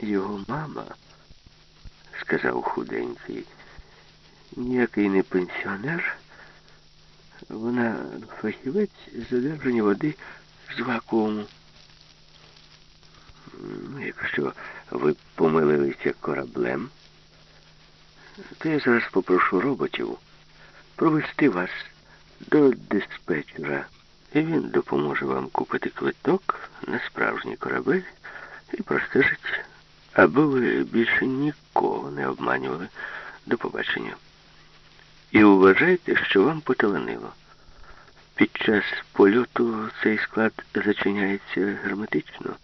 Його мама, сказав худенький, ніякий не пенсіонер. Вона фахівець з одержання води з вакууму. Ну, Якщо ви помилилися кораблем, то я зараз попрошу роботів провести вас до диспетчера, і він допоможе вам купити квиток на справжній корабель і простежить, аби ви більше нікого не обманювали до побачення. І вважайте, що вам поталанило. Під час польоту цей склад зачиняється герметично.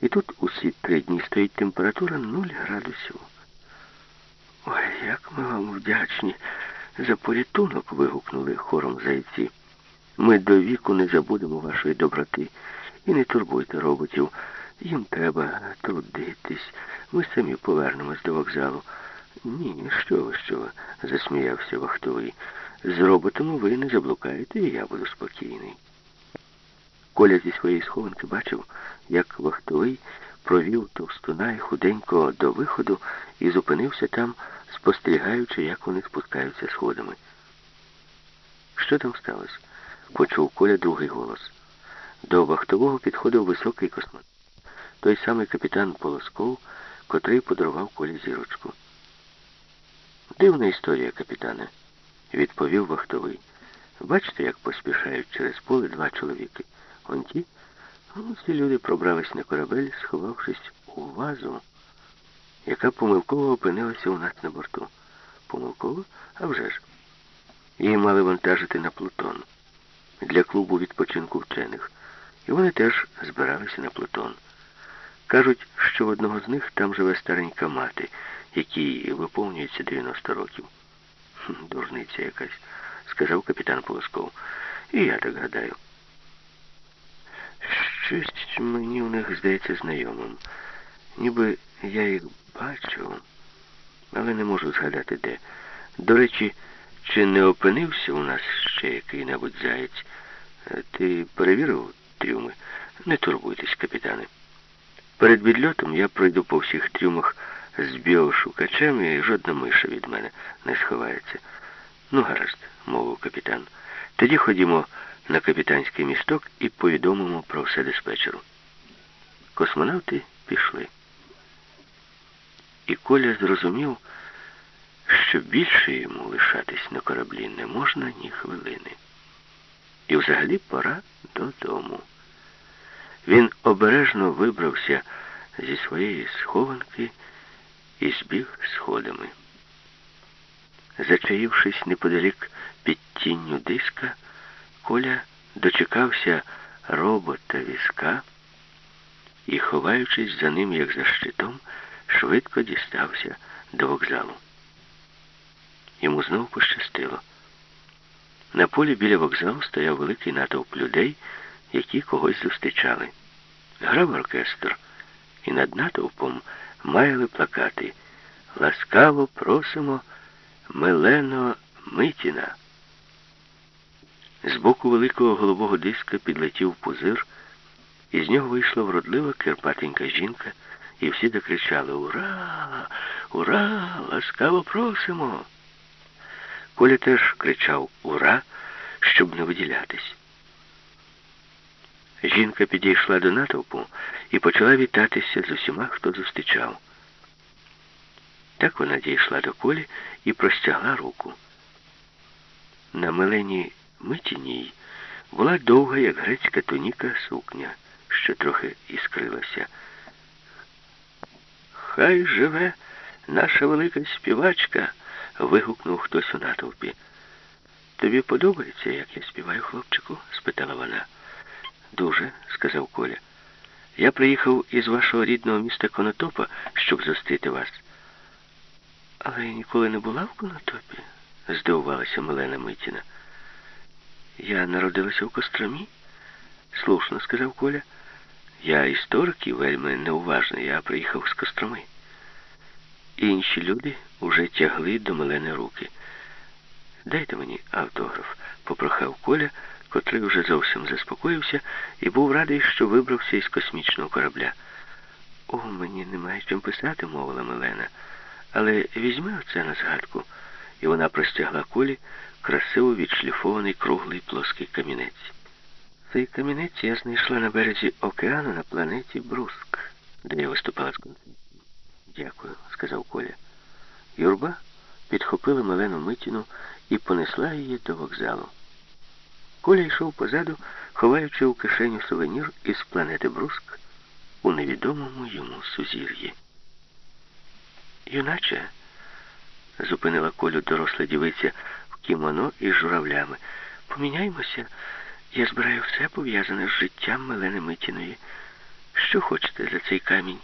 І тут усі три дні стоїть температура 0 градусів. Ой, як ми вам вдячні за порятунок, вигукнули хором зайці. Ми до віку не забудемо вашої доброти і не турбуйте роботів. Їм треба трудитись. Ми самі повернемось до вокзалу. Ні, що ви, що ви, засміявся вахтовий. З роботами ви не заблукаєте, і я буду спокійний. Коля зі своєї схованки бачив, як вахтовий провів товстуна і худенького до виходу і зупинився там, спостерігаючи, як вони спускаються сходами. Що там сталося? Почув Коля другий голос. До вахтового підходив високий космонавт. Той самий капітан Полосков, котрий подарував Колі зірочку. Дивна історія, капітане, відповів вахтовий. Бачите, як поспішають через поле два чоловіки. Он ті, ну, ці люди пробрались на корабель, сховавшись у вазу, яка помилково опинилася у нас на борту. Помилково? А вже ж. Її мали вантажити на Плутон для клубу відпочинку вчених. І вони теж збиралися на Плутон. Кажуть, що в одного з них там живе старенька мати, якій виповнюється 90 років. Дурниця якась, сказав капітан Полосков. І я так гадаю. Щось мені у них здається знайомим. Ніби я їх бачив, але не можу згадати де. До речі, чи не опинився у нас ще який-небудь заєць? Е, Ти перевірив трюми? Не турбуйтесь, капітане. Перед відльотом я пройду по всіх трюмах з біошукачем, і жодна миша від мене не сховається. Ну, гаразд, мовив капітан. Тоді ходімо на капітанський місток і повідомимо про все диспетчеру. Космонавти пішли. І Коля зрозумів, що більше йому лишатись на кораблі не можна ні хвилини. І взагалі пора додому. Він обережно вибрався зі своєї схованки і збіг сходами. Зачаївшись неподалік під тінню диска, Коля дочекався робота візка і, ховаючись за ним, як за щитом, швидко дістався до вокзалу. Йому знову пощастило. На полі біля вокзалу стояв великий натовп людей, які когось зустрічали. Грав оркестр, і над натовпом маяли плакати Ласкаво просимо Мелено Митіна. З боку великого голубого диска підлетів пузир, і з нього вийшла вродлива кирпатенька жінка, і всі закричали Ура! Ура! Ласкаво просимо! Коля теж кричав Ура, щоб не виділятись. Жінка підійшла до натовпу і почала вітатися з усіма, хто зустрічав. Так вона дійшла до колі і простягла руку. На милені митіній була довга, як грецька туніка, сукня, що трохи іскрилася. Хай живе наша велика співачка, вигукнув хтось у натовпі. Тобі подобається, як я співаю, хлопчику? спитала вона. Дуже, сказав Коля. Я приїхав із вашого рідного міста Конотопа, щоб зустріти вас. Але я ніколи не була в Конотопі, здивувалася Милена Митіна. Я народилася в Костромі, слушно сказав Коля. Я історик і вельми неуважний, я приїхав з Костроми. Інші люди уже тягли до Милени руки. Дайте мені автограф, попрохав Коля, котрий вже зовсім заспокоївся і був радий, що вибрався із космічного корабля. О, мені немає чим писати, мовила Милена. Але візьми оце на згадку. І вона простягла колі красиво відшліфований круглий плоский камінець. Цей камінець я знайшла на березі океану на планеті Бруск, де я виступала з концертом. Дякую, сказав Коля. Юрба підхопила Милену Митіну і понесла її до вокзалу. Коля йшов позаду, ховаючи у кишеню сувенір із планети Бруск у невідомому йому сузір'ї. Юначе, зупинила Колю доросла дівиця в кімоно із журавлями. Поміняймося. Я збираю все пов'язане з життям Мелени Митіної. Що хочете за цей камінь?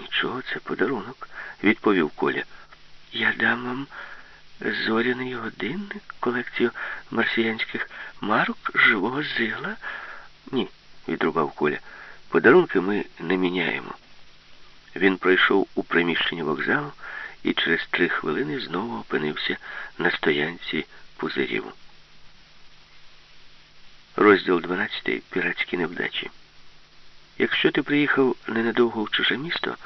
Нічого, це подарунок, відповів Коля. Я дам вам зоряний годинник, колекцію марсіянських марок, живого зигла. Ні, відрубав Коля. Подарунки ми не міняємо. Він пройшов у приміщення вокзалу і через три хвилини знову опинився на стоянці пузирів. Розділ 12. Піратські невдачі. Якщо ти приїхав ненадовго в чуже місто,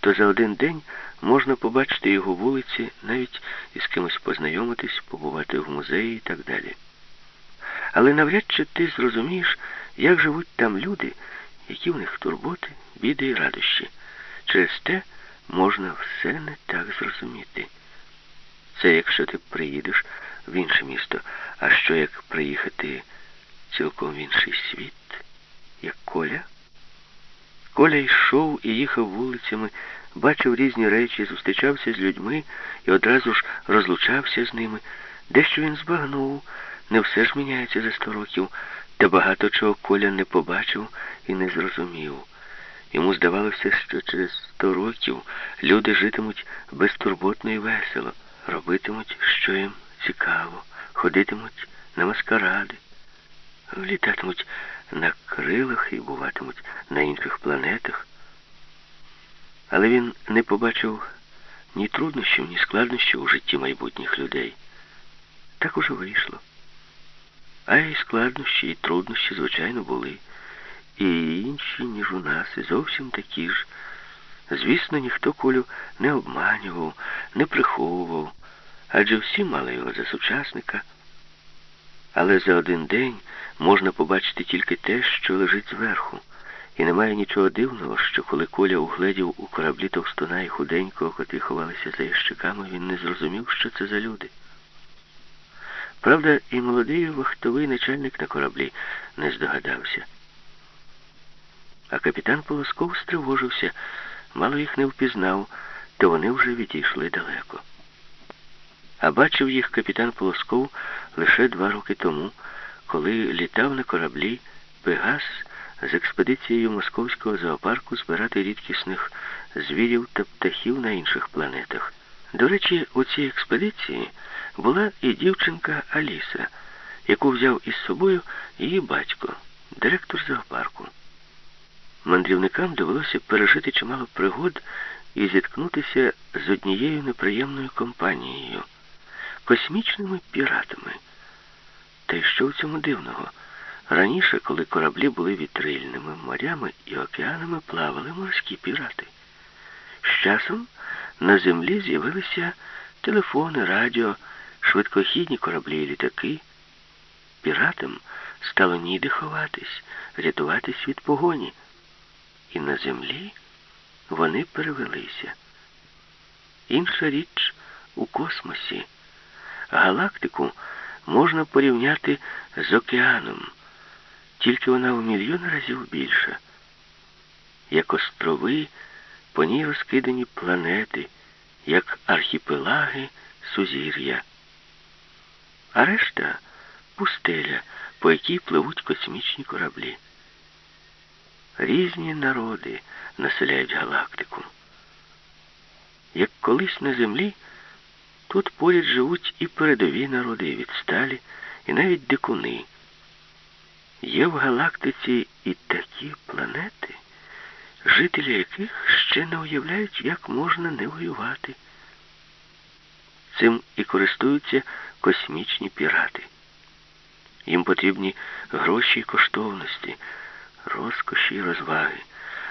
то за один день можна побачити його вулиці, навіть із кимось познайомитись, побувати в музеї і так далі. Але навряд чи ти зрозумієш, як живуть там люди, які в них турботи, біди і радощі. Через те можна все не так зрозуміти. Це якщо ти приїдеш в інше місто, а що як приїхати цілком в інший світ, як Коля? Коля йшов і їхав вулицями, бачив різні речі, зустрічався з людьми і одразу ж розлучався з ними. Дещо він збагнув, не все ж міняється за сто років, та багато чого Коля не побачив і не зрозумів. Йому здавалося, що через сто років люди житимуть безтурботно і весело, робитимуть, що їм цікаво, ходитимуть на маскаради, літатимуть на крилах і буватимуть на інших планетах. Але він не побачив ні труднощів, ні складнощів у житті майбутніх людей. Так уже вийшло. А й складнощі, і труднощі, звичайно, були. І інші, ніж у нас, і зовсім такі ж. Звісно, ніхто Колю не обманював, не приховував, адже всі мали його за сучасника. Але за один день можна побачити тільки те, що лежить зверху. І немає нічого дивного, що коли Коля угледів у кораблі товстуна і худенького, котрі ховалися за ящиками, він не зрозумів, що це за люди. Правда, і молодий вахтовий начальник на кораблі не здогадався. А капітан Полосков стривожився, мало їх не впізнав, то вони вже відійшли далеко. А бачив їх капітан Полосков лише два роки тому, коли літав на кораблі Пегас з експедицією московського зоопарку збирати рідкісних звірів та птахів на інших планетах. До речі, у цій експедиції була і дівчинка Аліса, яку взяв із собою її батько, директор зоопарку. Мандрівникам довелося пережити чимало пригод і зіткнутися з однією неприємною компанією космічними піратами. Та й що в цьому дивного? Раніше, коли кораблі були вітрильними морями і океанами, плавали морські пірати. З часом на землі з'явилися телефони, радіо, швидкохідні кораблі і літаки. Піратам стало ніде ховатись, рятуватись від погоні. І на землі вони перевелися. Інша річ у космосі. Галактику можна порівняти з океаном, тільки вона в мільйон разів більша. Як острови, по ній розкидані планети, як архіпелаги сузір'я. А решта пустеля, по якій пливуть космічні кораблі. Різні народи населяють галактику. Як колись на землі, тут поряд живуть і передові народи, і відсталі, і навіть дикуни. Є в галактиці і такі планети, жителі яких ще не уявляють, як можна не воювати. Цим і користуються космічні пірати. Їм потрібні гроші і коштовності, розкоші і розваги,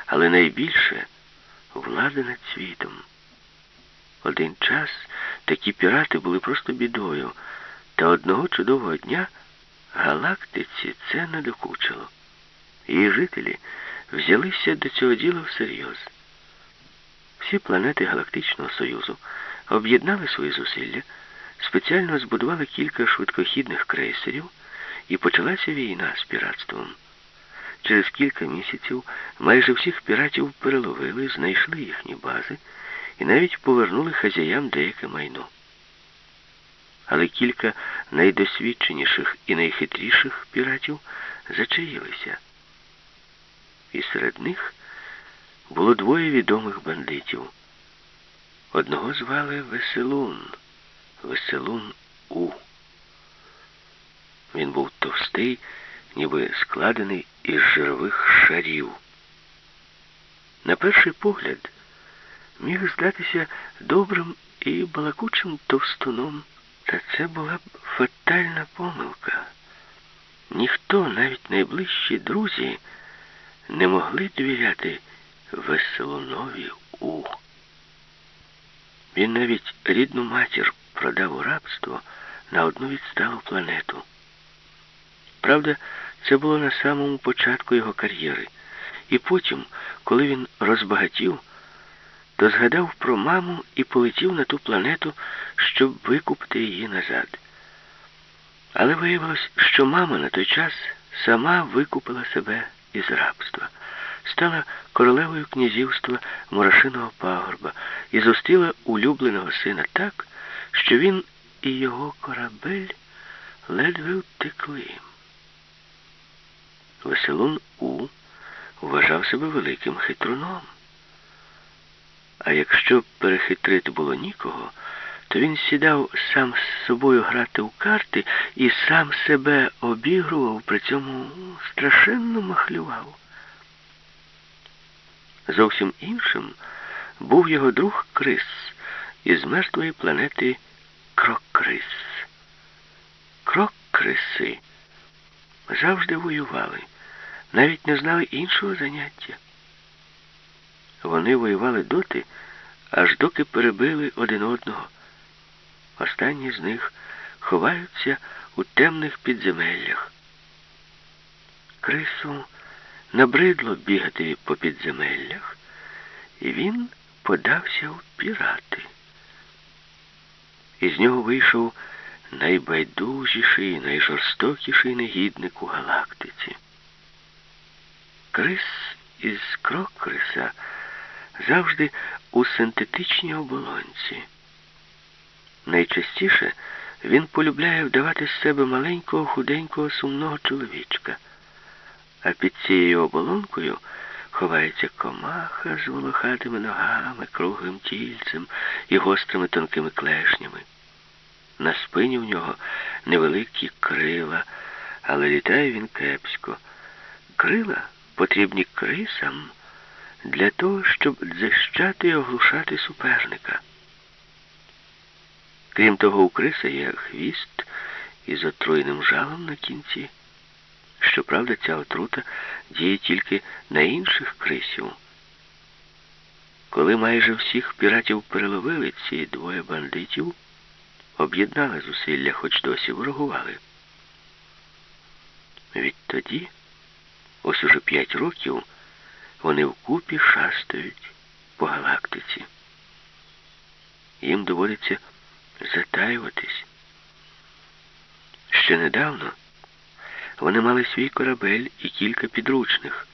але найбільше влада над світом. Один час такі пірати були просто бідою, та одного чудового дня галактиці це надокучило. Її жителі взялися до цього діла всерйоз. Всі планети Галактичного Союзу об'єднали свої зусилля, спеціально збудували кілька швидкохідних крейсерів, і почалася війна з піратством. Через кілька місяців майже всіх піратів переловили, знайшли їхні бази і навіть повернули хазяям деяке майно. Але кілька найдосвідченіших і найхитріших піратів зачаїлися. І серед них було двоє відомих бандитів. Одного звали Веселун, Веселун У. Він був товстий, ніби складений із жирових шарів. На перший погляд міг здатися добрим і балакучим товстуном, та це була б фатальна помилка. Ніхто, навіть найближчі друзі, не могли довіряти Веселунові У. Він навіть рідну матір продав у рабство на одну відсталу планету. Правда, це було на самому початку його кар'єри. І потім, коли він розбагатів, то згадав про маму і полетів на ту планету, щоб викупити її назад. Але виявилось, що мама на той час сама викупила себе із рабства, стала королевою князівства Морошиного пагорба і зустріла улюбленого сина так, що він і його корабель ледве втекли. Веселун У вважав себе великим хитруном. А якщо перехитрити було нікого, то він сідав сам з собою грати в карти і сам себе обігрував, при цьому страшенно махлював. Зовсім іншим був його друг Крис із мертвої планети Крокрис. Кроккриси завжди воювали, навіть не знали іншого заняття. Вони воювали доти, аж доки перебили один одного. Останні з них ховаються у темних підземеллях. Крису набридло бігати по підземеллях, і він подався в пірати. Із нього вийшов найбайдужіший, найжорстокіший негідник у галактиці. Крис із Крокриса завжди у синтетичній оболонці. Найчастіше він полюбляє вдавати з себе маленького, худенького, сумного чоловічка, а під цією оболонкою ховається комаха з волохатими ногами, круглим тільцем і гострими тонкими клешнями. На спині в нього невеликі крила, але літає він кепсько. Крила потрібні крисам для того, щоб дзищати і оглушати суперника. Крім того, у криса є хвіст із отруєним жалом на кінці. Щоправда, ця отрута діє тільки на інших крисів. Коли майже всіх піратів переловили, ці двоє бандитів об'єднали зусилля, хоч досі ворогували. Відтоді, ось уже п'ять років, вони вкупі шастають по галактиці. Їм доводиться затаюватись. Ще недавно вони мали свій корабель і кілька підручних.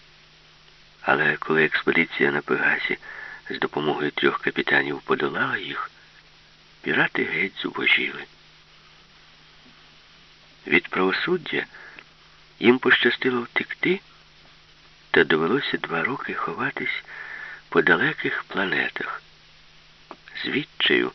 Але коли експедиція на Пегасі з допомогою трьох капітанів подолала їх, пірати геть зубожіли. Від правосуддя їм пощастило втекти, та довелося два роки ховатись по далеких планетах. Звідчаю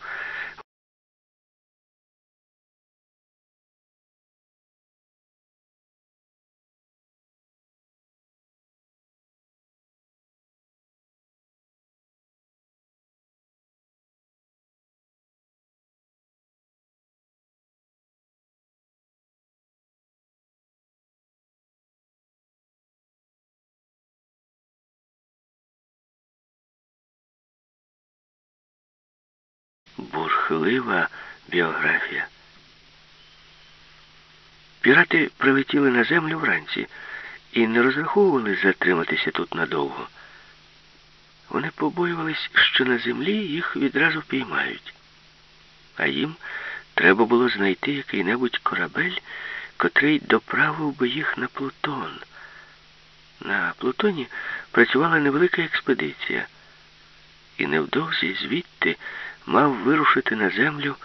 бурхлива біографія. Пірати прилетіли на землю вранці і не розраховували затриматися тут надовго. Вони побоювались, що на землі їх відразу піймають. А їм треба було знайти який-небудь корабель, котрий доправив би їх на Плутон. На Плутоні працювала невелика експедиція, і невдовзі звідти мав вирушити на землю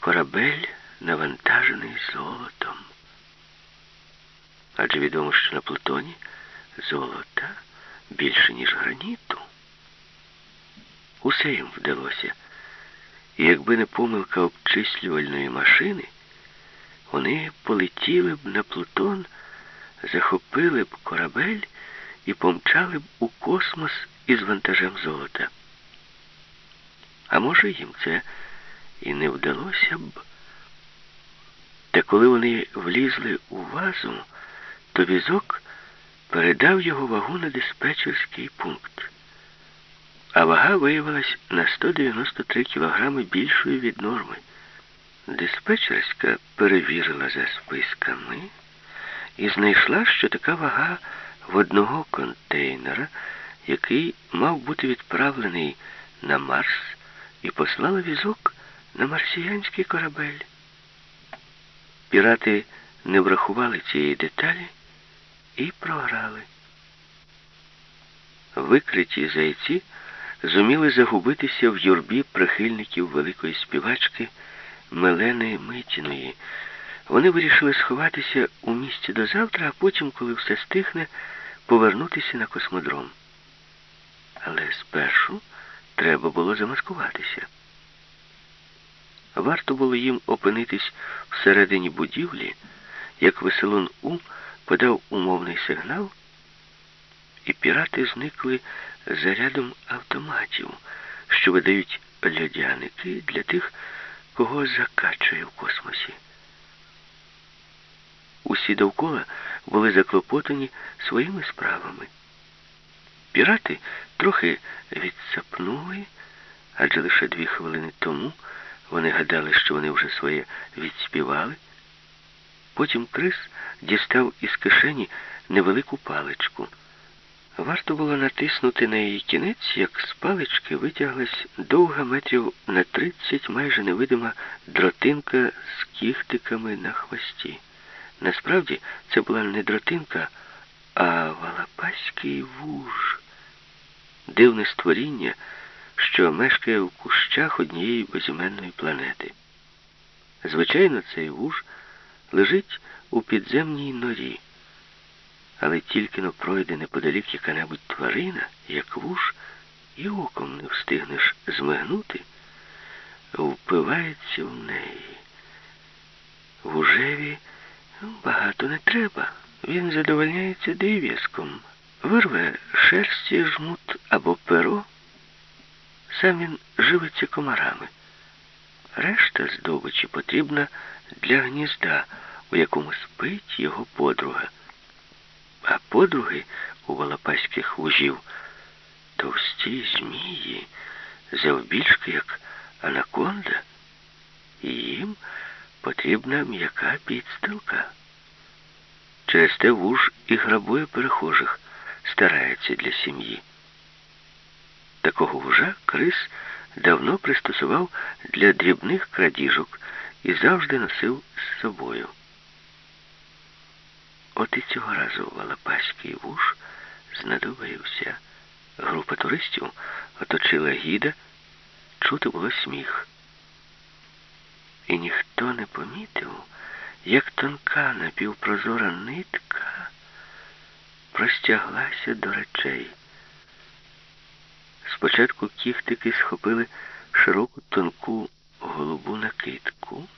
корабель, навантажений золотом. Адже відомо, що на Плутоні золота більше, ніж граніту. Усе їм вдалося. І якби не помилка обчислювальної машини, вони полетіли б на Плутон, захопили б корабель і помчали б у космос із вантажем золота. А може їм це і не вдалося б. Та коли вони влізли у вазу, то візок передав його вагу на диспетчерський пункт. А вага виявилась на 193 кілограми більшою від норми. Диспетчерська перевірила за списками і знайшла, що така вага в одного контейнера, який мав бути відправлений на Марс, і послала візок на марсіянський корабель. Пірати не врахували цієї деталі і програли. Викриті зайці зуміли загубитися в юрбі прихильників великої співачки Мелени Митіної. Вони вирішили сховатися у місті до завтра, а потім, коли все стихне, повернутися на космодром. Але спершу треба було замаскуватися. Варто було їм опинитись всередині будівлі, як веселон У подав умовний сигнал, і пірати зникли за рядом автоматів, що видають льодяники для тих, кого закачує в космосі. Усі довкола були заклопотані своїми справами. Пірати трохи відсапнули, адже лише дві хвилини тому вони гадали, що вони вже своє відспівали. Потім Крис дістав із кишені невелику паличку. Варто було натиснути на її кінець, як з палички витяглась довга метрів на тридцять майже невидима дротинка з кіхтиками на хвості. Насправді це була не дротинка, а валапаський вуж, дивне створіння, що мешкає в кущах однієї безіменної планети. Звичайно, цей вуж лежить у підземній норі. Але тільки но пройде неподалік яка-небудь тварина, як вуж, і оком не встигнеш змигнути, впивається в неї. Вужеві багато не треба. Він задовольняється дрів'язком, вирве шерсті жмут або перо. Сам він живиться комарами. Решта здобичі потрібна для гнізда, у якому спить його подруга. А подруги у волопаських вужів товсті змії, завбільшки, як анаконда, і їм потрібна м'яка підстилка. Через те вуж і грабує перехожих, старається для сім'ї. Такого вужа Крис давно пристосував для дрібних крадіжок і завжди носив з собою. От і цього разу Валапаський вуж знадобився. Група туристів оточила гіда, чути було сміх. І ніхто не помітив, як тонка напівпрозора нитка простяглася до речей. Спочатку кіхтики схопили широку тонку голубу накидку,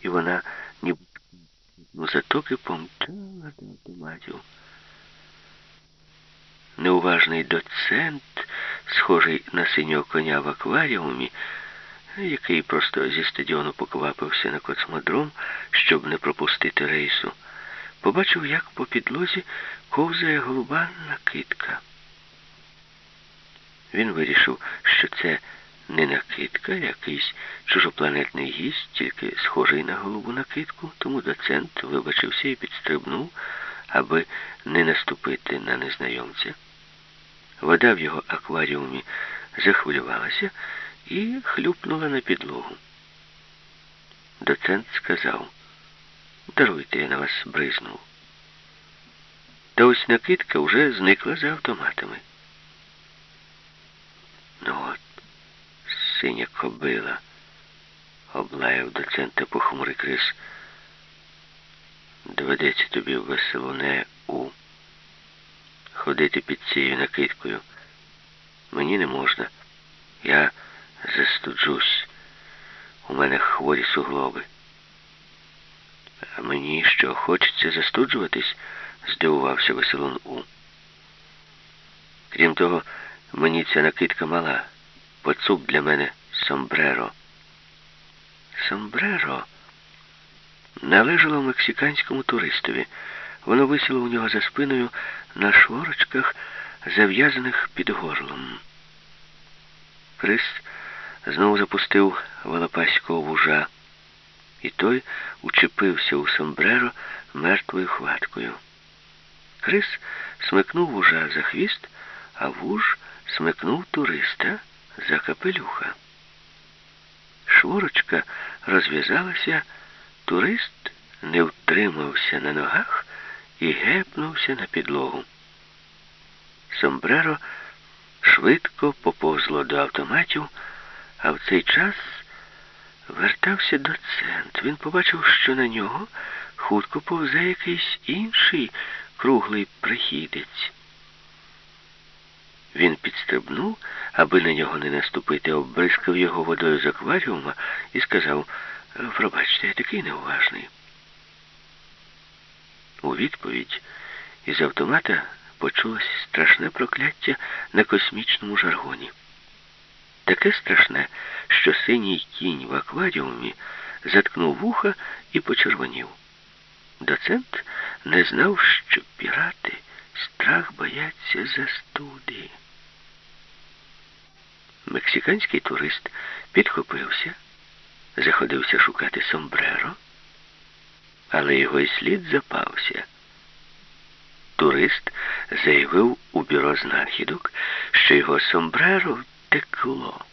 і вона ніби затоки помчала до автоматів. Неуважний доцент, схожий на синього коня в акваріумі, який просто зі стадіону поквапився на космодром, щоб не пропустити рейсу, побачив, як по підлозі ковзає голуба накидка. Він вирішив, що це не накидка, якийсь чужопланетний гість, тільки схожий на голубу накидку, тому доцент вибачився і підстрибнув, аби не наступити на незнайомця. Вода в його акваріумі захвилювалася і хлюпнула на підлогу. Доцент сказав, даруйте, я на вас бризнув. Та ось накидка вже зникла за автоматами. Ну от, синя кобила, облаяв доцента похмурий крис. Доведеться тобі веселоне у ходити під цією накидкою. Мені не можна. Я застуджусь. У мене хворі суглоби. А мені що, хочеться застуджуватись? здивувався Веселун У. Крім того, мені ця накидка мала. Поцуп для мене сомбреро. Сомбреро належало мексиканському туристові. Воно висіло у нього за спиною на шворочках, зав'язаних під горлом. Крис знову запустив волопаського вужа, і той учепився у сомбреро мертвою хваткою. Крис смикнув вужа за хвіст, а вуж смикнув туриста за капелюха. Шворочка розв'язалася, турист не втримався на ногах і гепнувся на підлогу. Сомбреро швидко поповзло до автоматів, а в цей час вертався доцент. Він побачив, що на нього хутко повзе якийсь інший круглий прихідець. Він підстрибнув, аби на нього не наступити, оббризкав його водою з акваріума і сказав, пробачте, я такий неуважний. У відповідь із автомата почулось страшне прокляття на космічному жаргоні. Таке страшне, що синій кінь в акваріумі заткнув вуха і почервонів. Доцент не знав, що пірати страх бояться застуди. Мексиканський турист підхопився, заходився шукати сомбреро, але його й слід запався. Турист заявив у бюро знахідок, що його сомбреро втекло.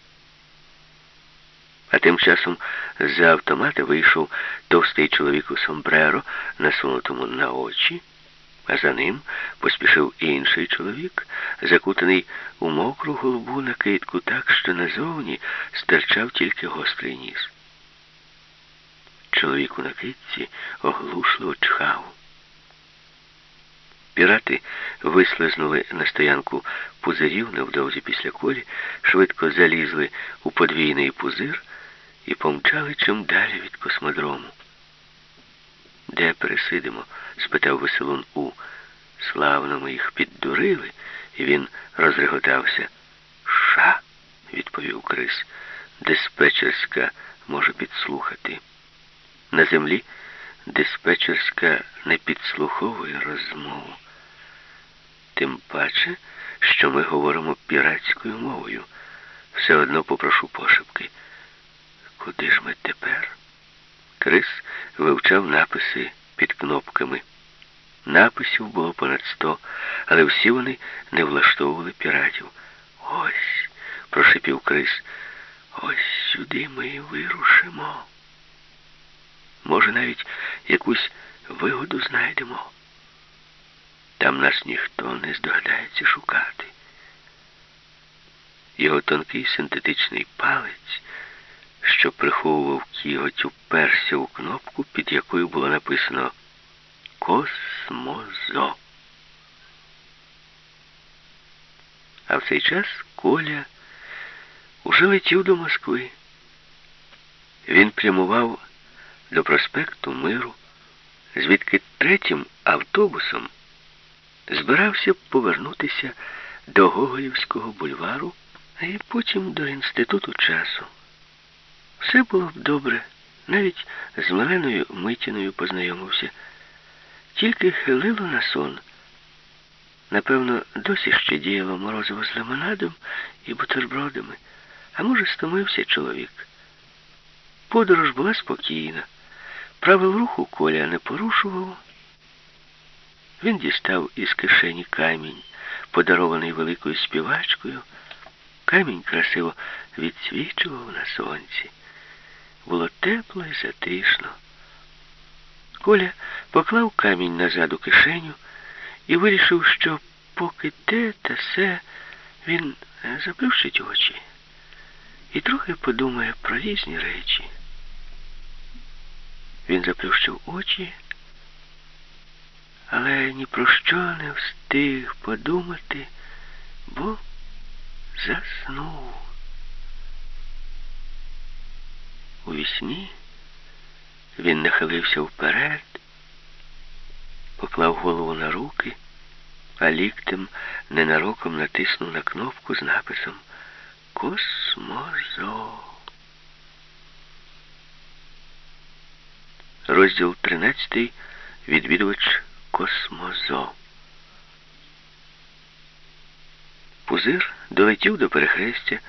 А тим часом з-за автомата вийшов товстий чоловік у сомбреро, насунутому на очі, а за ним поспішив інший чоловік, закутаний у мокру голубу накидку так, що назовні стирчав тільки гострий ніс. Чоловік у накидці оглушливо чхав. Пірати вислизнули на стоянку пузирів невдовзі після колі, швидко залізли у подвійний пузир і помчали чим далі від космодрому. Де пересидимо? спитав веселун У. Славно ми їх піддурили, і він розреготався. Ша, відповів Крис. Диспетчерська може підслухати. На землі диспетчерська не підслуховує розмову. Тим паче, що ми говоримо піратською мовою. Все одно попрошу пошепки. Куди ж ми тепер? Крис вивчав написи під кнопками. Написів було понад сто, але всі вони не влаштовували піратів. Ось, прошипів Крис, ось сюди ми і вирушимо. Може, навіть якусь вигоду знайдемо. Там нас ніхто не здогадається шукати. Його тонкий синтетичний палець, що приховував кіготь, уперся у кнопку, під якою було написано Космозо. А в цей час Коля уже летів до Москви. Він прямував до проспекту Миру, звідки третім автобусом збирався повернутися до Гоголівського бульвару, і потім до інституту часу. Все було б добре, навіть з Миленою Митіною познайомився. Тільки хилило на сон. Напевно, досі ще діяло морозиво з лимонадом і бутербродами, А може, стомився чоловік. Подорож була спокійна. Правил руху Коля не порушував. Він дістав із кишені камінь, подарований великою співачкою. Камінь красиво відсвічував на сонці. Було тепло і затишно. Коля поклав камінь назад у кишеню і вирішив, що поки те та все, він заплющить очі і трохи подумає про різні речі. Він заплющив очі, але ні про що не встиг подумати, бо заснув. У вісні він нахилився вперед, поклав голову на руки, а ліктем ненароком натиснув на кнопку з написом Космозо. Розділ 13. Відвідувач Космозо. Пузир долетів до перехрестя,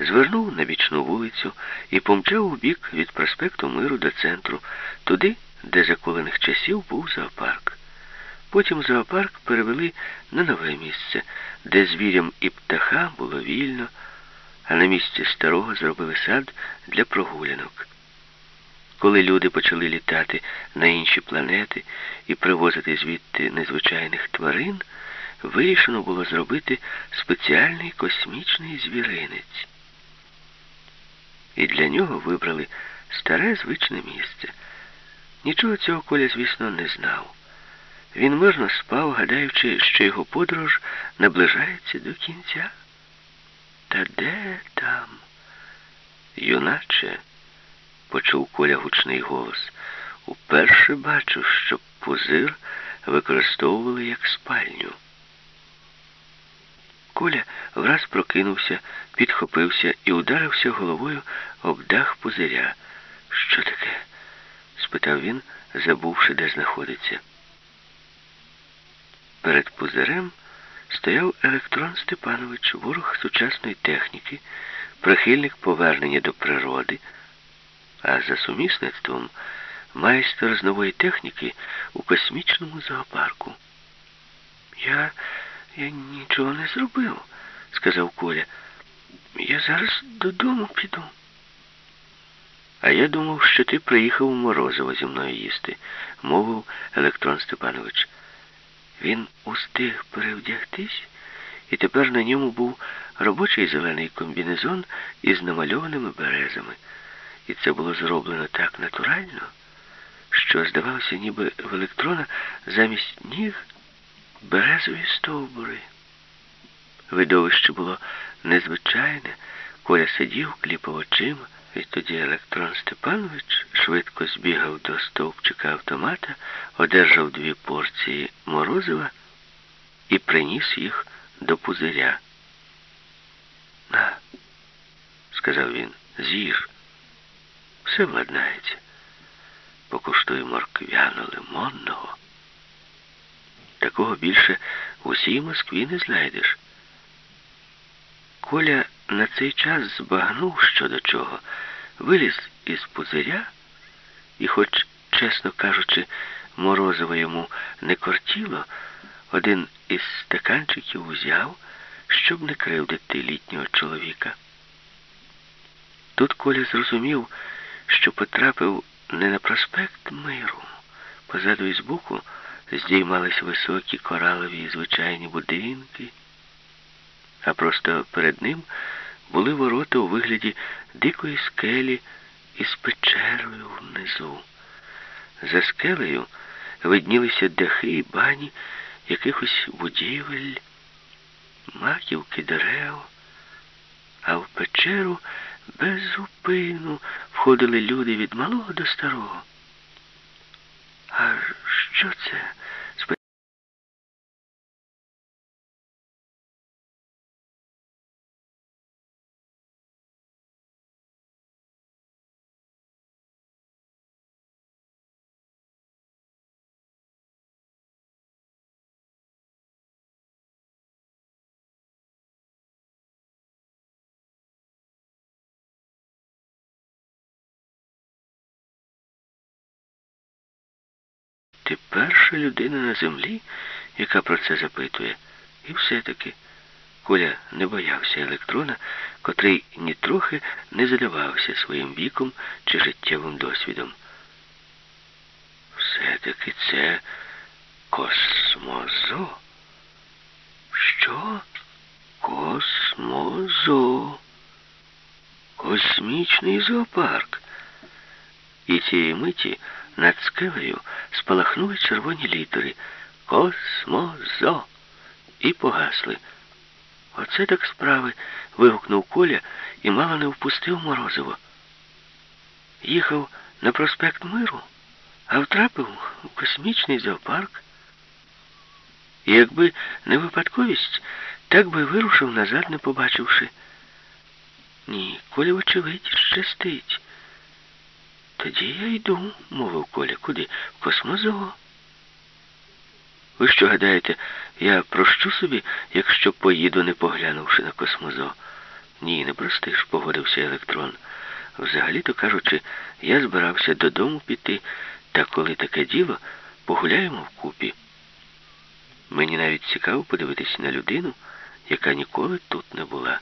звернув на бічну вулицю і помчав у бік від проспекту Миру до центру, туди, де за колених часів був зоопарк. Потім зоопарк перевели на нове місце, де звірям і птахам було вільно, а на місці старого зробили сад для прогулянок. Коли люди почали літати на інші планети і привозити звідти незвичайних тварин, вирішено було зробити спеціальний космічний звіринець. І для нього вибрали старе звичне місце. Нічого цього Коля, звісно, не знав. Він мирно спав, гадаючи, що його подорож наближається до кінця. Та де там, юначе? Почув Коля гучний голос. Уперше бачу, що пузир використовували як спальню. Коля враз прокинувся, підхопився і ударився головою об дах пузиря. Що таке? спитав він, забувши, де знаходиться. Перед пузирем стояв Електрон Степанович, ворог сучасної техніки, прихильник повернення до природи а за сумісництвом майстер з нової техніки у космічному зоопарку. Я я нічого не зробив, сказав Коля. Я зараз додому піду. А я думав, що ти приїхав у Морозово зі мною їсти, мовив Електрон Степанович. Він устиг перевдягтись, і тепер на ньому був робочий зелений комбінезон із намальованими березами. І це було зроблено так натурально, що, здавалося, ніби в електрона замість ніг березові стовбури. Видовище було незвичайне, Коля сидів, кліпав очима, і тоді електрон Степанович швидко збігав до стовпчика автомата, одержав дві порції морозива і приніс їх до пузиря. На, сказав він, з'їж. Все владнається. Покуштуй морквяно-лимонного. Такого більше в усій Москві не знайдеш. Коля на цей час збагнув що до чого, виліз із пузиря і, хоч, чесно кажучи, морозиво йому не кортіло, один із стаканчиків узяв, щоб не кривдити літнього чоловіка. Тут Коля зрозумів, що потрапив не на проспект Миру. Позаду і збоку здіймались високі коралові звичайні будинки, а просто перед ним були ворота у вигляді дикої скелі із печерою внизу. За скелею виднілися дахи і бані якихось будівель, маківки дерев, а в печеру без зупину входили люди від малого до старого. А що це? Ти перша людина на землі, яка про це запитує. І все-таки Коля не боявся електрона, котрий нітрохи не задавався своїм віком чи життєвим досвідом. Все-таки це космозо. Що? Космозо. Космічний зоопарк. І цієї миті над скелею спалахнули червоні літери Космозо і погасли. Оце так справи. вигукнув Коля і мало не впустив Морозиво. Їхав на проспект Миру, а втрапив у космічний зоопарк. І якби не випадковість, так би вирушив назад, не побачивши. Ні, Коля, вочевидь, щастить. Тоді я йду, мовив Коля. Куди? В космозоо. Ви що гадаєте, я прощу собі, якщо поїду, не поглянувши на космозо? Ні, не простиш, погодився електрон. Взагалі-то кажучи, я збирався додому піти, та коли таке діло, погуляємо вкупі. Мені навіть цікаво подивитись на людину, яка ніколи тут не була.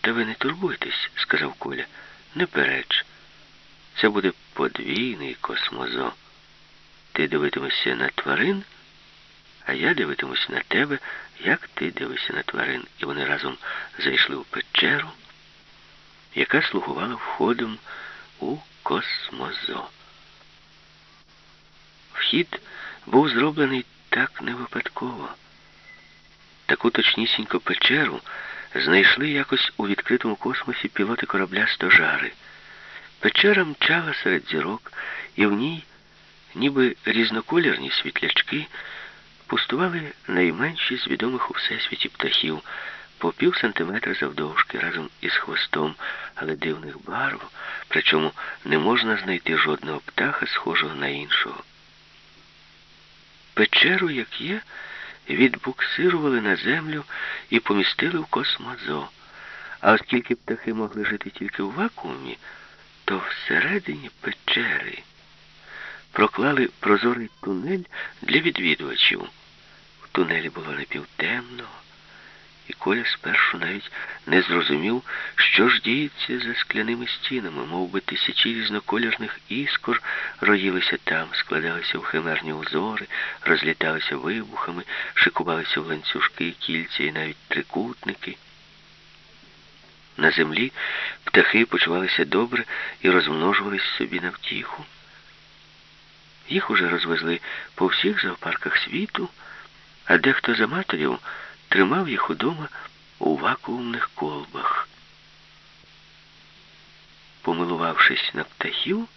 Та ви не турбуйтесь, сказав Коля. Не переч. Це буде подвійний космозо. Ти дивитимешся на тварин, а я дивитимусь на тебе, як ти дивишся на тварин. І вони разом зайшли в печеру, яка слугувала входом у космозо. Вхід був зроблений так не випадково. Таку точнісінько печеру знайшли якось у відкритому космосі пілоти корабля Стожари. Печера мчала серед зірок, і в ній, ніби різноколірні світлячки, пустували найменші з відомих у всесвіті птахів по пів сантиметра завдовжки разом із хвостом, але дивних барв, причому не можна знайти жодного птаха, схожого на іншого. Печеру, як є, відбуксирували на землю і помістили в космозо. А оскільки птахи могли жити тільки в вакуумі, то всередині печери проклали прозорий тунель для відвідувачів. В тунелі було напівтемно, і Коля спершу навіть не зрозумів, що ж діється за скляними стінами, мов би тисячі різнокольорних іскор роїлися там, складалися в химерні узори, розліталися вибухами, шикувалися в ланцюжки, кільця і навіть трикутники. На землі птахи почувалися добре і розмножувались собі на втіху. Їх уже розвезли по всіх зоопарках світу, а дехто з аматорів тримав їх удома у вакуумних колбах. Помилувавшись на птахів,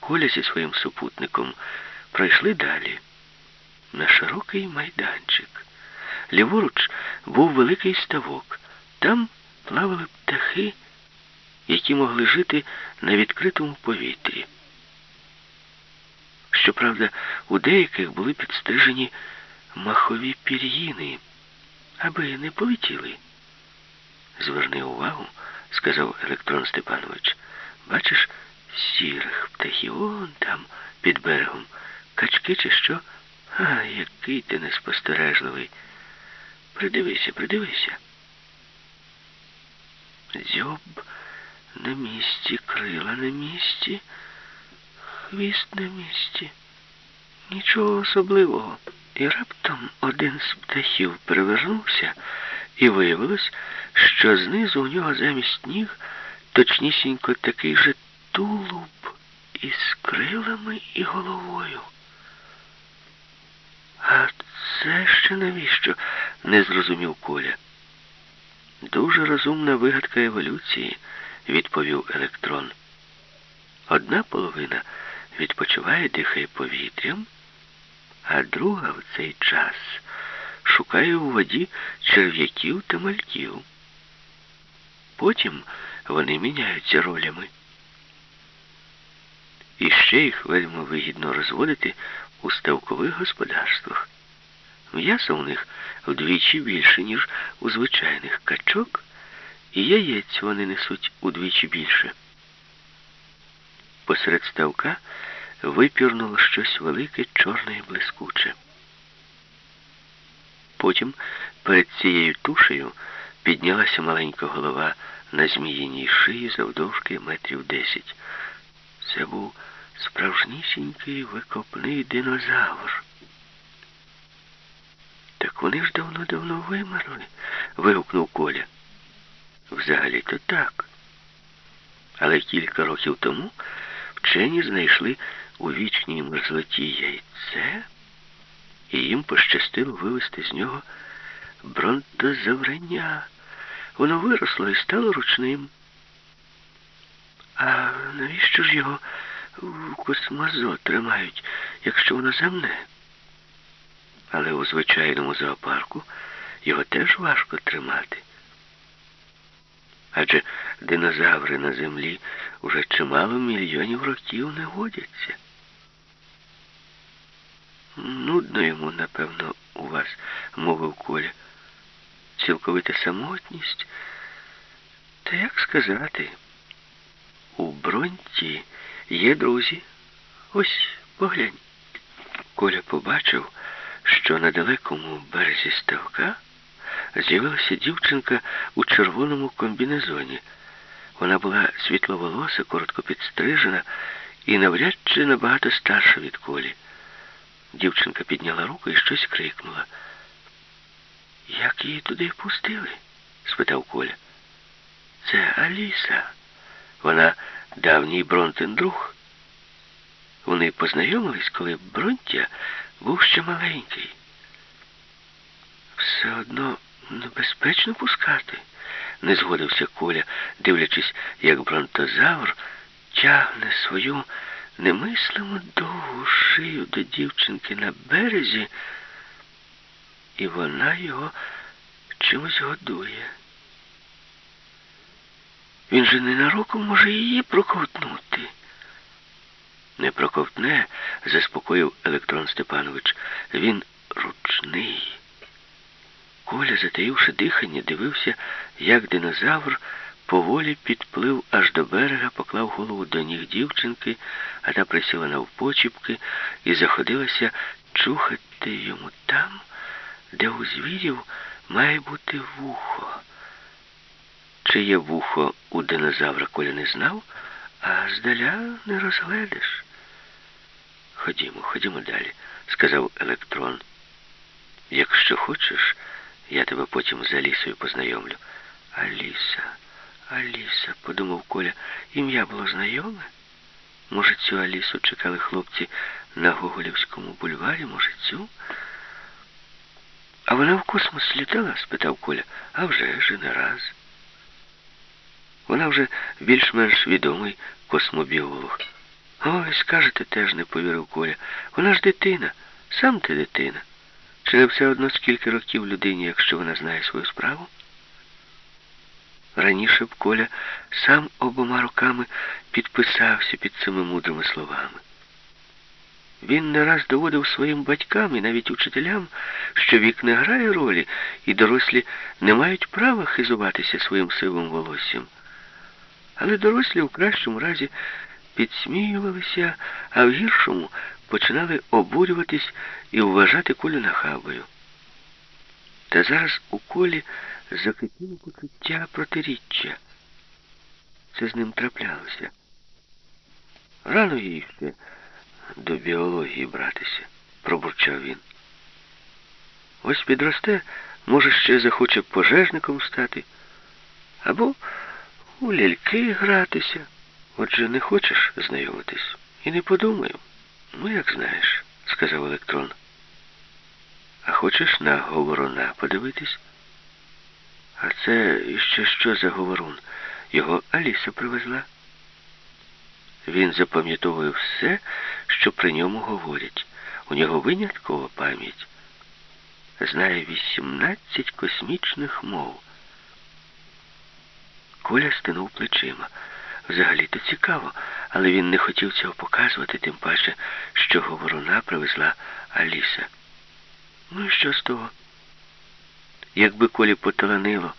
Коля зі своїм супутником пройшли далі на широкий майданчик. Ліворуч був великий ставок. Там плавали птахи, які могли жити на відкритому повітрі. Щоправда, у деяких були підстрижені махові пір'їни, аби не полетіли. Зверни увагу, сказав Електрон Степанович. Бачиш, сірих птахів он там, під берегом. Качки чи що? А, який ти неспостережливий. Придивися, придивися. Дзьоб на місці, крила на місці, хвіст на місці. Нічого особливого. І раптом один з птахів перевернувся, і виявилось, що знизу у нього замість ніг точнісінько такий же тулуб із крилами і головою. А це ще навіщо? не зрозумів Коля. Дуже розумна вигадка еволюції, відповів електрон. Одна половина відпочиває дихає повітрям, а друга в цей час шукає у воді черв'яків та мальків. Потім вони міняються ролями. І ще їх вельми вигідно розводити у ставкових господарствах. М'ясо у них вдвічі більше, ніж у звичайних качок, і яєць вони несуть удвічі більше. Посеред ставка випірнуло щось велике, чорне і блискуче. Потім перед цією тушею піднялася маленька голова на зміїній шиї завдовжки метрів десять. Це був справжнісінький викопний динозавр. Так вони ж давно-давно вимерли, вигукнув Коля. Взагалі-то так. Але кілька років тому вчені знайшли у вічній мерзлоті яйце, і їм пощастило вивести з нього бронтозаврання. Воно виросло і стало ручним. А навіщо ж його в космозо тримають, якщо воно земне? Але у звичайному зоопарку його теж важко тримати. Адже динозаври на землі уже чимало мільйонів років не водяться. Нудно йому, напевно, у вас, мовив Коля. Цілковита самотність. Та як сказати, у бронті є друзі. Ось поглянь. Коля побачив, що на далекому березі ставка з'явилася дівчинка у червоному комбінезоні. Вона була світловолоса, коротко підстрижена і навряд чи набагато старша від колі. Дівчинка підняла руку і щось крикнула. Як її туди пустили? спитав Коля. Це Аліса. Вона давній Бронтен друг. Вони познайомились, коли Бронтя був ще маленький. Все одно небезпечно пускати, не згодився Коля, дивлячись, як бронтозавр тягне свою немислимо довгу шию до дівчинки на березі, і вона його чимось годує. Він же ненароком може її проковтнути. Не проковтне, заспокоїв Електрон Степанович. Він ручний. Коля, затаївши дихання, дивився, як динозавр поволі підплив аж до берега, поклав голову до ніг дівчинки, а та присіла навпочіпки і заходилася чухати йому там, де у звірів має бути вухо. Чи є вухо у динозавра, Коля не знав, а здаля не розгледиш. Ходімо, ходімо далі, сказав електрон. Якщо хочеш, я тебе потім з Алісою познайомлю. Аліса, Аліса, подумав Коля, ім'я було знайоме. Може, цю Алісу чекали хлопці на Гоголівському бульварі, може, цю? А вона в космос літала? спитав Коля. А вже ж не раз. Вона вже більш-менш відомий космобіолог. Ой, скажете, теж не повірив Коля. Вона ж дитина, сам ти дитина. Чи не все одно скільки років людині, якщо вона знає свою справу? Раніше б Коля сам обома руками підписався під цими мудрими словами. Він не раз доводив своїм батькам і навіть учителям, що вік не грає ролі, і дорослі не мають права хизуватися своїм сивим волоссям. Але дорослі в кращому разі підсміювалися, а в гіршому починали обурюватись і вважати Колю нахабою. Та зараз у колі закипіло почуття протиріччя. Це з ним траплялося. Рано їй ще до біології братися, пробурчав він. Ось підросте, може, ще захоче пожежником стати, або у ляльки гратися. Отже, не хочеш знайомитись? І не подумаю. Ну, як знаєш, сказав електрон. А хочеш на говоруна подивитись? А це ще що за говорун? Його Аліса привезла. Він запам'ятовує все, що при ньому говорять. У нього виняткова пам'ять. Знає 18 космічних мов. Коля стинув плечима. Взагалі-то цікаво, але він не хотів цього показувати, тим паче, що говоруна привезла Аліса. Ну і що з того? Якби Колі поталанило,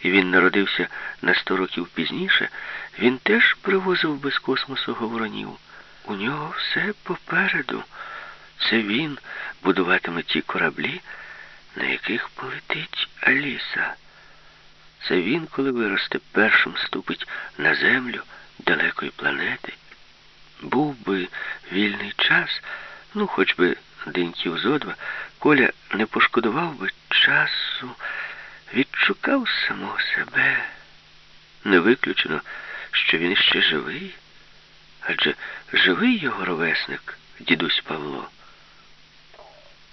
і він народився на сто років пізніше, він теж привозив без космосу говоронів. у нього все попереду. Це він будуватиме ті кораблі, на яких полетить Аліса. Це він, коли виросте, першим ступить на землю далекої планети. Був би вільний час, ну, хоч би деньків зо два, Коля не пошкодував би часу, відшукав самого себе. Не виключено, що він ще живий, адже живий його ровесник, дідусь Павло.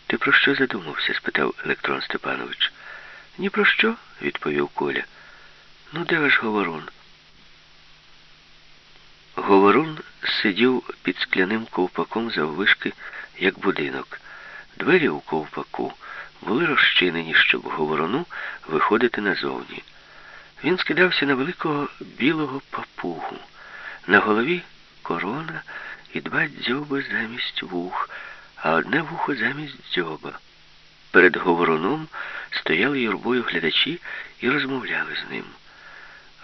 Ти про що задумався? спитав Електрон Степанович. Ні про що, відповів Коля. Ну, де ваш говорун? Говорун сидів під скляним ковпаком заввишки, як будинок. Двері у ковпаку були розчинені, щоб говорону виходити назовні. Він скидався на великого білого папугу. На голові корона і два дзьоби замість вух, а одне вухо замість дзьоба. Перед говороном стояли юрбою глядачі і розмовляли з ним.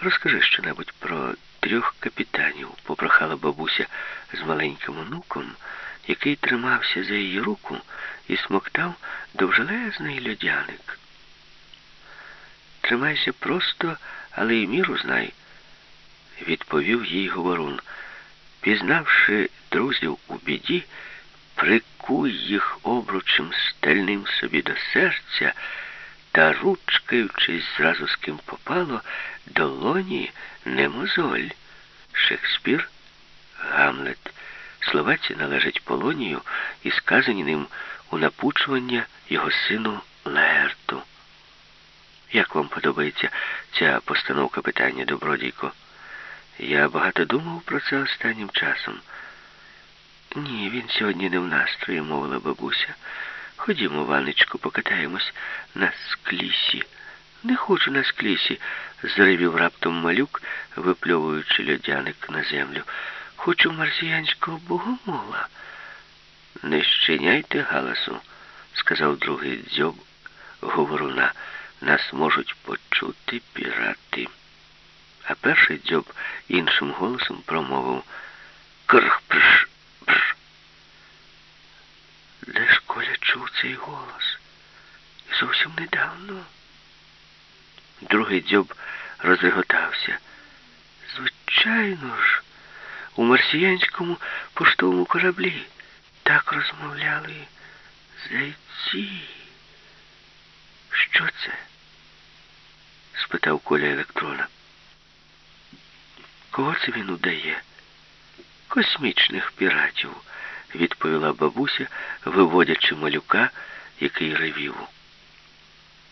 Розкажи щонебудь про трьох капітанів, попрохала бабуся з маленьким онуком, який тримався за її руку і смоктав довжелезний льодяник. Тримайся просто, але й міру знай, відповів їй говорун. Пізнавши друзів у біді, прикуй їх обручем стальним собі до серця та, ручкаючись зразу з ким попало, долоні не мозоль. Шекспір, Гамлет. Слова ці належать Полонію і сказані ним у напучування його сину Лерту. Як вам подобається ця постановка питання, добродійко? Я багато думав про це останнім часом. Ні, він сьогодні не в настрої, мовила бабуся. Ходімо, Ванечку, покатаємось на склісі. Не хочу на склісі, зривів раптом малюк, випльовуючи льодяник на землю. Хочу марсіянського богомола. Не щиняйте галасу, сказав другий дзьоб говоруна. Нас можуть почути пірати. А перший дзьоб іншим голосом промовив Крх-прш, прш. Де ж Коля чув цей голос? Зовсім недавно. Другий дзьоб розреготався. Звичайно ж, у марсіянському поштовому кораблі так розмовляли зайці. Що це? спитав Коля електрона. Кого це він удає? Космічних піратів, відповіла бабуся, виводячи малюка, який ревів.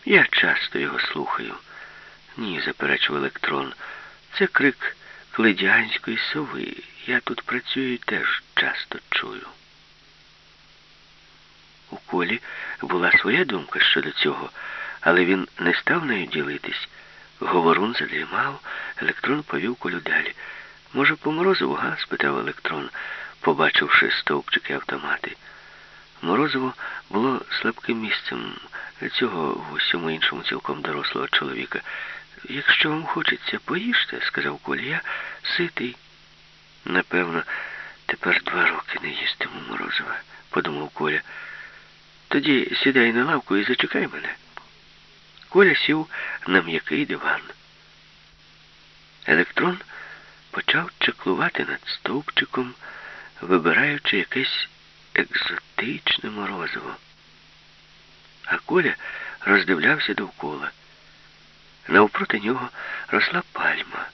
Я часто його слухаю. Ні, заперечив електрон. Це крик кледянської сови. Я тут працюю і теж часто чую. У колі була своя думка щодо цього, але він не став нею ділитись. Говорун задрімав, електрон повів колю далі. Може, по морозиву, га? спитав електрон, побачивши стовпчики автомати. Морозиво було слабким місцем цього в усьому іншому цілком дорослого чоловіка. Якщо вам хочеться, поїжте, сказав Коля, я ситий. Напевно, тепер два роки не їстиму морозива, подумав Коля. Тоді сідай на лавку і зачекай мене. Коля сів на м'який диван. Електрон почав чеклувати над стовпчиком, вибираючи якесь екзотичне морозиво. А Коля роздивлявся довкола. Навпроти нього росла пальма.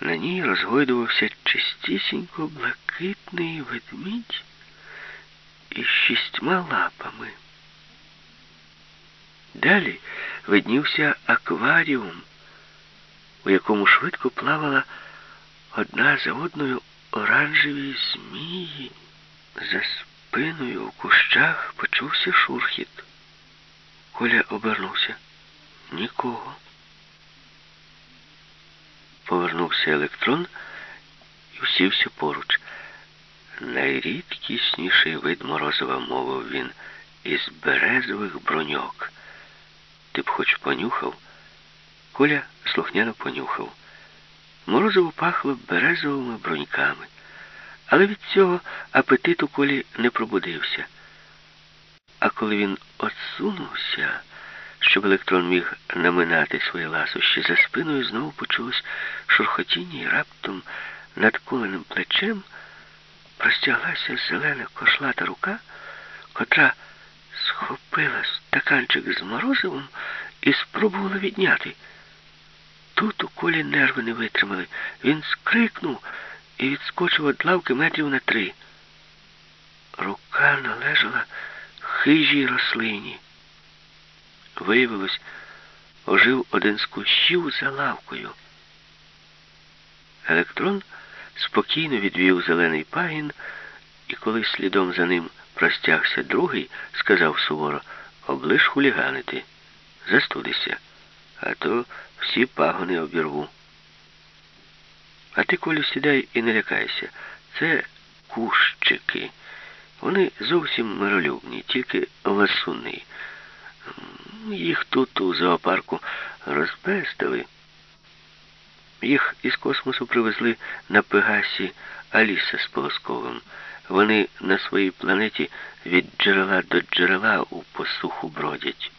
На ній розгойдувався чистісінько блакитний ведмідь із шістьма лапами. Далі виднівся акваріум, у якому швидко плавала одна за одною оранжеві змії. За спиною у кущах почувся шурхіт. Коля обернувся. Нікого. Повернувся електрон і всівся поруч. Найрідкісніший вид морозива, мовив він, із березових броньок. Ти б хоч понюхав? Коля слухняно понюхав. Морозиво пахло березовими броньками, Але від цього апетит у колі не пробудився. А коли він отсунувся, щоб електрон міг наминати свої ласощі, за спиною знову почулось шурхотіння і раптом над коленим плечем простяглася зелена кошлата рука, котра схопила стаканчик з морозивом і спробувала відняти. Тут у колі нерви не витримали. Він скрикнув і відскочив від лавки метрів на три. Рука належала хижій рослині. Виявилось, ожив один з кущів за лавкою. Електрон спокійно відвів зелений пагін, і коли слідом за ним простягся другий, сказав суворо, облиш хуліганити, застудися, а то всі пагони обірву. А ти, Колю, сідай і не лякайся. Це кущики. Вони зовсім миролюбні, тільки ласуни. Їх тут у зоопарку розпестили. Їх із космосу привезли на Пегасі Аліса з Полосковим. Вони на своїй планеті від джерела до джерела у посуху бродять.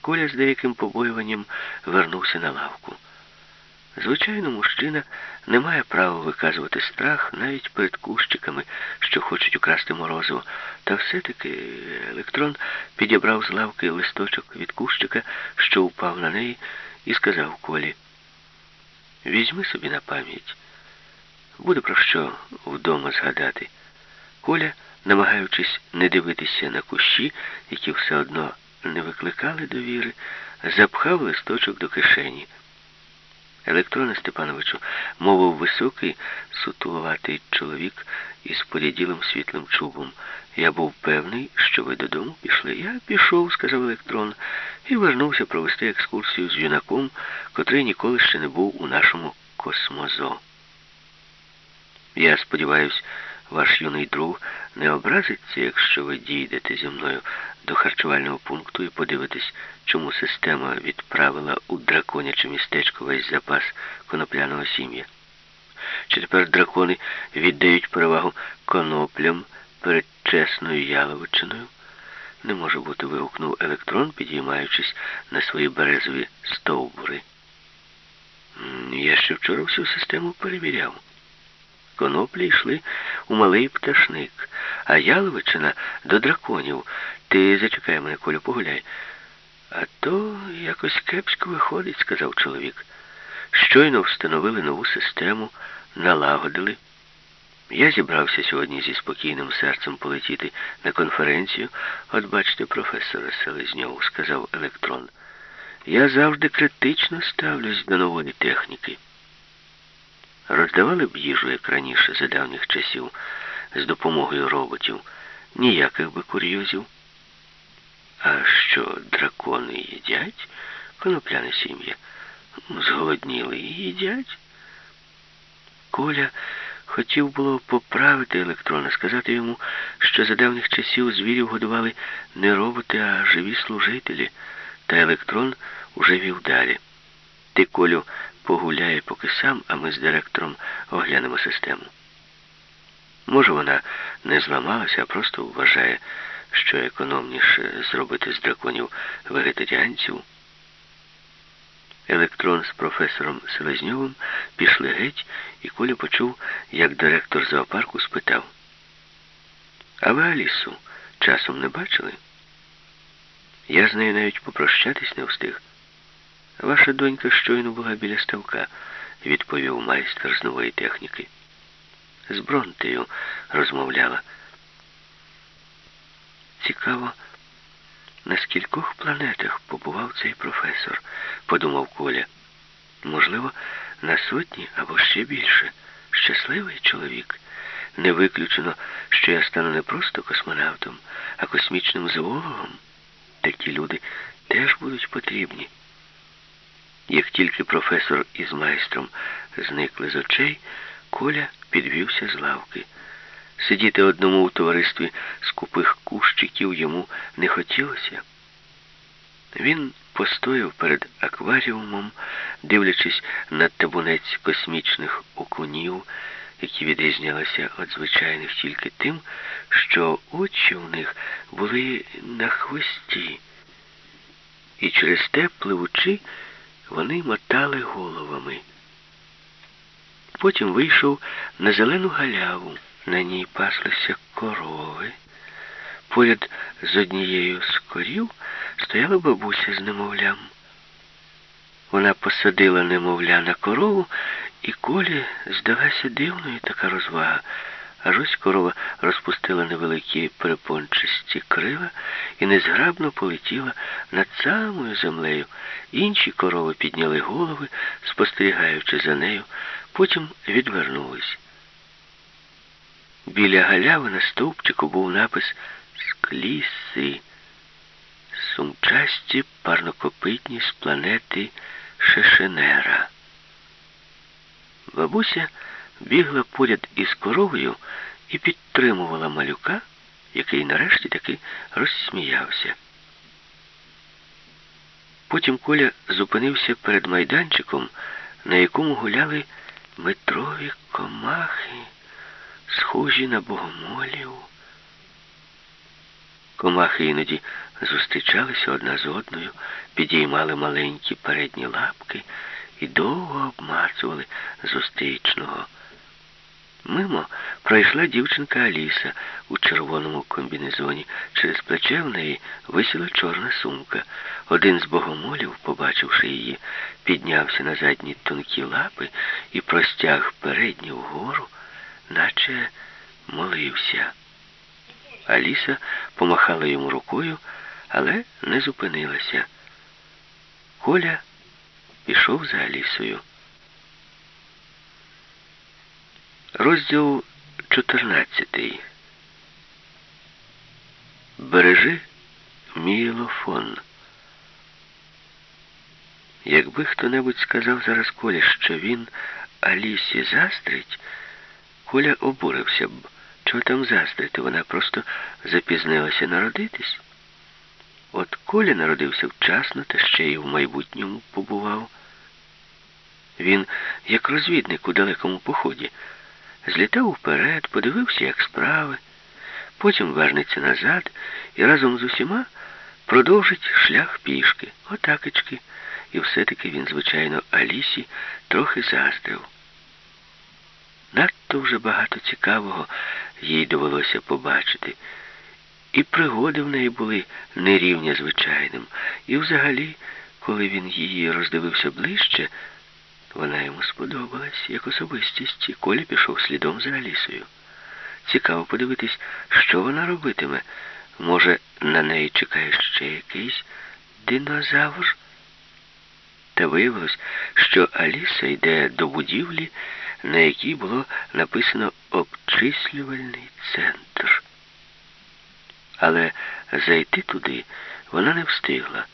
Коля з деяким побоюванням вернувся на лавку. Звичайно, мужчина не має права виказувати страх навіть перед кущиками, що хочуть украсти морозиво. Та все-таки електрон підібрав з лавки листочок від кущика, що упав на неї, і сказав Колі, візьми собі на пам'ять. Буде про що вдома згадати. Коля, намагаючись не дивитися на кущі, які все одно не викликали довіри, запхав листочок до кишені. Електроне Степановичу, мовив високий, сутуловатий чоловік із поряділим світлим чубом. Я був певний, що ви додому пішли. Я пішов, сказав електрон, і вернувся провести екскурсію з юнаком, котрий ніколи ще не був у нашому космозо. Я сподіваюся, ваш юний друг не образиться, якщо ви дійдете зі мною до харчувального пункту і подивитесь, чому система відправила у драконяче містечко весь запас конопляного сім'я. Чи тепер дракони віддають перевагу коноплям перед чесною яловичиною? Не може бути, вигукнув електрон, підіймаючись на свої березові стовбури. Я ще вчора всю систему перевіряв. Коноплі йшли у малий пташник, а яловичина до драконів. Ти зачекай мене, Колю, погуляй. А то якось кепсько виходить, сказав чоловік. Щойно встановили нову систему, налагодили. Я зібрався сьогодні зі спокійним серцем полетіти на конференцію. От бачите, професора Селезньов, сказав електрон. Я завжди критично ставлюсь до нової техніки. Роздавали б їжу, як раніше, за давніх часів, з допомогою роботів. Ніяких би курйозів. А що, дракони їдять? Конопляне сім'я. Зголодніли і їдять. Коля хотів було поправити електрона, сказати йому, що за давніх часів звірів годували не роботи, а живі служителі. Та електрон уже вів далі. Ти, Колю, погуляє поки сам, а ми з директором оглянемо систему. Може, вона не зламалася, а просто вважає, що економніше зробити з драконів вегетаріанців. Електрон з професором Селезньовим пішли геть, і Коля почув, як директор зоопарку спитав. А ви Алісу часом не бачили? Я з нею навіть попрощатись не встиг. Ваша донька щойно була біля ставка, відповів майстер з нової техніки. З Бронтею розмовляла. Цікаво, на скількох планетах побував цей професор, подумав Коля. Можливо, на сотні або ще більше. Щасливий чоловік. Не виключено, що я стану не просто космонавтом, а космічним зоологом. Такі люди теж будуть потрібні. Як тільки професор із майстром зникли з очей, Коля підвівся з лавки. Сидіти одному у товаристві скупих кущиків йому не хотілося. Він постояв перед акваріумом, дивлячись на табунець космічних окунів, які відрізнялися від звичайних тільки тим, що очі у них були на хвості, і через те, пливучи, вони мотали головами. Потім вийшов на зелену галяву. На ній паслися корови. Поряд з однією з корів стояла бабуся з немовлям. Вона посадила немовля на корову, і колі здалася дивною така розвага. Аж ось корова розпустила невеликі перепончасті крила і незграбно полетіла над самою землею. Інші корови підняли голови, спостерігаючи за нею, потім відвернулись. Біля галяви на стовпчику був напис Скліси, сумчасті парнокопитні з планети Шешенера. Бабуся бігла поряд із коровою і підтримувала малюка, який нарешті таки розсміявся. Потім Коля зупинився перед майданчиком, на якому гуляли метрові комахи, схожі на богомолів. Комахи іноді зустрічалися одна з одною, підіймали маленькі передні лапки і довго обмацували зустрічного. Мимо пройшла дівчинка Аліса у червоному комбінезоні. Через плече в неї висіла чорна сумка. Один з богомолів, побачивши її, піднявся на задні тонкі лапи і простяг передні вгору, наче молився. Аліса помахала йому рукою, але не зупинилася. Коля пішов за Алісою. Розділ 14. Бережи мілофон. Якби хто-небудь сказав зараз Колі, що він Алісі застрить, Коля обурився б. Чого там застрити? Вона просто запізнилася народитись. От Коля народився вчасно та ще й в майбутньому побував. Він, як розвідник у далекому поході, злітав вперед, подивився, як справи, потім вернеться назад і разом з усіма продовжить шлях пішки, отакечки. І все-таки він, звичайно, Алісі трохи заздрив. Надто вже багато цікавого їй довелося побачити. І пригоди в неї були нерівня звичайним. І взагалі, коли він її роздивився ближче, вона йому сподобалась як особистість, і Коля пішов слідом за Алісою. Цікаво подивитись, що вона робитиме. Може, на неї чекає ще якийсь динозавр? Та виявилось, що Аліса йде до будівлі, на якій було написано обчислювальний центр. Але зайти туди вона не встигла.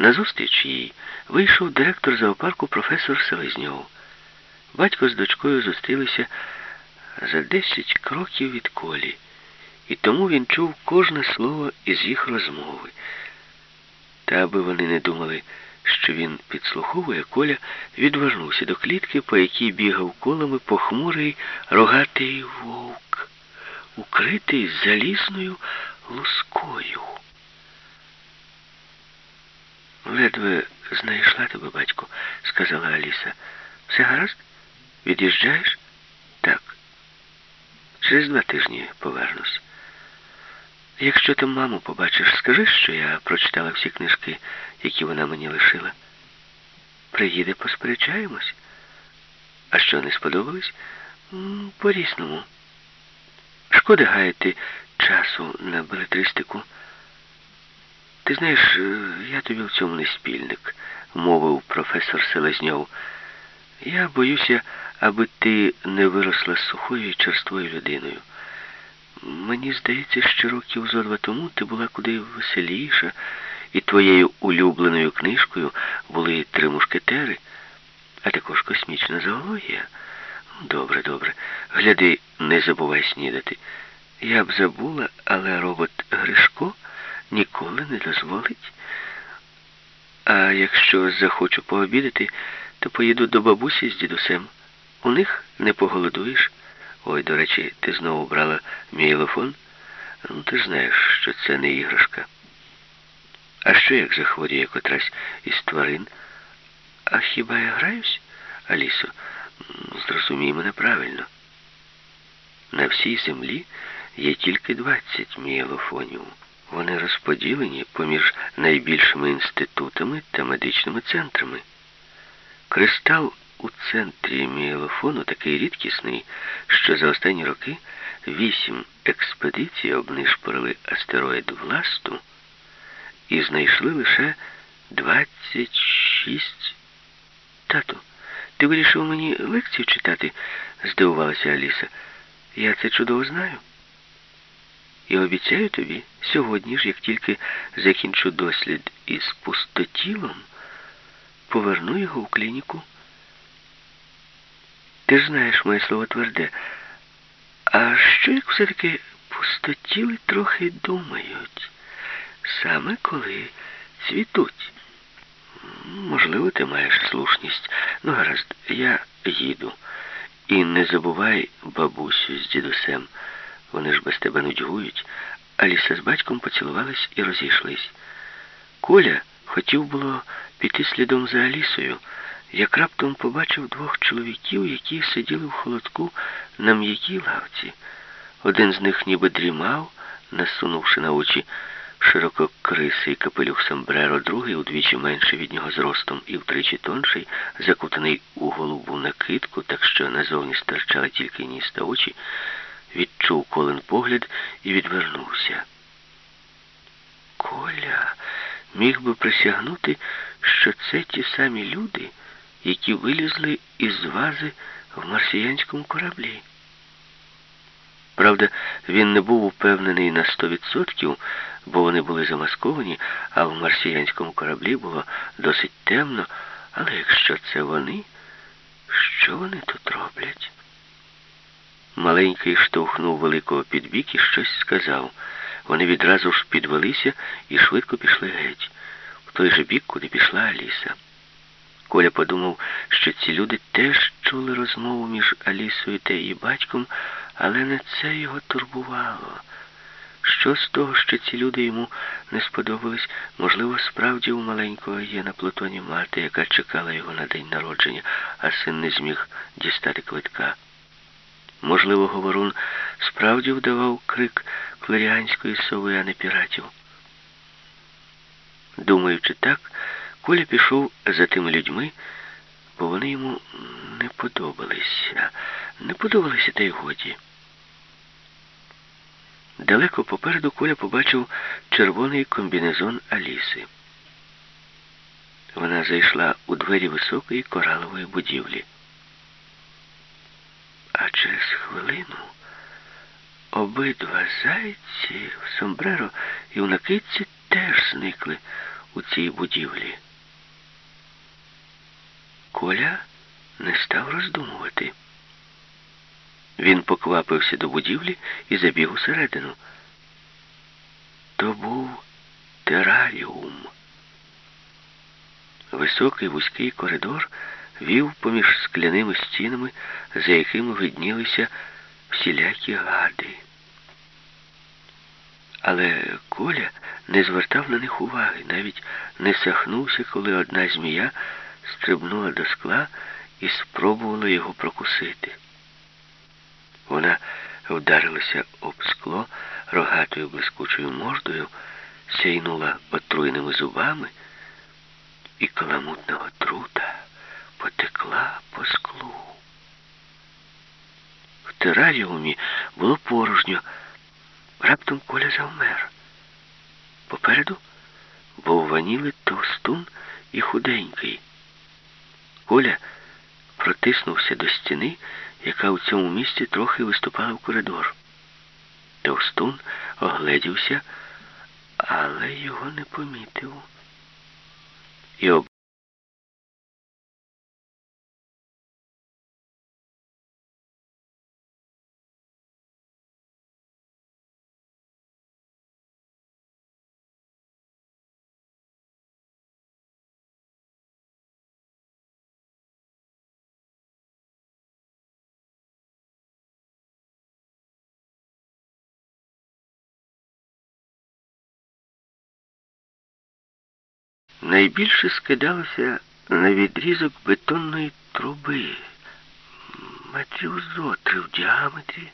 Назустріч їй вийшов директор зоопарку професор Селезньов. Батько з дочкою зустрілися за десять кроків від колі, і тому він чув кожне слово із їх розмови. Та аби вони не думали, що він підслуховує, Коля відвернувся до клітки, по якій бігав колами похмурий рогатий вовк, укритий залізною лускою. Ледве знайшла тебе, батько, сказала Аліса. Все гаразд? Від'їжджаєш? Так. Через два тижні повернусь. Якщо ти маму побачиш, скажи, що я прочитала всі книжки, які вона мені лишила. Приїде, посперечаємось. А що, не сподобались? По-різному. Шкода гаяти часу на белетристику. Ти знаєш, я тобі в цьому не спільник, мовив професор Селезньов. Я боюся, аби ти не виросла сухою і черствою людиною. Мені здається, що років зо два тому ти була куди веселіша, і твоєю улюбленою книжкою були три мушкетери, а також космічна зоологія. Добре, добре. Гляди, не забувай снідати. Я б забула, але робот Гришко ніколи не дозволить. А якщо захочу пообідати, то поїду до бабусі з дідусем. У них не поголодуєш. Ой, до речі, ти знову брала мій елефон? Ну, ти знаєш, що це не іграшка. А що як захворює котрась із тварин? А хіба я граюсь, Алісо? Зрозумій мене правильно. На всій землі є тільки 20 мієлофонів. Вони розподілені поміж найбільшими інститутами та медичними центрами. Кристал у центрі мієлофону такий рідкісний, що за останні роки вісім експедицій обнишпорили астероїд власту і знайшли лише 26. Тату, ти вирішив мені лекцію читати? здивувалася Аліса. Я це чудово знаю. І обіцяю тобі, сьогодні ж, як тільки закінчу дослід із пустотілом, поверну його в клініку. Ти ж знаєш моє слово тверде. А що як все-таки пустотіли трохи думають? Саме коли цвітуть. Можливо, ти маєш слушність. Ну, гаразд, я їду. І не забувай бабусю з дідусем. Вони ж без тебе нудьгують. Аліса з батьком поцілувались і розійшлись. Коля хотів було піти слідом за Алісою, як раптом побачив двох чоловіків, які сиділи в холодку на м'якій лавці. Один з них ніби дрімав, насунувши на очі ширококрисий капелюх Самбреро, другий удвічі менше від нього зростом і втричі тонший, закутаний у голубу накидку, так що назовні стирчали тільки ніс та очі, відчув колен погляд і відвернувся. Коля міг би присягнути, що це ті самі люди, які вилізли із вази в марсіянському кораблі. Правда, він не був упевнений на сто відсотків, бо вони були замасковані, а в марсіянському кораблі було досить темно. Але якщо це вони, що вони тут роблять? Маленький штовхнув великого підбік і щось сказав. Вони відразу ж підвелися і швидко пішли геть, в той же бік, куди пішла Аліса. Коля подумав, що ці люди теж чули розмову між Алісою та її батьком, але не це його турбувало. Що з того, що ці люди йому не сподобались, можливо, справді у маленького є на Плутоні мати, яка чекала його на день народження, а син не зміг дістати квитка. Можливо, Говорун справді вдавав крик клеріанської сови, а не піратів. Думаючи так, Коля пішов за тими людьми, бо вони йому не подобалися. Не подобалися та й годі. Далеко попереду Коля побачив червоний комбінезон Аліси. Вона зайшла у двері високої коралової будівлі. А через хвилину обидва зайці в Сомбреро і в накидці теж зникли у цій будівлі. Коля не став роздумувати. Він поквапився до будівлі і забіг усередину. То був тераріум. Високий вузький коридор вів поміж скляними стінами, за якими виднілися всілякі гади. Але Коля не звертав на них уваги, навіть не сахнувся, коли одна змія стрибнула до скла і спробувала його прокусити. Вона вдарилася об скло рогатою блискучою мордою, сяйнула отруєними зубами, і каламутна отрута потекла по склу. В тераріумі було порожньо. Раптом Коля завмер. Попереду був ваніли товстун і худенький. Коля протиснувся до стіни, яка у цьому місці трохи виступала в коридор. Товстун огледівся, але його не помітив. І найбільше скидалося на відрізок бетонної труби, метрів зо три в діаметрі,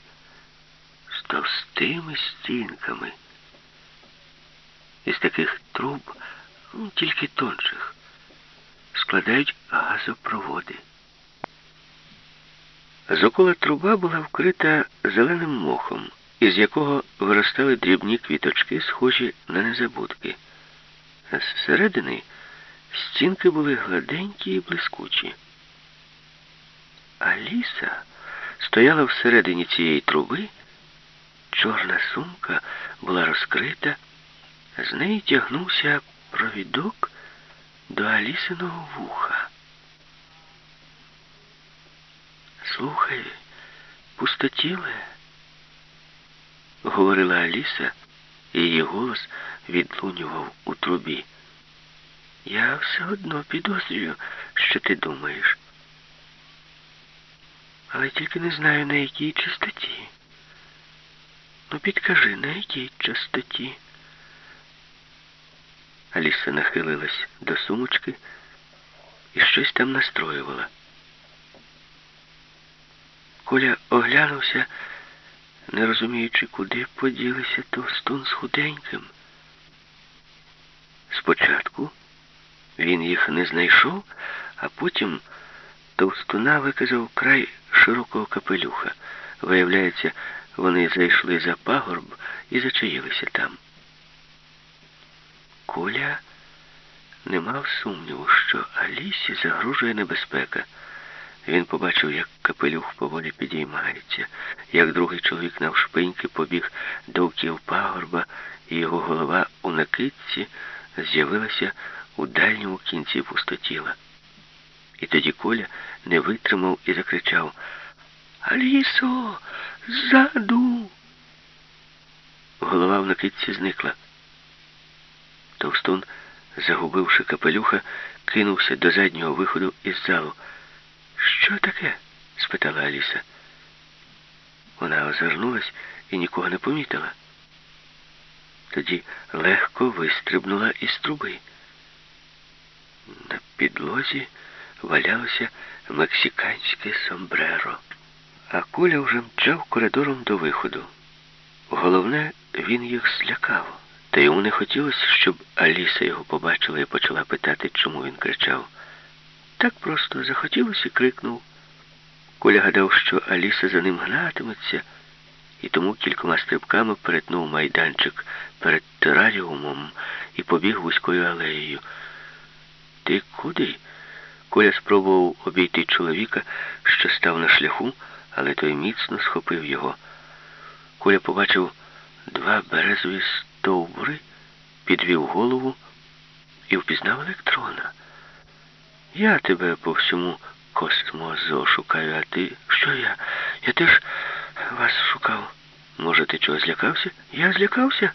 з товстими стінками. Із таких труб, ну, тільки тонших, складають газопроводи. Зокола труба була вкрита зеленим мохом, із якого виростали дрібні квіточки, схожі на незабудки. А зсередини стінки були гладенькі і блискучі. Аліса стояла всередині цієї труби, чорна сумка була розкрита, з неї тягнувся провідок до Алісиного вуха. Слухай, пустотіле, говорила Аліса, її голос відлунював у трубі. Я все одно підозрюю, що ти думаєш. Але тільки не знаю, на якій частоті. Ну, підкажи, на якій частоті. Аліса нахилилась до сумочки і щось там настроювала. Коля оглянувся, не розуміючи, куди поділися товстун з худеньким. Спочатку він їх не знайшов, а потім товстуна виказав край широкого капелюха. Виявляється, вони зайшли за пагорб і зачаїлися там. Коля не мав сумніву, що Алісі загрожує небезпека. Він побачив, як капелюх поволі підіймається, як другий чоловік навшпиньки побіг довків пагорба, і його голова у накидці з'явилася у дальньому кінці пустотіла. І тоді Коля не витримав і закричав Алісо, ззаду. Голова в накидці зникла. Товстун, загубивши капелюха, кинувся до заднього виходу із залу. Що таке? спитала Аліса. Вона озирнулась і нікого не помітила. Тоді легко вистрибнула із труби. На підлозі валялося мексиканське сомбреро, а куля вже мчав коридором до виходу. Головне, він їх злякав, та йому не хотілося, щоб Аліса його побачила і почала питати, чому він кричав. Так просто захотілося і крикнув. Коля гадав, що Аліса за ним гнатиметься, і тому кількома стрибками перетнув майданчик перед тераріумом і побіг вузькою алеєю. Ти куди? Коля спробував обійти чоловіка, що став на шляху, але той міцно схопив його. Коля побачив два березові стовбури, підвів голову і впізнав електрона. Я тебе по всьому космозу шукаю, а ти що я? Я теж вас шукав. Може, ти чого злякався? Я злякався?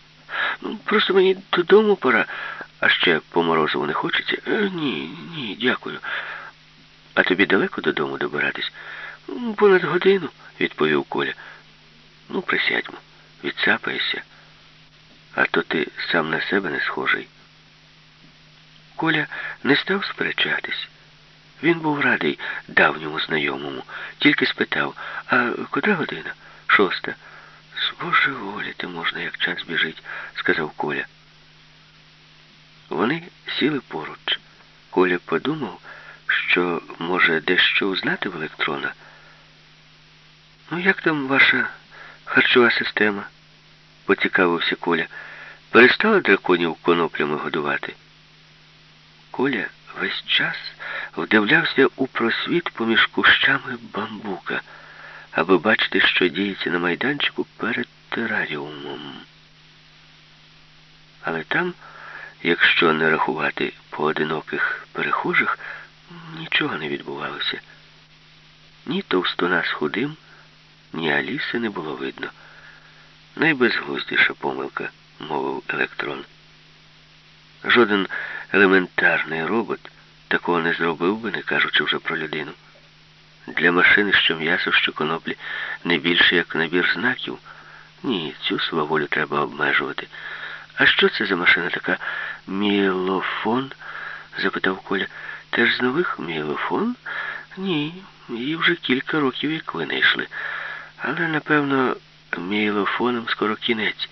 Ну, Просто мені додому пора. А ще по морозову не хочеться? Е, ні, ні, дякую. А тобі далеко додому добиратись? Понад годину, відповів Коля. Ну, присядьмо, відсапаєшся. А то ти сам на себе не схожий. Коля не став сперечатись. Він був радий давньому знайомому, тільки спитав, а котра година? Шоста. Збожеволіти можна, як час біжить, сказав Коля. Вони сіли поруч. Коля подумав, що може дещо узнати в електрона. Ну, як там ваша харчова система? поцікавився Коля. Перестала драконів коноплями годувати. Коля весь час вдивлявся у просвіт поміж кущами бамбука, аби бачити, що діється на майданчику перед тераріумом. Але там, якщо не рахувати поодиноких перехожих, нічого не відбувалося. Ні товстуна з худим, ні Аліси не було видно. Найбезглуздіша помилка, мовив електрон. Жоден елементарний робот такого не зробив би, не кажучи вже про людину. Для машини, що м'ясо, що коноплі, не більше як набір знаків. Ні, цю сваволю треба обмежувати. А що це за машина така? Мілофон запитав Коля. Теж з нових мілофон? Ні, її вже кілька років як винайшли. Але, напевно, мілофоном скоро кінець.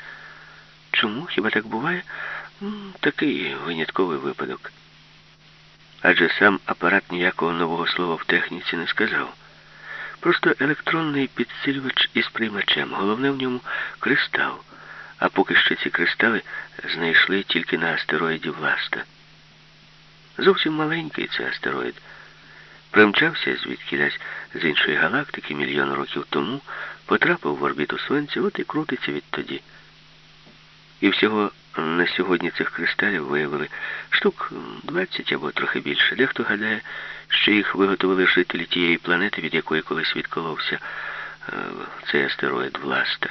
Чому? Хіба так буває? Такий винятковий випадок. Адже сам апарат ніякого нового слова в техніці не сказав. Просто електронний підсилювач із приймачем. Головне в ньому кристал. А поки що ці кристали знайшли тільки на астероїді Власта. Зовсім маленький цей астероїд. Примчався звідкілясь з іншої галактики мільйон років тому, потрапив в орбіту Сонця, от і крутиться відтоді. І всього на сьогодні цих кристалів виявили штук 20 або трохи більше. Дехто гадає, що їх виготовили жителі тієї планети, від якої колись відколовся е, цей астероїд Власта.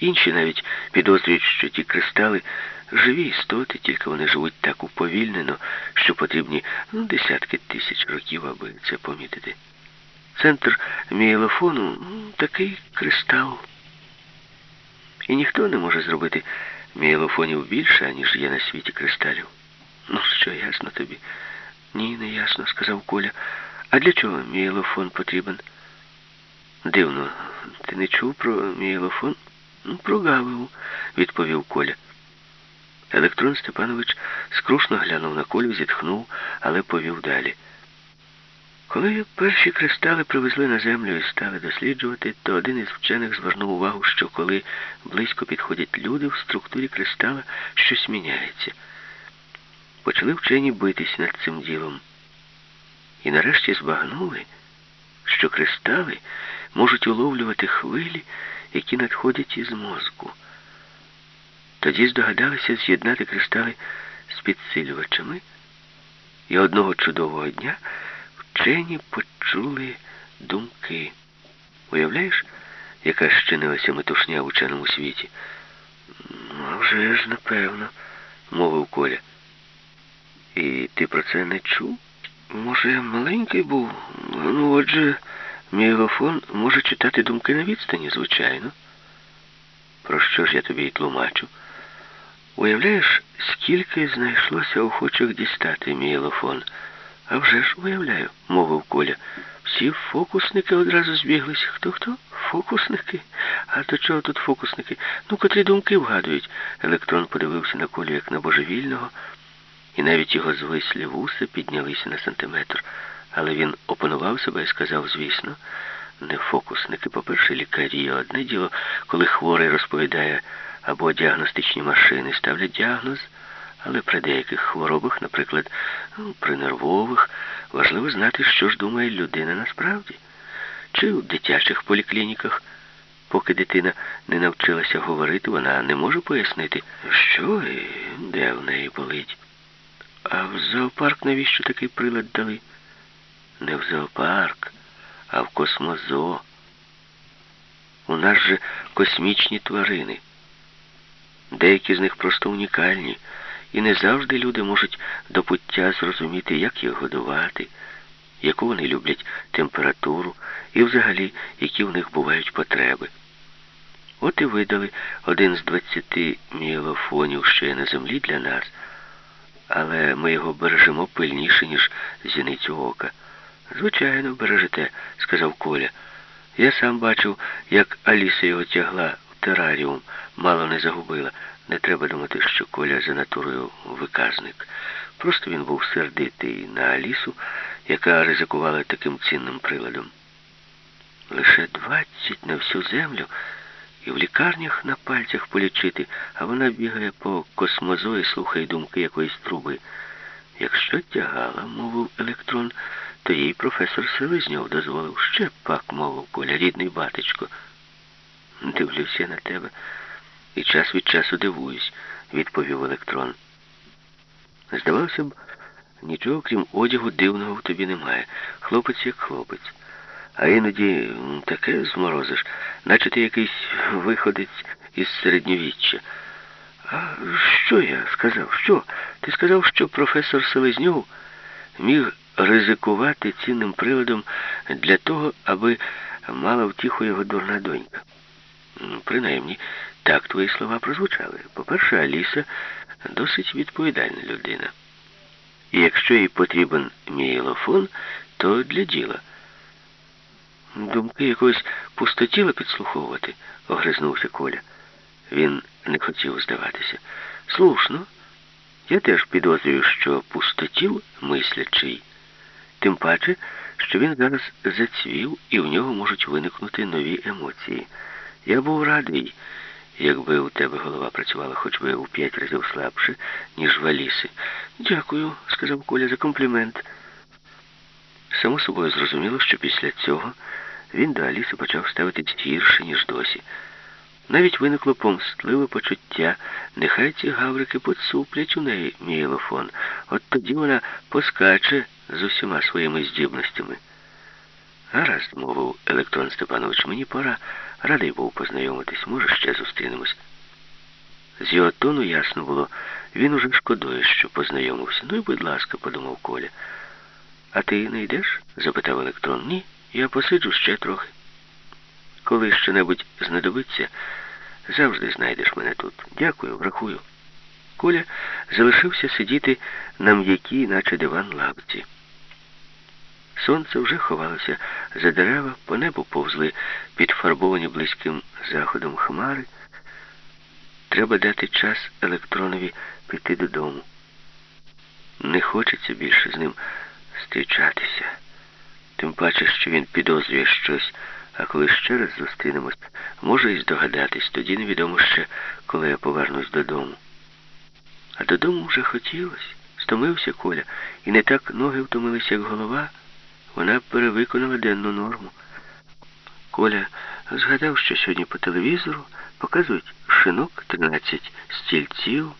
Інші навіть підозрюють, що ті кристали живі істоти, тільки вони живуть так уповільнено, що потрібні ну, десятки тисяч років, аби це помітити. Центр мієлофону ну, такий кристал. І ніхто не може зробити мієлофонів більше, аніж є на світі кристалів. Ну, що, ясно тобі? Ні, не ясно, сказав Коля. А для чого мієлофон потрібен? Дивно, ти не чув про мієлофон? Ну, прогавив, відповів Коля. Електрон Степанович скрушно глянув на колю, зітхнув, але повів далі. Коли перші кристали привезли на землю і стали досліджувати, то один із вчених звернув увагу, що коли близько підходять люди, в структурі кристала щось міняється. Почали вчені битись над цим ділом. І нарешті збагнули, що кристали можуть уловлювати хвилі, які надходять із мозку. Тоді здогадалися з'єднати кристали з підсилювачами, і одного чудового дня вчені почули думки. Уявляєш, яка щинилася метушня в ученому світі? «Ну, «А вже ж, напевно, мовив Коля. І ти про це не чув? Може, я маленький був? Ну, отже, мієлофон може читати думки на відстані, звичайно. Про що ж я тобі й тлумачу? Уявляєш, скільки знайшлося охочих дістати мієлофон? А вже ж уявляю, мовив Коля. Всі фокусники одразу збіглись. Хто хто? Фокусники? А до чого тут фокусники? Ну, котрі думки вгадують. Електрон подивився на Колю як на божевільного, і навіть його звислі вуси піднялися на сантиметр. Але він опанував себе і сказав, звісно, не фокусники, по-перше, лікарі. Одне діло, коли хворий розповідає або діагностичні машини ставлять діагноз, але при деяких хворобах, наприклад, при нервових, важливо знати, що ж думає людина насправді. Чи в дитячих поліклініках, поки дитина не навчилася говорити, вона не може пояснити, що і де в неї болить. А в зоопарк навіщо такий прилад дали? Не в зоопарк, а в космозо. У нас же космічні тварини. Деякі з них просто унікальні, і не завжди люди можуть до пуття зрозуміти, як їх годувати, яку вони люблять температуру і взагалі, які в них бувають потреби. От і видали один з двадцяти мієлофонів, що є на землі для нас, але ми його бережемо пильніше, ніж зіницю ока. Звичайно, бережете, сказав Коля. Я сам бачив, як Аліса його тягла в тераріум, мало не загубила. Не треба думати, що Коля за натурою виказник. Просто він був сердитий на Алісу, яка ризикувала таким цінним приладом. Лише двадцять на всю землю і в лікарнях на пальцях полічити, а вона бігає по космозо і слухає думки якоїсь труби. Якщо тягала, мовив електрон, то їй професор Селезньов дозволив. Ще пак, мовив Коля, рідний батечко. Дивлюся на тебе і час від часу дивуюсь, відповів електрон. Здавалося б, нічого крім одягу дивного в тобі немає. Хлопець як хлопець. А іноді таке зморозиш, наче ти якийсь виходець із середньовіччя. А що я сказав? Що? Ти сказав, що професор Селезньов міг ризикувати цінним приладом для того, аби мала втіху його дурна донька. Принаймні, так твої слова прозвучали. По-перше, Аліса досить відповідальна людина. І якщо їй потрібен мієлофон, то для діла. Думки якогось пустотіла підслуховувати, огризнувся Коля. Він не хотів здаватися. Слушно. Я теж підозрюю, що пустотіл мислячий. Тим паче, що він зараз зацвів і в нього можуть виникнути нові емоції. Я був радий, якби у тебе голова працювала хоч би у п'ять разів слабше, ніж в Аліси. Дякую, сказав Коля за комплімент. Само собою зрозуміло, що після цього він до Аліси почав ставитись гірше, ніж досі. Навіть виникло помстливе почуття. Нехай ці гаврики поцуплять у неї мієлофон. От тоді вона поскаче з усіма своїми здібностями. Гаразд, мовив Електрон Степанович, мені пора. Радий був познайомитись, може, ще зустрінемось. З його тону ясно було, він уже шкодує, що познайомився. Ну і, будь ласка, подумав Коля. А ти не йдеш? запитав електрон. Ні, я посиджу ще трохи. Коли що-небудь знадобиться, завжди знайдеш мене тут. Дякую, врахую. Коля залишився сидіти на м'якій, наче диван лавці. Сонце вже ховалося за дерева, по небу повзли підфарбовані близьким заходом хмари. Треба дати час електронові піти додому. Не хочеться більше з ним зустрічатися. Тим паче, що він підозрює щось, а коли ще раз зустрінемось, може і здогадатись, тоді невідомо ще, коли я повернусь додому. А додому вже хотілося. Стомився Коля, і не так ноги втомилися, як голова. Вона перевиконала денну норму. Коля згадав, що сьогодні по телевізору показують шинок 13 стільців,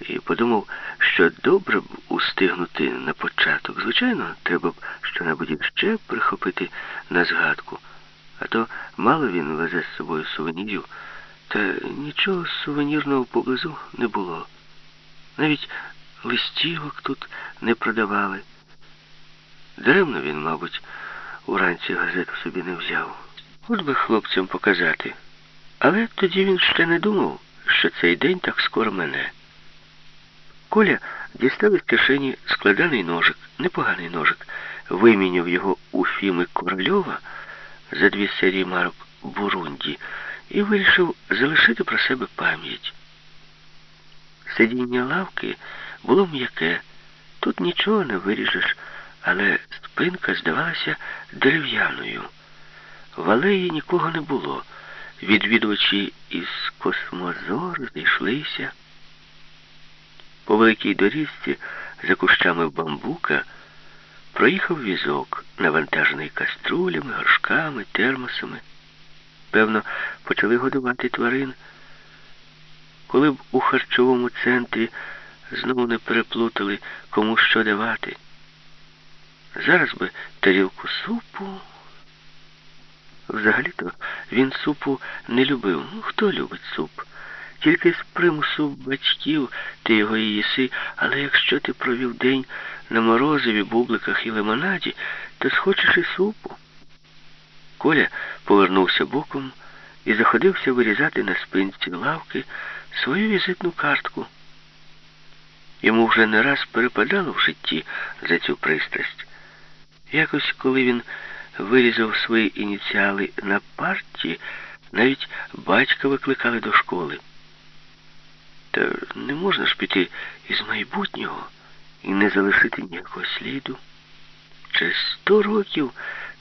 і подумав, що добре б устигнути на початок. Звичайно, треба б щонебудь ще прихопити на згадку. А то мало він везе з собою сувенірів, та нічого сувенірного поблизу не було. Навіть листівок тут не продавали. Даремно він, мабуть, уранці газету собі не взяв. От би хлопцям показати. Але тоді він ще не думав, що цей день так скоро мене. Коля дістав із кишені складаний ножик, непоганий ножик, виміняв його у Фіми Корольова за дві серії марок Бурунді і вирішив залишити про себе пам'ять. Сидіння лавки було м'яке, тут нічого не виріжеш, але спинка здавалася дерев'яною. В алеї нікого не було. Відвідувачі із космозору зійшлися. По великій доріжці за кущами бамбука проїхав візок, навантажений каструлями, горшками, термосами. Певно, почали годувати тварин. Коли б у харчовому центрі знову не переплутали, кому що давати. Зараз би тарілку супу. Взагалі-то він супу не любив. Ну, хто любить суп? Тільки з примусу батьків ти його і їси, але якщо ти провів день на морозиві, бубликах і лимонаді, то схочеш і супу. Коля повернувся боком і заходився вирізати на спинці лавки свою візитну картку. Йому вже не раз перепадало в житті за цю пристрасть. Якось, коли він вирізав свої ініціали на парті, навіть батька викликали до школи. Та не можна ж піти із майбутнього і не залишити ніякого сліду. Через сто років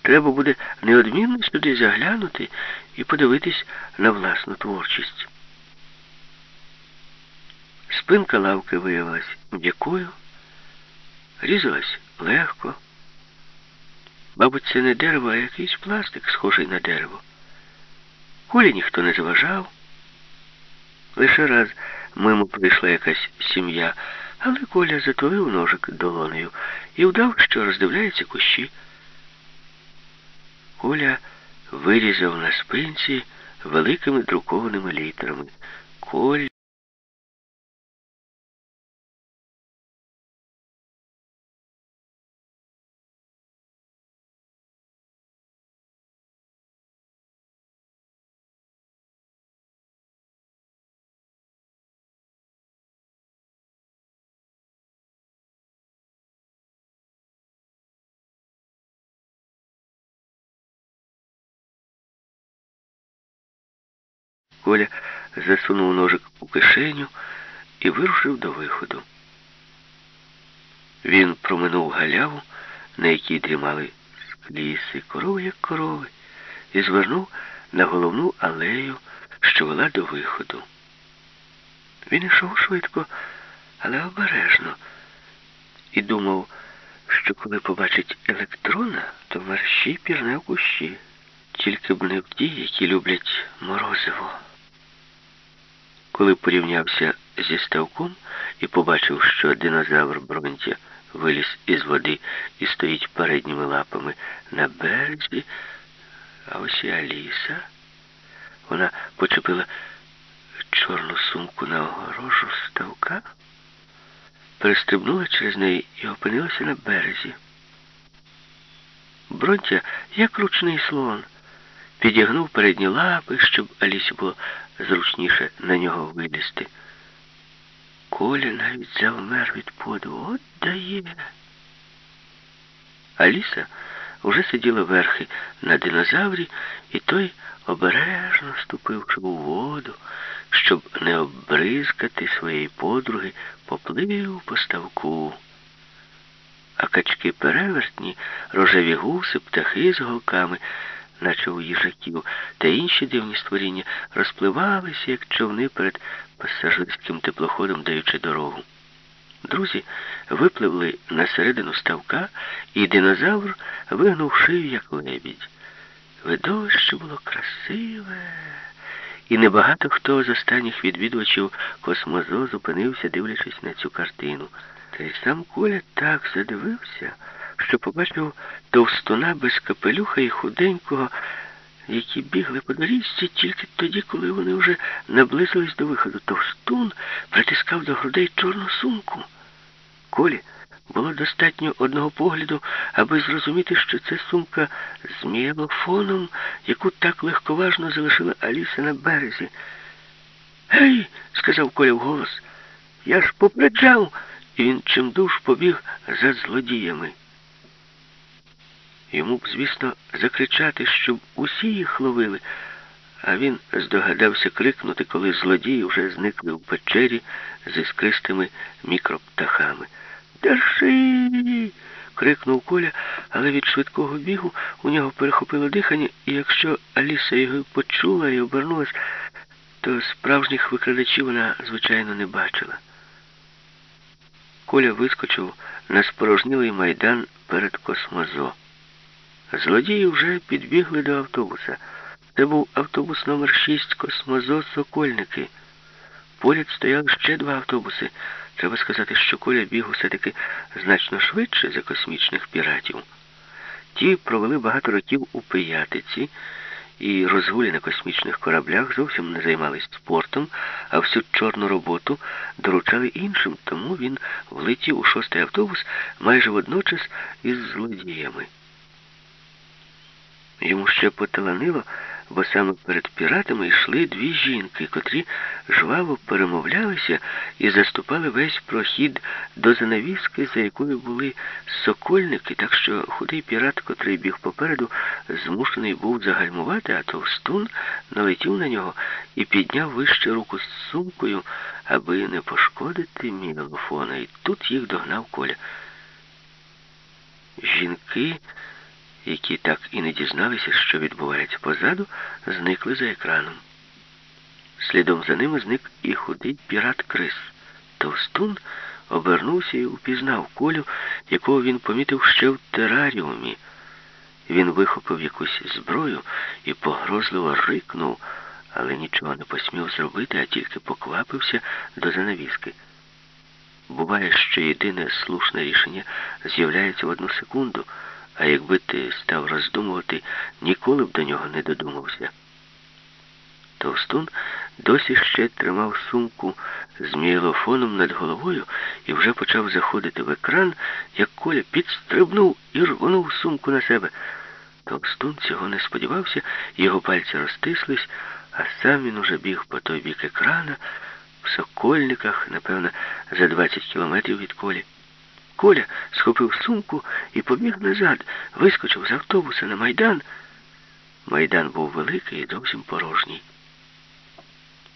треба буде неодмінно сюди заглянути і подивитись на власну творчість. Спинка лавки виявилась м'якою, різалась легко. Мабуть, це не дерево, а якийсь пластик, схожий на дерево. Колі ніхто не заважав. Лише раз мимо прийшла якась сім'я, але Коля затулив ножик долонею і вдав, що роздивляється кущі. Коля вирізав на спинці великими друкованими літерами. Коль. Коля засунув ножик у кишеню і вирушив до виходу. Він проминув галяву, на якій дрімали скліси, корови, як корови, і звернув на головну алею, що вела до виходу. Він йшов швидко, але обережно, і думав, що коли побачить електрона, то мерщій пірне в кущі, тільки б не в ті, які люблять морозиво. Коли порівнявся зі ставком і побачив, що динозавр Бронтя виліз із води і стоїть передніми лапами на березі, а ось і Аліса. Вона почепила чорну сумку на огорожу ставка, перестрибнула через неї і опинилася на березі. Бронтя, як ручний слон, підігнув передні лапи, щоб Алісі було зручніше на нього вилізти. Коля навіть завмер від подиву. От дає. Аліса вже сиділа верхи на динозаврі, і той, обережно ступивши у воду, щоб не обризкати своєї подруги, поплив по ставку. А качки перевертні, рожеві гуси, птахи з голками, наче у їжаків, та інші дивні створіння розпливалися, як човни перед пасажирським теплоходом, даючи дорогу. Друзі випливли на середину ставка, і динозавр вигнув шию, як лебідь. Видовище було красиве, і небагато хто з останніх відвідувачів космозо зупинився, дивлячись на цю картину. Та й сам Коля так задивився, що побачив товстуна без капелюха і худенького, які бігли по доріжці тільки тоді, коли вони вже наблизились до виходу. Товстун притискав до грудей чорну сумку. Колі було достатньо одного погляду, аби зрозуміти, що це сумка з мієлофоном, яку так легковажно залишила Аліса на березі. Гей, сказав Коля вголос, я ж попереджав, і він чимдуж побіг за злодіями. Йому б, звісно, закричати, щоб усі їх ловили, а він здогадався крикнути, коли злодії вже зникли в печері з іскристими мікроптахами. Держи. крикнув Коля, але від швидкого бігу у нього перехопило дихання, і якщо Аліса його почула і обернулась, то справжніх викрадачів вона, звичайно, не бачила. Коля вискочив на спорожнілий майдан перед космозо. Злодії вже підбігли до автобуса. Це був автобус номер 6 Космозо Сокольники. Поряд стояли ще два автобуси. Треба сказати, що Коля біг усе-таки значно швидше за космічних піратів. Ті провели багато років у пиятиці і розгулі на космічних кораблях зовсім не займались спортом, а всю чорну роботу доручали іншим, тому він влетів у шостий автобус майже водночас із злодіями. Йому ще поталанило, бо саме перед піратами йшли дві жінки, котрі жваво перемовлялися і заступали весь прохід до занавіски, за якою були сокольники, так що худий пірат, котрий біг попереду, змушений був загальмувати, а товстун налетів на нього і підняв вище руку з сумкою, аби не пошкодити мілофона. І тут їх догнав коля. Жінки які так і не дізналися, що відбувається позаду, зникли за екраном. Слідом за ними зник і худий пірат Крис. Товстун обернувся і упізнав колю, якого він помітив ще в тераріумі. Він вихопив якусь зброю і погрозливо рикнув, але нічого не посмів зробити, а тільки поквапився до занавіски. Буває, що єдине слушне рішення з'являється в одну секунду. А якби ти став роздумувати, ніколи б до нього не додумався. Товстун досі ще тримав сумку з мієлофоном над головою і вже почав заходити в екран, як Коля підстрибнув і рвонув сумку на себе. Товстун цього не сподівався, його пальці розтислись, а сам він уже біг по той бік екрана в сокольниках, напевно, за 20 кілометрів від колі. Коля схопив сумку і побіг назад, вискочив з автобуса на майдан. Майдан був великий і зовсім порожній.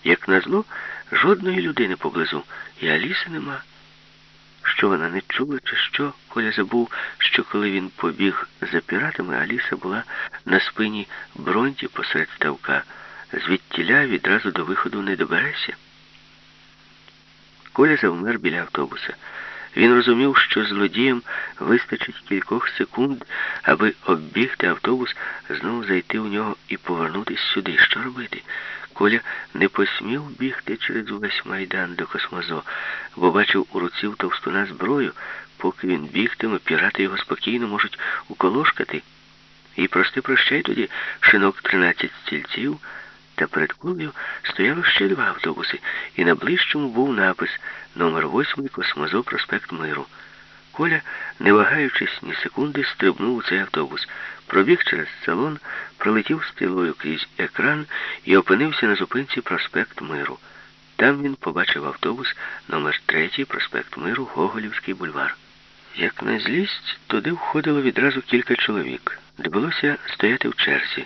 Як назло, жодної людини поблизу, і Аліси нема. Що вона не чула, чи що, Коля забув, що коли він побіг за піратами, Аліса була на спині бронті посеред ставка. Звідтіля відразу до виходу не доберешся. Коля завмер біля автобуса. Він розумів, що злодіям вистачить кількох секунд, аби оббігти автобус, знову зайти у нього і повернутися сюди. Що робити? Коля не посмів бігти через увесь майдан до Космозо, бо бачив у руці в товстуна зброю, поки він бігтиме, пірати його спокійно можуть уколошкати. І прости прощай тоді шинок 13 стільців. Та перед колею стояло ще два автобуси, і на ближчому був напис номер 8 Космозо проспект Миру. Коля, не вагаючись ні секунди, стрибнув у цей автобус, пробіг через салон, пролетів стрілою крізь екран і опинився на зупинці проспект Миру. Там він побачив автобус номер 3 проспект Миру, Гоголівський бульвар. Як на злість, туди входило відразу кілька чоловік. Довелося стояти в черзі.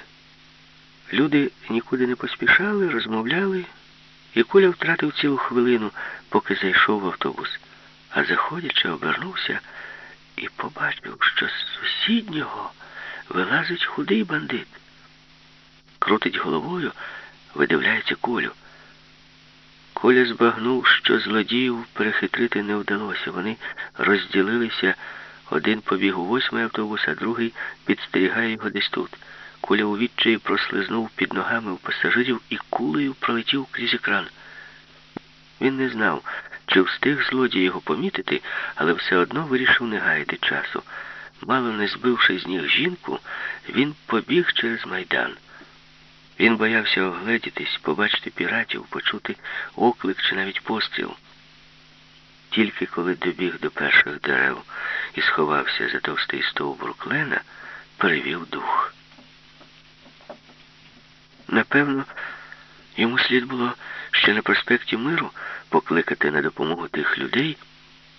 Люди нікуди не поспішали, розмовляли, і Коля втратив цілу хвилину, поки зайшов в автобус. А заходячи, обернувся і побачив, що з сусіднього вилазить худий бандит. Крутить головою, видивляється Колю. Коля збагнув, що злодіїв перехитрити не вдалося. Вони розділилися. Один побіг у восьмий автобус, а другий підстерігає його десь тут. Коля у відчаї прослизнув під ногами у пасажирів і кулею пролетів крізь екран. Він не знав, чи встиг злодій його помітити, але все одно вирішив не гаяти часу. Мало не збивши з ніг жінку, він побіг через майдан. Він боявся огледітись, побачити піратів, почути оклик чи навіть постріл. Тільки коли добіг до перших дерев і сховався за товстий стовбур клена, перевів дух. Напевно, йому слід було ще на проспекті Миру покликати на допомогу тих людей,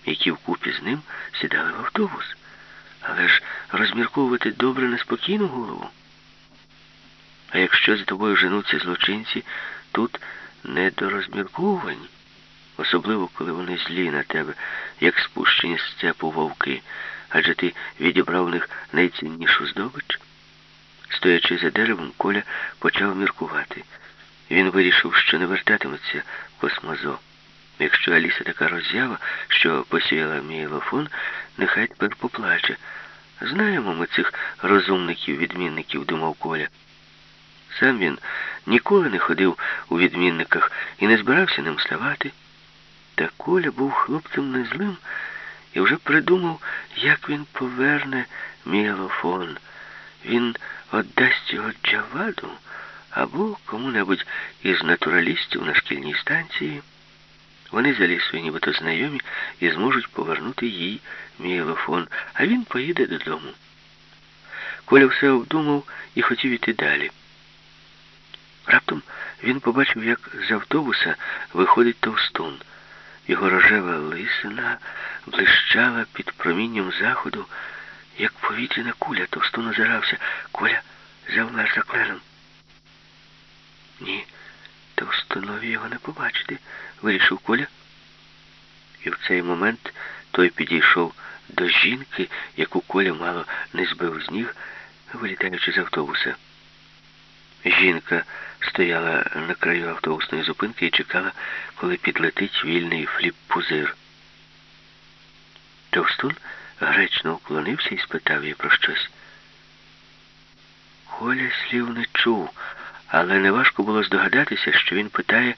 які вкупі з ним сідали в автобус. Але ж розмірковувати добре на спокійну голову. А якщо за тобою женуться злочинці, тут не до розмірковувань, особливо коли вони злі на тебе, як спущені з цепу вовки, адже ти відібрав у них найціннішу здобич. Стоячи за деревом, Коля почав міркувати. Він вирішив, що не вертатиметься космозо. Якщо Аліса така роззява, що посіяла мій лофон, нехай тепер поплаче. Знаємо ми цих розумників-відмінників, думав Коля. Сам він ніколи не ходив у відмінниках і не збирався ним ставати. Та Коля був хлопцем незлим і вже придумав, як він поверне мій лофон. Він віддасть його Джаваду або кому-небудь із натуралістів на шкільній станції. Вони за лісою нібито знайомі і зможуть повернути їй мій елофон, а він поїде додому. Коля все обдумав і хотів іти далі. Раптом він побачив, як з автобуса виходить товстун. Його рожева лисина блищала під промінням заходу, як повітряна куля, товстун озирався. Коля завмер за кленом. Ні, товстонові його не побачити, вирішив Коля. І в цей момент той підійшов до жінки, яку Коля мало не збив з ніг, вилітаючи з автобуса. Жінка стояла на краю автобусної зупинки і чекала, коли підлетить вільний фліп-пузир. Товстун гречно уклонився і спитав її про щось. Коля слів не чув, але неважко було здогадатися, що він питає,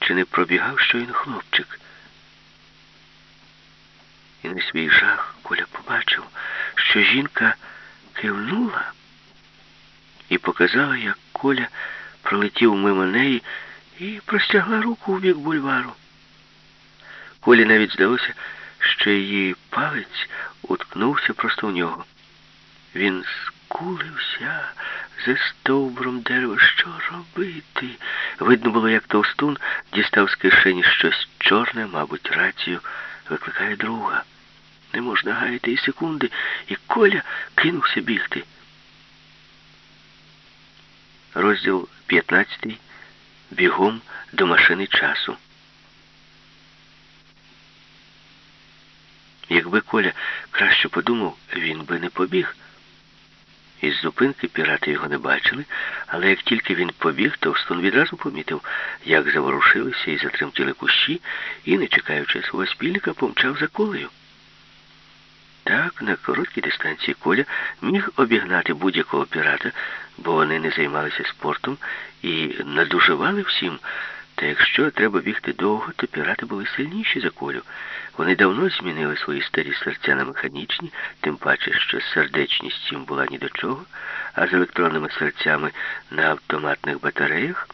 чи не пробігав щойно хлопчик. І на свій жах Коля побачив, що жінка кивнула і показала, як Коля пролетів мимо неї і простягла руку у бік бульвару. Колі навіть здалося, що її палець уткнувся просто в нього. Він скулився за стовбуром дерева. Що робити? Видно було, як товстун дістав з кишені щось чорне, мабуть, рацію, викликає друга. Не можна гаяти і секунди, і Коля кинувся бігти. Розділ 15. бігом до машини часу. Якби Коля краще подумав, він би не побіг. Із зупинки пірати його не бачили, але як тільки він побіг, Товстун відразу помітив, як заворушилися і затремтіли кущі, і, не чекаючи свого спільника, помчав за колею. Так, на короткій дистанції Коля міг обігнати будь-якого пірата, бо вони не займалися спортом і надуживали всім. Та якщо треба бігти довго, то пірати були сильніші за колю. Вони давно змінили свої старі серця на механічні, тим паче, що сердечність їм була ні до чого, а з електронними серцями на автоматних батареях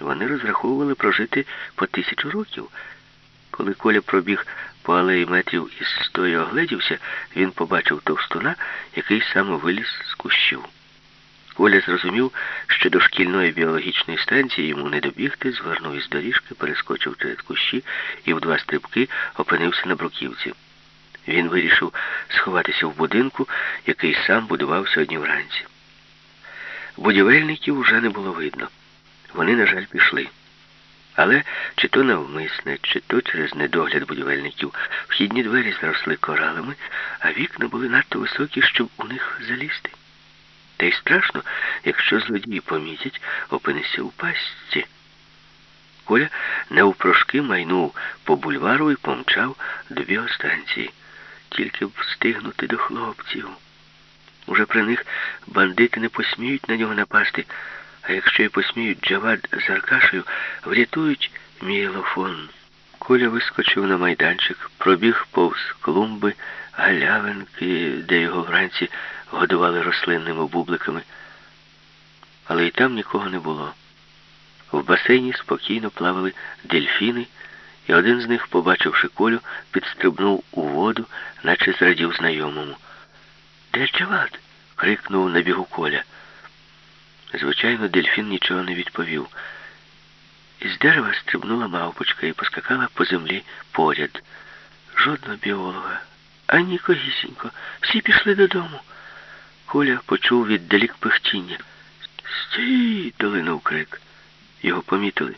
вони розраховували прожити по тисячу років. Коли Коля пробіг по алеї метрів із стою огледівся, він побачив товстуна, який саме виліз з кущів. Коля зрозумів, що до шкільної біологічної станції йому не добігти, звернув із доріжки, перескочив через кущі і в два стрибки опинився на бруківці. Він вирішив сховатися в будинку, який сам будував сьогодні вранці. Будівельників вже не було видно. Вони, на жаль, пішли. Але чи то навмисне, чи то через недогляд будівельників, вхідні двері заросли коралами, а вікна були надто високі, щоб у них залізти. Та й страшно, якщо злодії помітять, опинися у пастці. Коля навпрошки майнув по бульвару і помчав до біостанції. Тільки б встигнути до хлопців. Уже при них бандити не посміють на нього напасти, а якщо й посміють Джавад з Аркашею, врятують мієлофон. Коля вискочив на майданчик, пробіг повз клумби, галявинки, де його вранці годували рослинними бубликами. Але і там нікого не було. В басейні спокійно плавали дельфіни, і один з них, побачивши колю, підстрибнув у воду, наче зрадів знайомому. Де крикнув на бігу коля. Звичайно, дельфін нічого не відповів. Із дерева стрибнула мавпочка і поскакала по землі поряд. Жодного біолога, ані когісінько. Всі пішли додому. Коля почув віддалік пихтіння. Стій! долинув крик. Його помітили.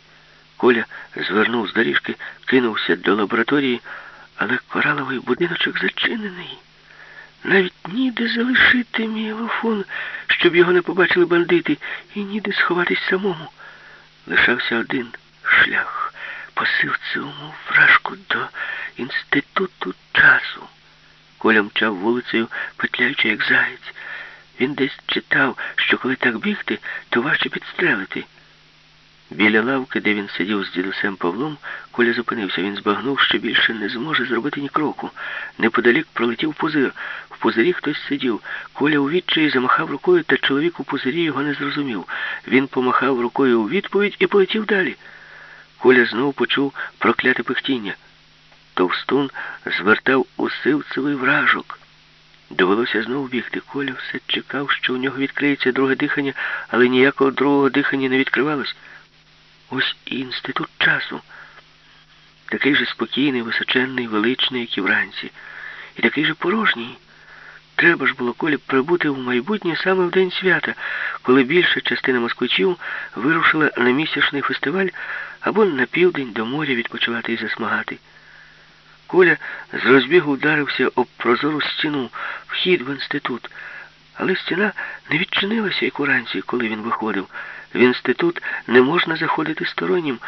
Коля звернув з доріжки, кинувся до лабораторії, але кораловий будиночок зачинений. Навіть ніде залишити мій елофон, щоб його не побачили бандити, і ніде сховатись самому. Лишався один шлях по сивцевому вражку до інституту часу. Коля мчав вулицею, петляючи, як заєць. Він десь читав, що коли так бігти, то важче підстрелити. Біля лавки, де він сидів з дідусем Павлом, Коля зупинився. Він збагнув, що більше не зможе зробити ні кроку. Неподалік пролетів пузир. В пузирі хтось сидів. Коля у відчаї замахав рукою, та чоловік у пузирі його не зрозумів. Він помахав рукою у відповідь і полетів далі. Коля знову почув прокляте пихтіння. Товстун звертав у сивцевий вражок. Довелося знову бігти. Коля все чекав, що у нього відкриється друге дихання, але ніякого другого дихання не відкривалось. Ось і інститут часу. Такий же спокійний, височенний, величний, як і вранці. І такий же порожній. Треба ж було Колі прибути в майбутнє саме в день свята, коли більша частина москвичів вирушила на місячний фестиваль або на південь до моря відпочивати і засмагати. Коля з розбігу вдарився об прозору стіну, вхід в інститут. Але стіна не відчинилася, як уранці, коли він виходив. В інститут не можна заходити стороннім,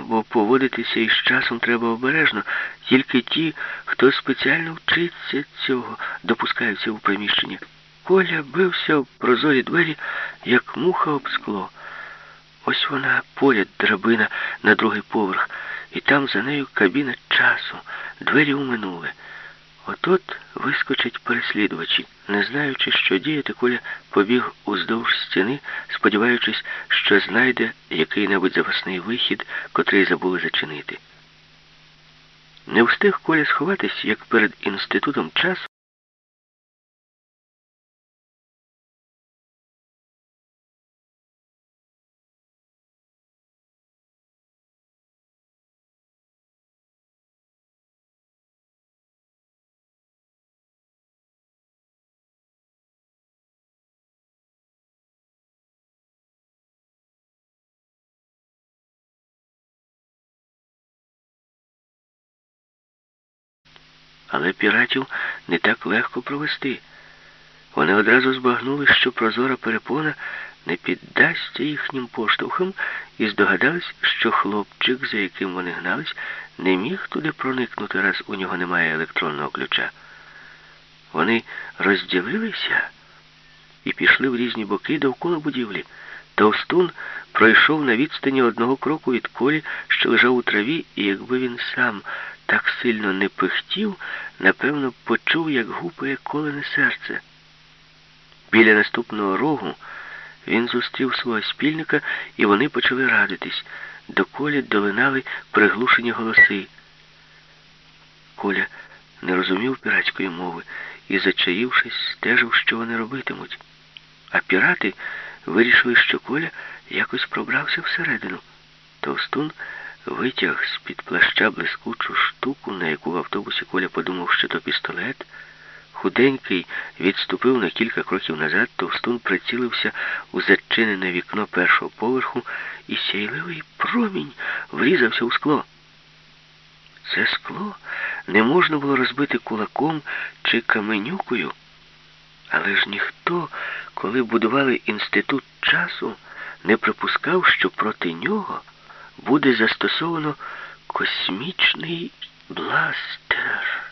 бо поводитися із часом треба обережно. Тільки ті, хто спеціально вчиться цього, допускаються у приміщення. Коля бився в прозорі двері, як муха об скло. Ось вона поряд драбина на другий поверх, і там за нею кабіна часу, двері у минуле. От-от вискочать переслідувачі. Не знаючи, що діяти, Коля побіг уздовж стіни, сподіваючись, що знайде який-небудь запасний вихід, котрий забули зачинити. Не встиг Коля сховатись, як перед інститутом часу. Але піратів не так легко провести. Вони одразу збагнули, що прозора перепона не піддасться їхнім поштовхам, і здогадались, що хлопчик, за яким вони гнались, не міг туди проникнути, раз у нього немає електронного ключа. Вони розділилися і пішли в різні боки довкола будівлі. Товстун пройшов на відстані одного кроку від колі, що лежав у траві, і якби він сам так сильно не пихтів, напевно, почув, як гупає колене серце. Біля наступного рогу він зустрів свого спільника, і вони почали радитись. До колі долинали приглушені голоси. Коля не розумів піратської мови і, зачаївшись, стежив, що вони робитимуть. А пірати вирішили, що Коля якось пробрався всередину. Товстун витяг з-під плаща блискучу штуку, на яку в автобусі Коля подумав, що то пістолет. Худенький відступив на кілька кроків назад, товстун прицілився у зачинене вікно першого поверху, і сяйливий промінь врізався у скло. Це скло не можна було розбити кулаком чи каменюкою, але ж ніхто, коли будували інститут часу, не припускав, що проти нього буде застосовано космічний бластер.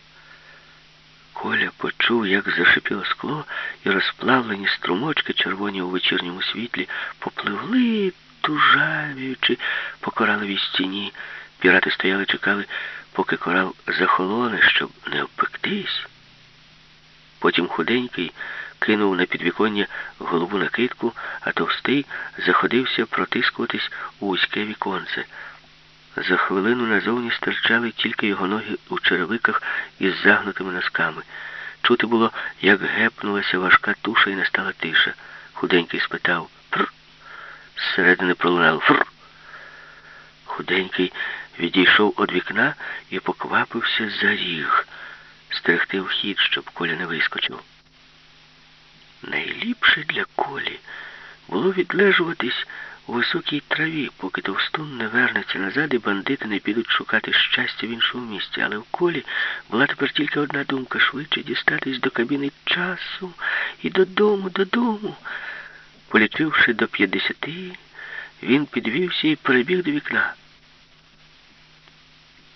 Коля почув, як зашипіло скло, і розплавлені струмочки, червоні у вечірньому світлі, попливли, тужавіючи по кораловій стіні. Пірати стояли, чекали, поки корал захолоне, щоб не обпектись. Потім худенький кинув на підвіконня голову накидку, а товстий заходився протискуватись у вузьке віконце. За хвилину назовні стирчали тільки його ноги у черевиках із загнутими носками. Чути було, як гепнулася важка туша і настала тиша. Худенький спитав Фр. Зсередини пролунав Фр. Худенький відійшов від вікна і поквапився за ріг, стерегти вхід, щоб Коля не вискочив. Найліпше для Колі було відлежуватись у високій траві, поки товстун не вернеться назад і бандити не підуть шукати щастя в іншому місці. Але в колі була тепер тільки одна думка швидше дістатись до кабіни часу і додому, додому. Полічивши до п'ятдесяти, він підвівся і перебіг до вікна.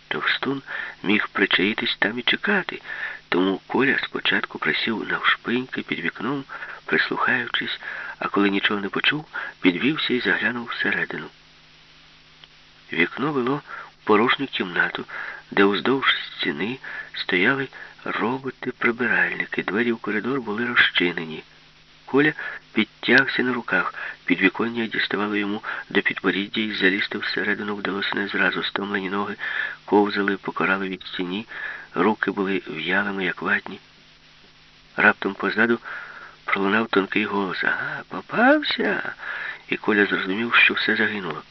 Товстун міг причаїтись там і чекати, тому Коля спочатку присів навшпиньки під вікном, прислухаючись, а коли нічого не почув, підвівся і заглянув всередину. Вікно вело в порожню кімнату, де уздовж стіни стояли роботи-прибиральники. Двері в коридор були розчинені. Коля підтягся на руках. Підвіконня діставало йому до підборіддя і залізти всередину вдалося не зразу. Стомлені ноги ковзали, покорали від стіні, руки були в'ялими, як ватні. Раптом позаду пролунав тонкий голос. Ага, попався. І Коля зрозумів, що все загинуло.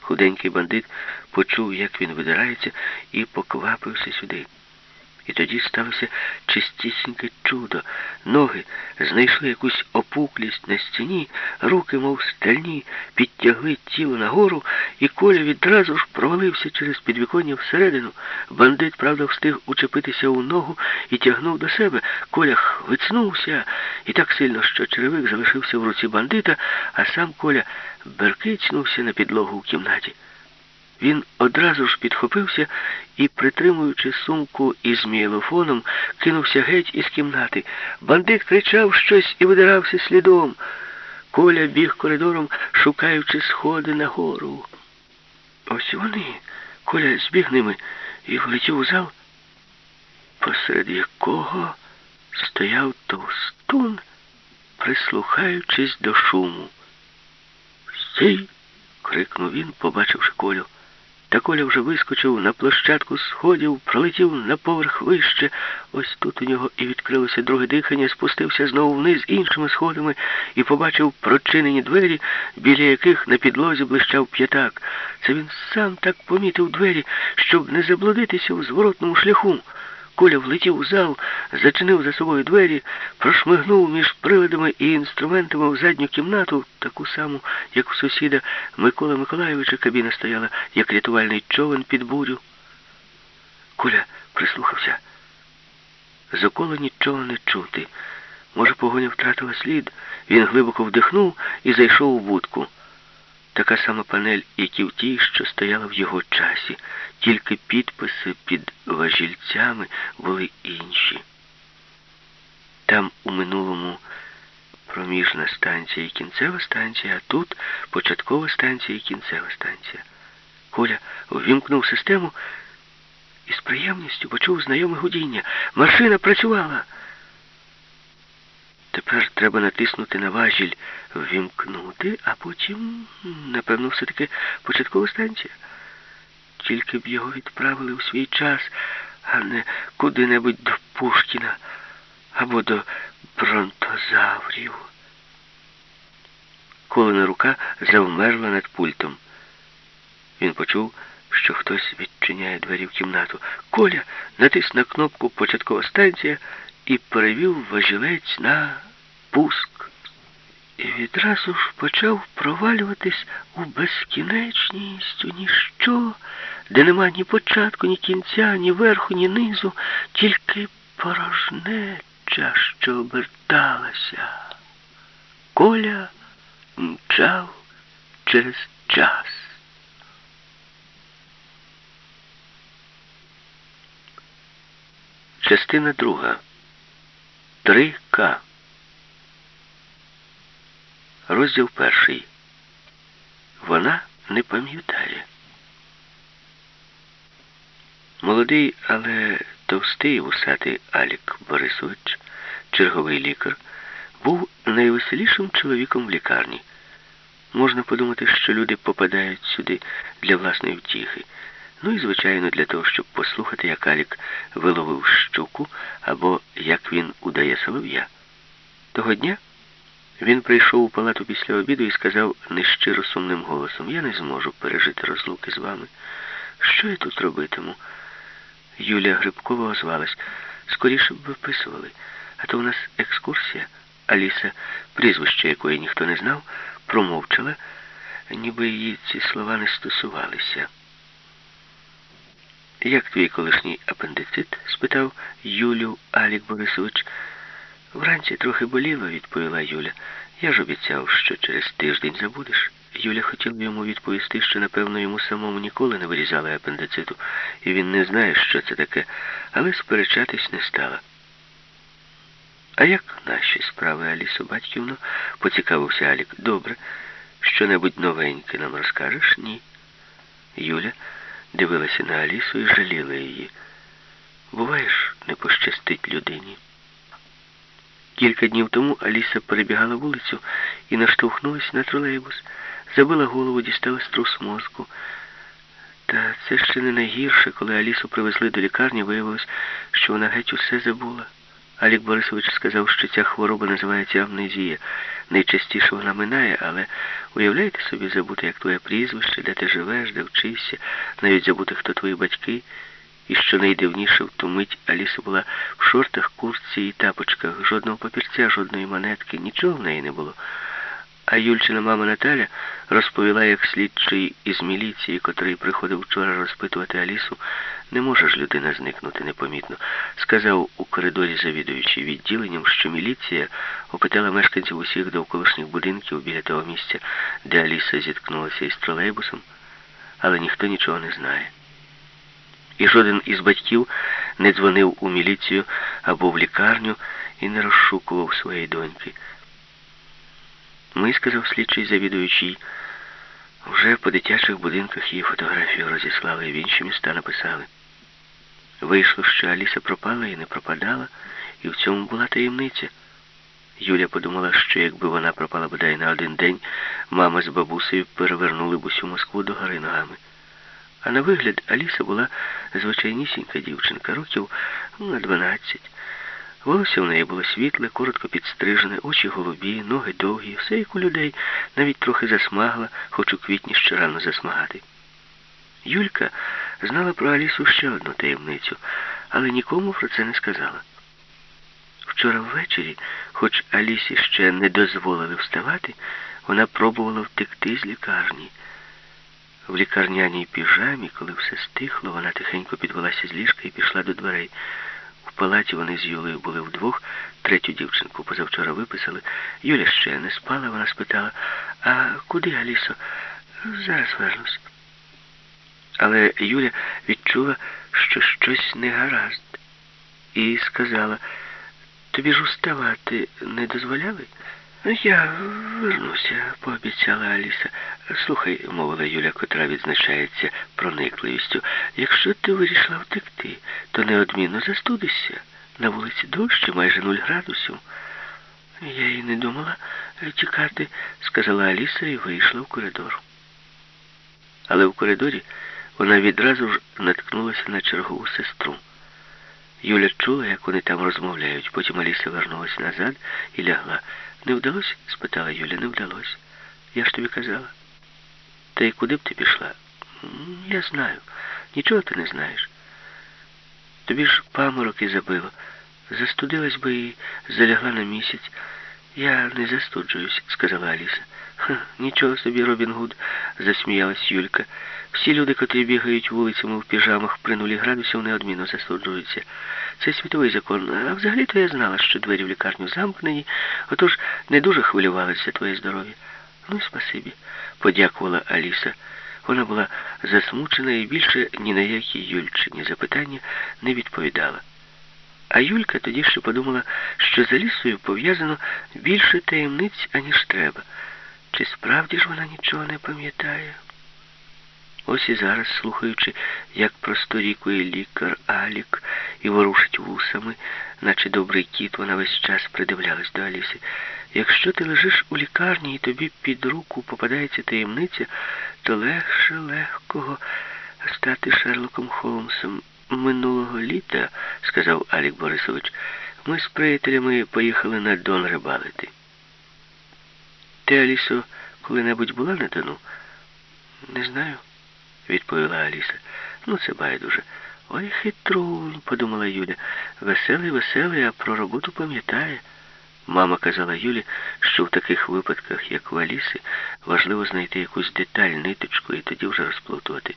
Худенький бандит почув, як він видирається, і поквапився сюди. І тоді сталося чистісіньке чудо. Ноги знайшли якусь опуклість на стіні, руки, мов стальні, підтягли тіло нагору, і Коля відразу ж провалився через підвіконня всередину. Бандит, правда, встиг учепитися у ногу і тягнув до себе. Коля хвицнувся і так сильно, що черевик залишився в руці бандита, а сам Коля беркицнувся на підлогу в кімнаті. Він одразу ж підхопився і, притримуючи сумку із мієлофоном, кинувся геть із кімнати. Бандит кричав щось і видирався слідом. Коля біг коридором, шукаючи сходи нагору. Ось вони. Коля збіг ними і влетів у зал, посеред якого стояв товстун, прислухаючись до шуму. Стій! крикнув він, побачивши колю. Та Коля вже вискочив на площадку сходів, пролетів на поверх вище. Ось тут у нього і відкрилося друге дихання, спустився знову вниз іншими сходами і побачив прочинені двері, біля яких на підлозі блищав п'ятак. Це він сам так помітив двері, щоб не заблудитися у зворотному шляху. Коля влетів у зал, зачинив за собою двері, прошмигнув між приладами і інструментами в задню кімнату, таку саму, як у сусіда Микола Миколайовича кабіна стояла, як рятувальний човен під бурю. Коля прислухався. З окола нічого не чути. Може, погоня втратила слід. Він глибоко вдихнув і зайшов у будку. Така сама панель, як і в тій, що стояла в його часі, тільки підписи під важільцями були інші. Там у минулому проміжна станція і кінцева станція, а тут початкова станція і кінцева станція. Коля ввімкнув систему і з приємністю почув знайоме гудіння. Машина працювала. Тепер треба натиснути на важіль, ввімкнути, а потім, напевно, все-таки початкова станція. Тільки б його відправили у свій час, а не куди-небудь до Пушкіна або до бронтозаврів. Колена рука завмерла над пультом. Він почув, що хтось відчиняє двері в кімнату. Коля натис на кнопку Початкова станція і перевів важілець на пуск. І відразу ж почав провалюватись у безкінечність, у ніщо, де нема ні початку, ні кінця, ні верху, ні низу, тільки порожнеча, що оберталася. Коля мчав через час. Частина друга. 3К. Розділ перший. Вона не пам'ятає. Молодий, але товстий вусатий Алік Борисович, черговий лікар, був найвеселішим чоловіком в лікарні. Можна подумати, що люди попадають сюди для власної втіхи. Ну і, звичайно, для того, щоб послухати, як Алік виловив щуку або як він удає солов'я. Того дня він прийшов у палату після обіду і сказав нещиро сумним голосом, я не зможу пережити розлуки з вами. Що я тут робитиму? Юлія Грибкова озвалась. Скоріше б виписували. А то у нас екскурсія. Аліса, прізвище якої ніхто не знав, промовчала, ніби її ці слова не стосувалися. Як твій колишній апендицит? спитав Юлю Алік Борисович. Вранці трохи боліло, відповіла Юля. Я ж обіцяв, що через тиждень забудеш. Юля хотіла йому відповісти, що, напевно, йому самому ніколи не вирізали апендициту, і він не знає, що це таке, але сперечатись не стала. А як наші справи, Алісо Батьківно? поцікавився Алік. Добре. Що-небудь новеньке нам розкажеш? Ні. Юля дивилася на Алісу і жаліла її. Буваєш, не пощастить людині. Кілька днів тому Аліса перебігала вулицю і наштовхнулася на тролейбус, забила голову, дістала струс мозку. Та це ще не найгірше, коли Алісу привезли до лікарні, виявилось, що вона геть усе забула. Алік Борисович сказав, що ця хвороба називається амнезія. Найчастіше вона минає, але уявляєте собі забути, як твоє прізвище, де ти живеш, де вчишся, навіть забути, хто твої батьки. І що найдивніше в ту мить Аліса була в шортах, куртці і тапочках, жодного папірця, жодної монетки, нічого в неї не було. А Юльчина мама Наталя розповіла, як слідчий із міліції, котрий приходив вчора розпитувати Алісу, не може ж людина зникнути непомітно. Сказав у коридорі завідуючий відділенням, що міліція опитала мешканців усіх довколишніх будинків біля того місця, де Аліса зіткнулася із тролейбусом, але ніхто нічого не знає. І жоден із батьків не дзвонив у міліцію або в лікарню і не розшукував своєї доньки. Ми, сказав слідчий завідуючий, вже по дитячих будинках її фотографію розіслали в інші міста написали. Вийшло, що Аліса пропала і не пропадала, і в цьому була таємниця. Юля подумала, що якби вона пропала бодай на один день, мама з бабусею перевернули б усю Москву до гори ногами. А на вигляд Аліса була звичайнісінька дівчинка, років на дванадцять. Волосся в неї було світле, коротко підстрижене, очі голубі, ноги довгі, все як у людей, навіть трохи засмагла, хоч у квітні ще рано засмагати. Юлька знала про Алісу ще одну таємницю, але нікому про це не сказала. Вчора ввечері, хоч Алісі ще не дозволили вставати, вона пробувала втекти з лікарні. В лікарняній піжамі, коли все стихло, вона тихенько підвелася з ліжка і пішла до дверей. В палаті вони з Юлею були вдвох, третю дівчинку позавчора виписали. Юля ще не спала, вона спитала, а куди, Алісо? Зараз вернусь. Але Юля відчула, що щось не гаразд, і сказала, тобі ж уставати не дозволяли? Я вернуся, пообіцяла Аліса. Слухай, мовила Юля, котра відзначається проникливістю. Якщо ти вирішила втекти, то неодмінно застудишся. На вулиці дощ майже нуль градусів. Я й не думала тікати, сказала Аліса і вийшла в коридор. Але в коридорі вона відразу ж наткнулася на чергову сестру. Юля чула, як вони там розмовляють. Потім Аліса вернулась назад і лягла. Не вдалося? спитала Юля. Не вдалося. Я ж тобі казала. Та й куди б ти пішла? Я знаю. Нічого ти не знаєш. Тобі ж памороки забило. Застудилась би і залягла на місяць. Я не застуджуюсь, сказала Аліса. Нічого собі, Робін Гуд, засміялась Юлька. Всі люди, котрі бігають вулицями в піжамах при нулі градусів, неодмінно застуджуються. Це світовий закон. А взагалі-то я знала, що двері в лікарню замкнені, отож не дуже хвилювалося твоє здоров'я. Ну, спасибі, подякувала Аліса. Вона була засмучена і більше ні на які Юльчині запитання не відповідала. А Юлька тоді ще подумала, що за лісою пов'язано більше таємниць, аніж треба. Чи справді ж вона нічого не пам'ятає? Ось і зараз, слухаючи, як просторікує лікар Алік і ворушить вусами, наче добрий кіт, вона весь час придивлялась до Аліси. Якщо ти лежиш у лікарні і тобі під руку попадається таємниця, то легше легкого стати Шерлоком Холмсом. Минулого літа, сказав Алік Борисович, ми з приятелями поїхали на Дон рибалити. Ти, Алісо, коли-небудь була на Дону? Не знаю, відповіла Аліса. Ну, це байдуже. Ой, хитрунь, подумала Юля. Веселий, веселий, а про роботу пам'ятає. Мама казала Юлі, що в таких випадках, як у Аліси, важливо знайти якусь деталь, ниточку і тоді вже розплутувати.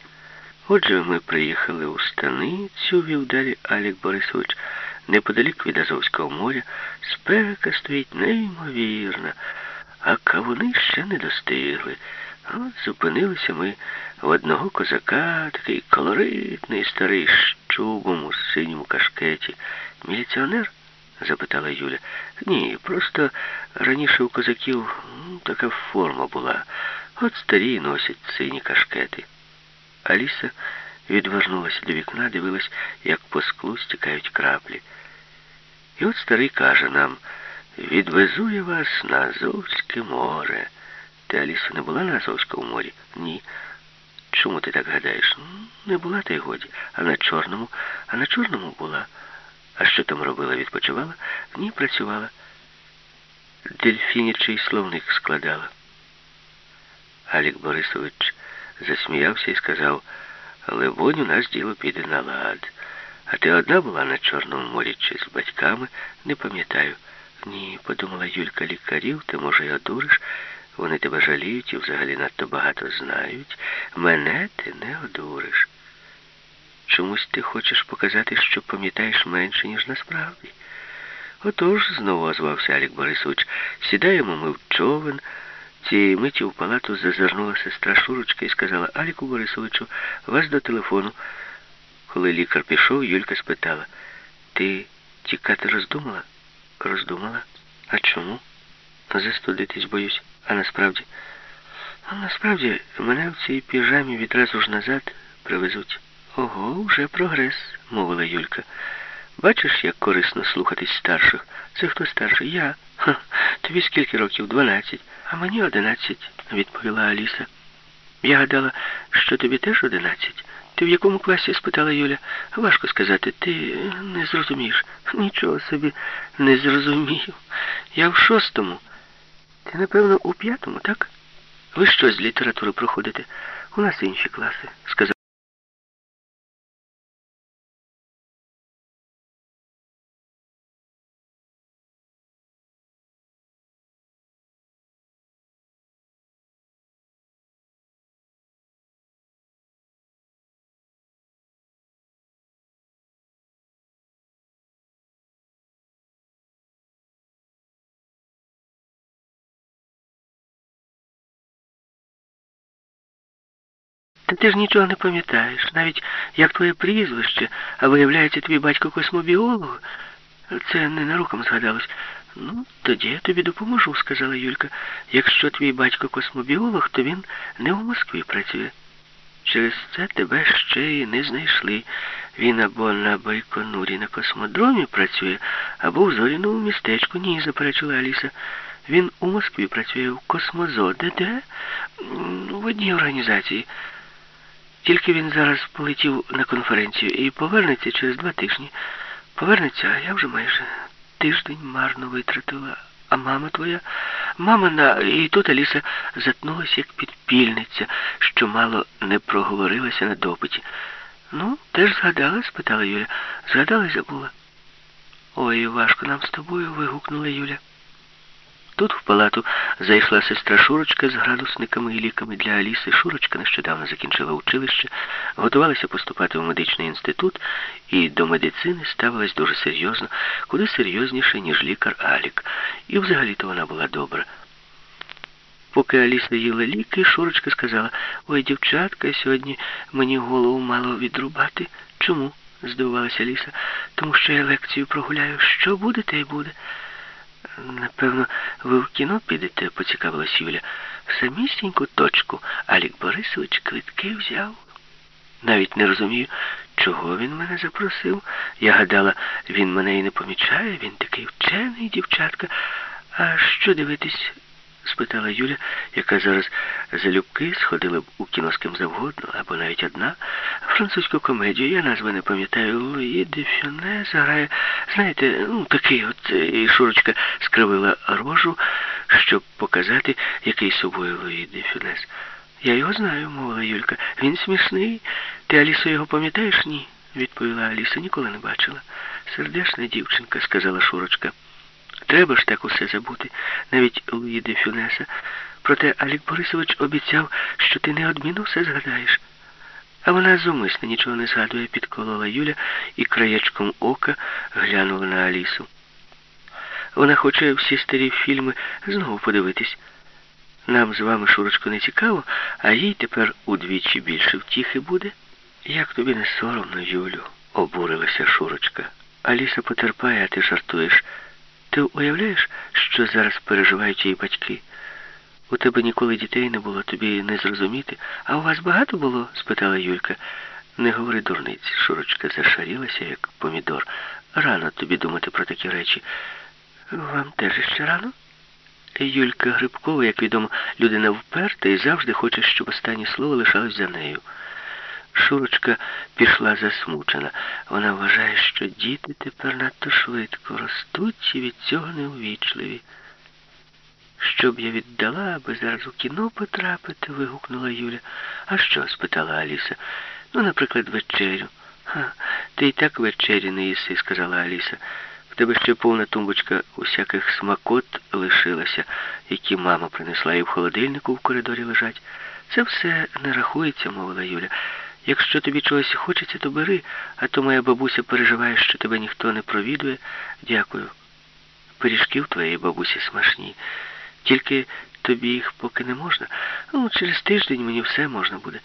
Отже, ми приїхали у станицю, вів далі Алік Борисович, неподалік від Азовського моря. Спека стоїть неймовірна, а кавуни ще не достигли. От зупинилися ми в одного козака, такий колоритний старий з чубом у синьому кашкеті. Міліціонер? запитала Юля. Ні, просто раніше у козаків ну, така форма була. От старі носять сині кашкети. Аліса відвернулася до вікна, дивилась, як по склу стікають краплі. І от старий каже нам, відвезу я вас на Азовське море. Ти, Аліса, не була на Азовському морі? Ні. Чому ти так гадаєш? Не була, та й годі. А на Чорному? А на Чорному була. А що там робила? Відпочивала? Ні, працювала. Дельфінічий словник складала. Алік Борисович засміявся і сказав, Левонь, у нас діло піде на лад. А ти одна була на Чорному морі чи з батьками? Не пам'ятаю. Ні, подумала Юлька лікарів, ти, може, й одуриш. Вони тебе жаліють і взагалі надто багато знають. Мене ти не одуриш. Чомусь ти хочеш показати, що пам'ятаєш менше, ніж насправді. Отож, знову озвався Алік Борисович, сідаємо ми в човен. Цієї миті в палату зазирнула сестра Шурочка і сказала Аліку Борисовичу, вас до телефону. Коли лікар пішов, Юлька спитала, ти тікати роздумала? Роздумала. А чому? Застудитись, боюсь. А насправді? А насправді мене в цій піжамі відразу ж назад привезуть. Ого, вже прогрес, мовила Юлька. Бачиш, як корисно слухатись старших. Це хто старший? Я. Ха, тобі скільки років? Дванадцять. А мені одинадцять, відповіла Аліса. Я гадала, що тобі теж одинадцять. Ти в якому класі? спитала Юля. Важко сказати, ти не зрозумієш. Нічого собі не зрозумію. Я в шостому. Ти, напевно, у п'ятому, так? Ви що з літератури проходите? У нас інші класи, сказав. Ти ж нічого не пам'ятаєш, навіть як твоє прізвище, а виявляється, твій батько космобіолог. Це ненароком згадалось. Ну, тоді я тобі допоможу, сказала Юлька. Якщо твій батько космобіолог, то він не в Москві працює. Через це тебе ще й не знайшли. Він або на Байконурі на космодромі працює, або в Зоріному містечку. Ні, заперечила Аліса. Він у Москві працює в Космозо. Де де? В одній організації. Тільки він зараз полетів на конференцію і повернеться через два тижні. Повернеться, а я вже майже тиждень марно витратила. А мама твоя? Мама на... І тут Аліса затнулася, як підпільниця, що мало не проговорилася на допиті. Ну, теж згадала? спитала Юля. Згадала і забула. Ой, важко нам з тобою, вигукнула Юля. Тут в палату зайшла сестра Шурочка з градусниками і ліками для Аліси. Шурочка нещодавно закінчила училище, готувалася поступати в медичний інститут і до медицини ставилась дуже серйозно, куди серйозніше, ніж лікар Алік. І взагалі-то вона була добра. Поки Аліса їла ліки, Шурочка сказала, ой, дівчатка, сьогодні мені голову мало відрубати. Чому? здивувалася Аліса. Тому що я лекцію прогуляю. Що буде, те й буде. Напевно, ви в кіно підете, поцікавилась Юля. Самісіньку точку Алік Борисович квитки взяв. Навіть не розумію, чого він мене запросив. Я гадала, він мене і не помічає, він такий вчений, дівчатка. А що дивитись? Спитала Юля, яка зараз залюбки сходила б у кіно з ким завгодно, або навіть одна. Французьку комедію, я назви не пам'ятаю, Луї де Фюнес грає, знаєте, ну такий от і Шурочка скривила рожу, щоб показати, який собою Луї де Фюнес. Я його знаю, мовила Юлька. Він смішний. Ти Алісу його пам'ятаєш? Ні, відповіла Аліса, ніколи не бачила. Сердешна дівчинка, сказала Шурочка. Треба ж так усе забути, навіть Луї де Фюнеса. Проте Алік Борисович обіцяв, що ти неодмінно все згадаєш. А вона зумисне нічого не згадує, підколола Юля і краєчком ока глянула на Алісу. Вона хоче всі старі фільми знову подивитись. Нам з вами, Шурочко, не цікаво, а їй тепер удвічі більше втіхи буде. Як тобі не соромно, Юлю, обурилася Шурочка. Аліса потерпає, а ти жартуєш. Ти уявляєш, що зараз переживають її батьки? У тебе ніколи дітей не було, тобі не зрозуміти. А у вас багато було? спитала Юлька. Не говори дурниць, Шурочка зашарілася, як помідор. Рано тобі думати про такі речі. Вам теж ще рано? Юлька Грибкова, як відомо, людина вперта і завжди хоче, щоб останнє слово лишалось за нею. Шурочка пішла засмучена. Вона вважає, що діти тепер надто швидко ростуть і від цього неувічливі. Що б я віддала, аби зараз у кіно потрапити, вигукнула Юля. А що? спитала Аліса. Ну, наприклад, вечерю. Ха, ти й так вечері не їси, сказала Аліса. В тебе ще повна тумбочка усяких смакот лишилася, які мама принесла і в холодильнику в коридорі лежать. Це все не рахується, мовила Юля. Якщо тобі чогось хочеться, то бери, а то моя бабуся переживає, що тебе ніхто не провідує. Дякую. Пиріжки в твоєї бабусі смачні. Тільки тобі їх поки не можна. Ну, через тиждень мені все можна буде.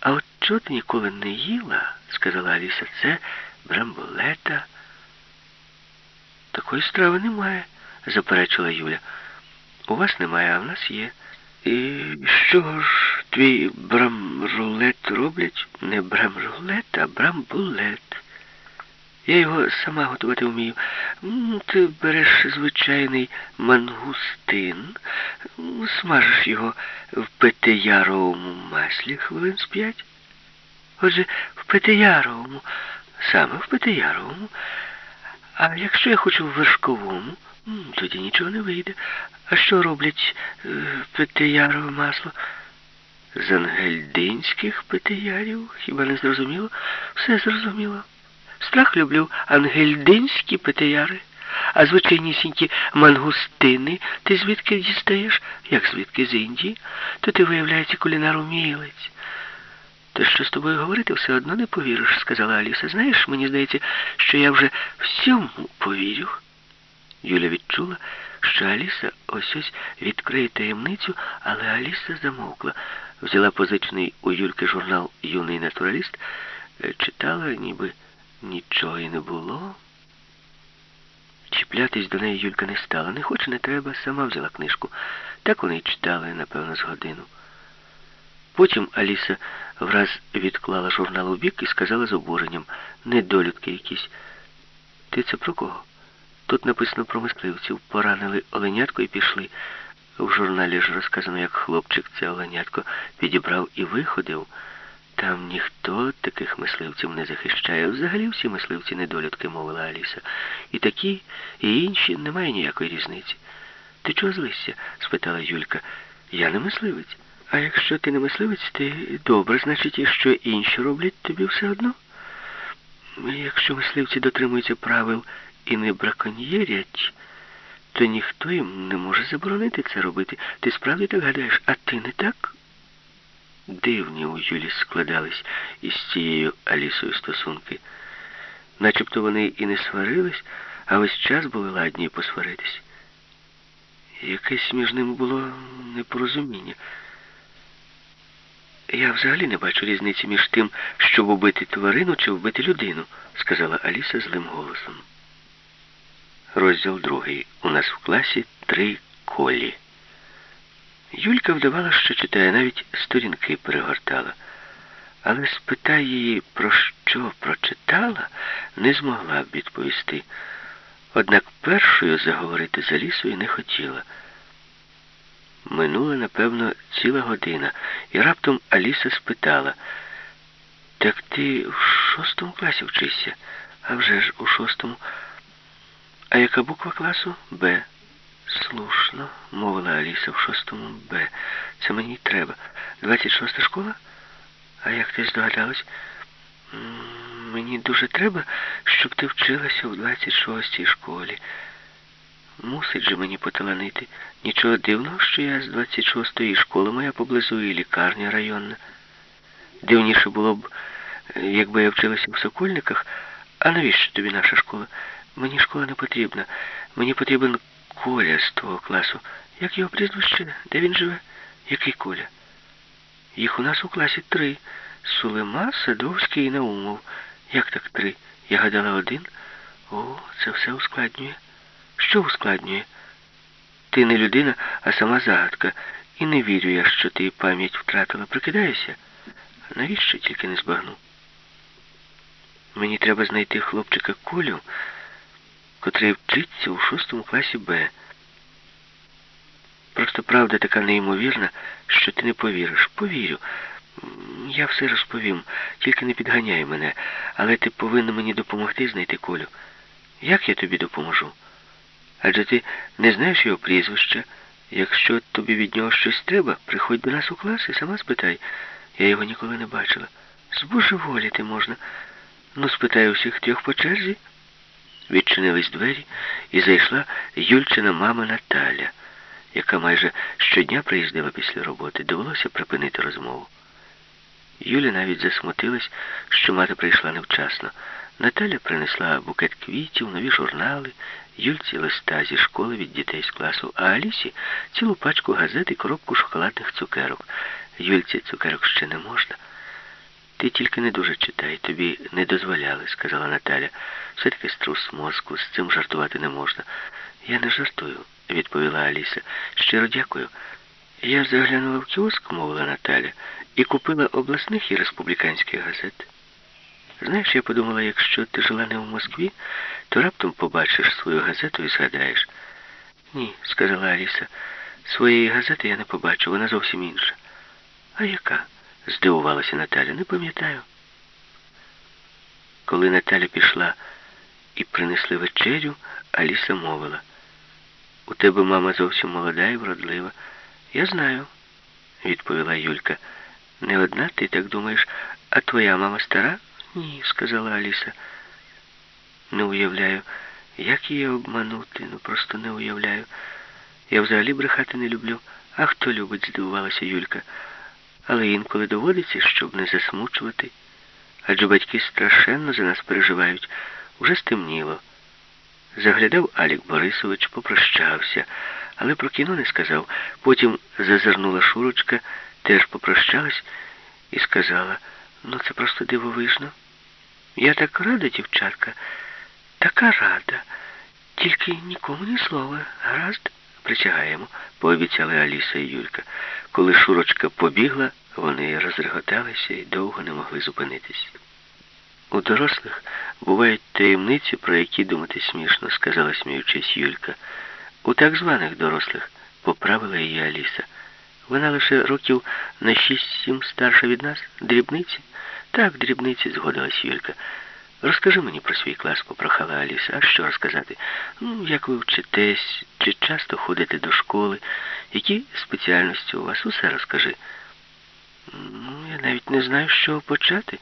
А от чого ти ніколи не їла, сказала Аліса, це брамбулета. Такої страви немає, заперечила Юля. У вас немає, а в нас є. І що ж твій брамрулет роблять? Не брамрулет, а брамбулет. Я його сама готувати вмію. Ти береш звичайний мангустин, смажиш його в петеяровому маслі хвилин з п'ять. Отже, в петеяровому, саме в петеяровому. А якщо я хочу в вершковому, тоді нічого не вийде. А що роблять е, петеярове масло? З ангельдинських петеярів? Хіба не зрозуміло? Все зрозуміло. Страх люблю ангельдинські петеяри, а звичайнісінькі мангустини ти звідки дістаєш? Як звідки з Індії? То ти, виявляється, кулінар умілець. Та що з тобою говорити, все одно не повіриш, сказала Аліса. Знаєш, мені здається, що я вже всьому повірю. Юля відчула, що Аліса ось ось відкриє таємницю, але Аліса замовкла. взяла позичений у Юльки журнал Юний натураліст, е, читала, ніби нічого і не було. Чіплятись до неї Юлька не стала. Не хоче, не треба, сама взяла книжку. Так вони й читали, напевно, з годину. Потім Аліса враз відклала журнал у бік і сказала з обуренням, недолюдки якісь. Ти це про кого? Тут написано про мисливців. Поранили оленятко і пішли. В журналі ж розказано, як хлопчик це оленятко підібрав і виходив. Там ніхто таких мисливців не захищає. Взагалі всі мисливці недолюдки, мовила Аліса. І такі, і інші немає ніякої різниці. Ти чого злишся? спитала Юлька. Я не мисливець. А якщо ти не мисливець, ти добре, значить, і що інші роблять тобі все одно? Якщо мисливці дотримуються правил і не браконьєрять, то ніхто їм не може заборонити це робити. Ти справді так гадаєш, а ти не так? Дивні у Юлі складались із цією Алісою стосунки. Начебто вони і не сварились, а весь час були ладні посваритись. Якесь між ними було непорозуміння. Я взагалі не бачу різниці між тим, щоб убити тварину чи вбити людину, сказала Аліса злим голосом. Розділ другий. У нас в класі три колі. Юлька вдавала, що читає, навіть сторінки перегортала. Але спитай її, про що прочитала, не змогла б відповісти. Однак першою заговорити за лісою не хотіла. Минула, напевно, ціла година, і раптом Аліса спитала, так ти в шостому класі вчишся? А вже ж у шостому. А яка буква класу? Б. Слушно, мовила Аліса в шостому Б. Це мені треба. Двадцять шоста школа? А як ти здогадалась? Мені дуже треба, щоб ти вчилася в 26-й школі. Мусить же мені поталанити. Нічого дивного, що я з 26-ї школи моя поблизу і лікарня районна. Дивніше було б, якби я вчилася в Сокольниках. А навіщо тобі наша школа? Мені школа не потрібна. Мені потрібен Коля з твого класу. Як його прізвище? Де він живе? Який Коля? Їх у нас у класі три. Сулема, Садовський і Наумов. Як так три? Я гадала один. О, це все ускладнює. Що ускладнює? Ти не людина, а сама загадка. І не вірю я, що ти пам'ять втратила. Прикидаєшся? Навіщо тільки не збагну? Мені треба знайти хлопчика Колю, котрий вчиться у шостому класі Б. Просто правда така неймовірна, що ти не повіриш. Повірю. Я все розповім, тільки не підганяй мене, але ти повинна мені допомогти знайти Колю. Як я тобі допоможу? Адже ти не знаєш його прізвища. Якщо тобі від нього щось треба, приходь до нас у клас і сама спитай. Я його ніколи не бачила. Збожеволіти можна. Ну, спитай усіх трьох по черзі. Відчинились двері і зайшла Юльчина мама Наталя, яка майже щодня приїздила після роботи. Довелося припинити розмову. Юля навіть засмутилась, що мати прийшла невчасно. Наталя принесла букет квітів, нові журнали, Юльці листа зі школи від дітей з класу, а Алісі цілу пачку газет і коробку шоколадних цукерок. Юльці цукерок ще не можна. Ти тільки не дуже читай, тобі не дозволяли, сказала Наталя. Все-таки струс мозку, з цим жартувати не можна. Я не жартую, відповіла Аліса. Щиро дякую. Я заглянула в кіоск, мовила Наталя, і купила обласних і республіканських газет. Знаєш, я подумала, якщо ти жила не в Москві, то раптом побачиш свою газету і згадаєш. Ні, сказала Аліса, своєї газети я не побачу, вона зовсім інша. А яка? Здивувалася Наталя, не пам'ятаю. Коли Наталя пішла і принесли вечерю, Аліса мовила. У тебе мама зовсім молода і вродлива. Я знаю, відповіла Юлька. Не одна ти так думаєш, а твоя мама стара? Ні, сказала Аліса. Не уявляю, як її обманути, ну просто не уявляю. Я взагалі брехати не люблю. А хто любить, здивувалася Юлька. Але інколи доводиться, щоб не засмучувати. Адже батьки страшенно за нас переживають. Уже стемніло. Заглядав Алік Борисович, попрощався, але про кіно не сказав. Потім зазирнула Шурочка теж попрощалась і сказала, ну це просто дивовижно. Я так рада, дівчатка, така рада. Тільки нікому ні слова. Гаразд, присягаємо, пообіцяли Аліса і Юлька. Коли Шурочка побігла, вони розреготалися і довго не могли зупинитись. У дорослих бувають таємниці, про які думати смішно, сказала сміючись Юлька. У так званих дорослих поправила її Аліса. Вона лише років на шість-сім старша від нас. Дрібниці? Так, дрібниці, згодилась Юлька. Розкажи мені про свій клас, попрохала Аліса. А що розказати? Ну, як ви вчитесь, чи часто ходите до школи, які спеціальності у вас? Усе розкажи. Ну, я навіть не знаю, з чого почати.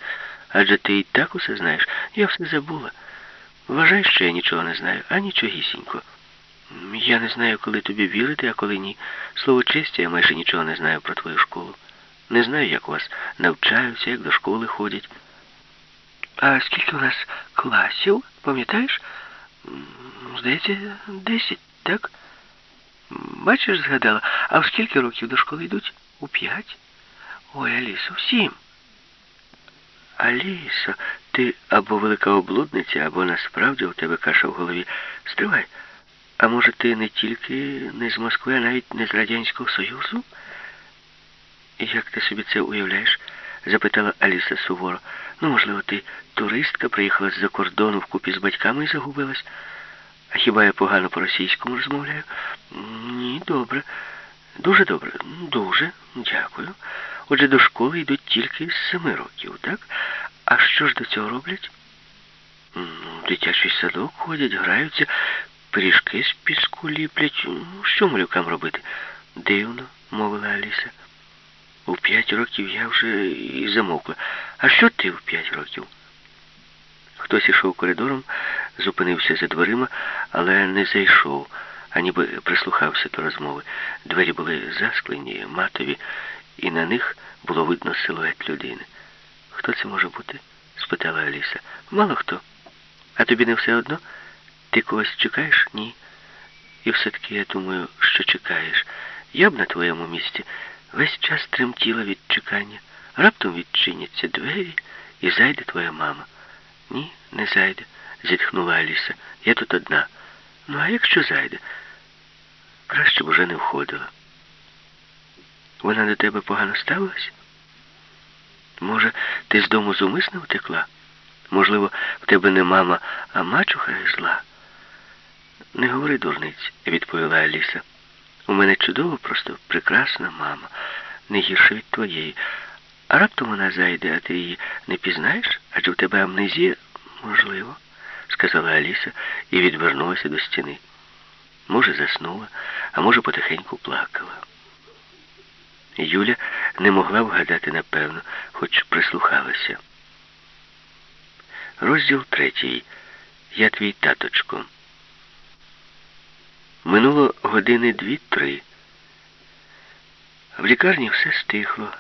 Адже ти і так усе знаєш. Я все забула. Вважай, що я нічого не знаю, а нічогісінько. Я не знаю, коли тобі вірити, а коли ні. Слово честі, я майже нічого не знаю про твою школу. Не знаю, як у вас навчаються, як до школи ходять. А скільки у нас класів, пам'ятаєш? Здається, десять, так? Бачиш, згадала, а в скільки років до школи йдуть? У п'ять? Ой, Алісо, в сім. Алісо, ти або велика облудниця, або насправді у тебе каша в голові. Стривай. А може ти не тільки не з Москви, а навіть не з Радянського Союзу? Як ти собі це уявляєш? запитала Аліса суворо. Ну, можливо, ти туристка, приїхала з-за кордону вкупі з батьками і загубилась. А хіба я погано по-російському розмовляю? Ні, добре. Дуже добре. Дуже. Дякую. Отже, до школи йдуть тільки з семи років, так? А що ж до цього роблять? Ну, дитячий садок ходять, граються, пиріжки з піску ліплять. Ну, Що малюкам робити? Дивно, мовила Аліса. У п'ять років я вже і замовкла. А що ти в п'ять років? Хтось ішов коридором, зупинився за дверима, але не зайшов, а ніби прислухався до розмови. Двері були засклені, матові, і на них було видно силует людини. Хто це може бути? спитала Аліса. Мало хто. А тобі не все одно? Ти когось чекаєш? Ні. І все-таки я думаю, що чекаєш. Я б на твоєму місці весь час тремтіла від чекання. Раптом відчиняться двері і зайде твоя мама. Ні, не зайде, зітхнула Аліса. Я тут одна. Ну, а якщо зайде? Краще б уже не входила. Вона до тебе погано ставилась? Може, ти з дому зумисно втекла? Можливо, в тебе не мама, а мачуха зла? Не говори дурниць, відповіла Аліса. У мене чудово, просто прекрасна мама, не гірша від твоєї. А раптом вона зайде, а ти її не пізнаєш? Адже в тебе амнезія? Можливо, сказала Аліса і відвернулася до стіни. Може, заснула, а може, потихеньку плакала. Юля не могла вгадати напевно, хоч прислухалася. Розділ третій. Я твій таточко. Минуло години дві-три. В лікарні все стихло.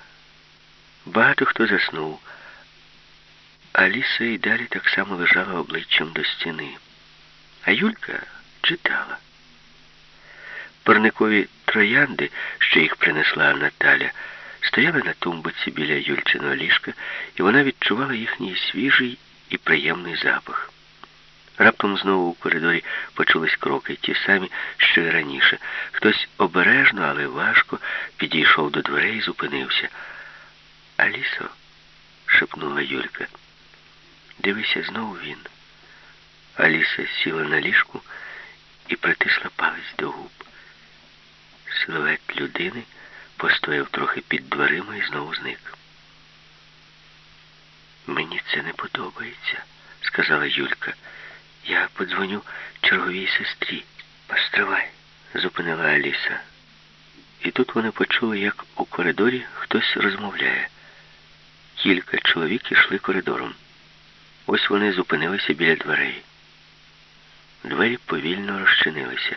Багато хто заснув. Аліса і далі так само лежала обличчям до стіни. А Юлька читала. Парникові троянди, що їх принесла Наталя, стояли на тумбуці біля Юльчиного ліжка, і вона відчувала їхній свіжий і приємний запах. Раптом знову у коридорі почулись кроки, ті самі, що й раніше. Хтось обережно, але важко підійшов до дверей і зупинився. Алісо, шепнула Юлька, дивися, знову він. Аліса сіла на ліжку і притисла палець до губ. Силует людини постояв трохи під дверима і знову зник. Мені це не подобається, сказала Юлька. Я подзвоню черговій сестрі. Постривай, зупинила Аліса. І тут вони почули, як у коридорі хтось розмовляє. Кілька чоловік ішли коридором. Ось вони зупинилися біля дверей. Двері повільно розчинилися.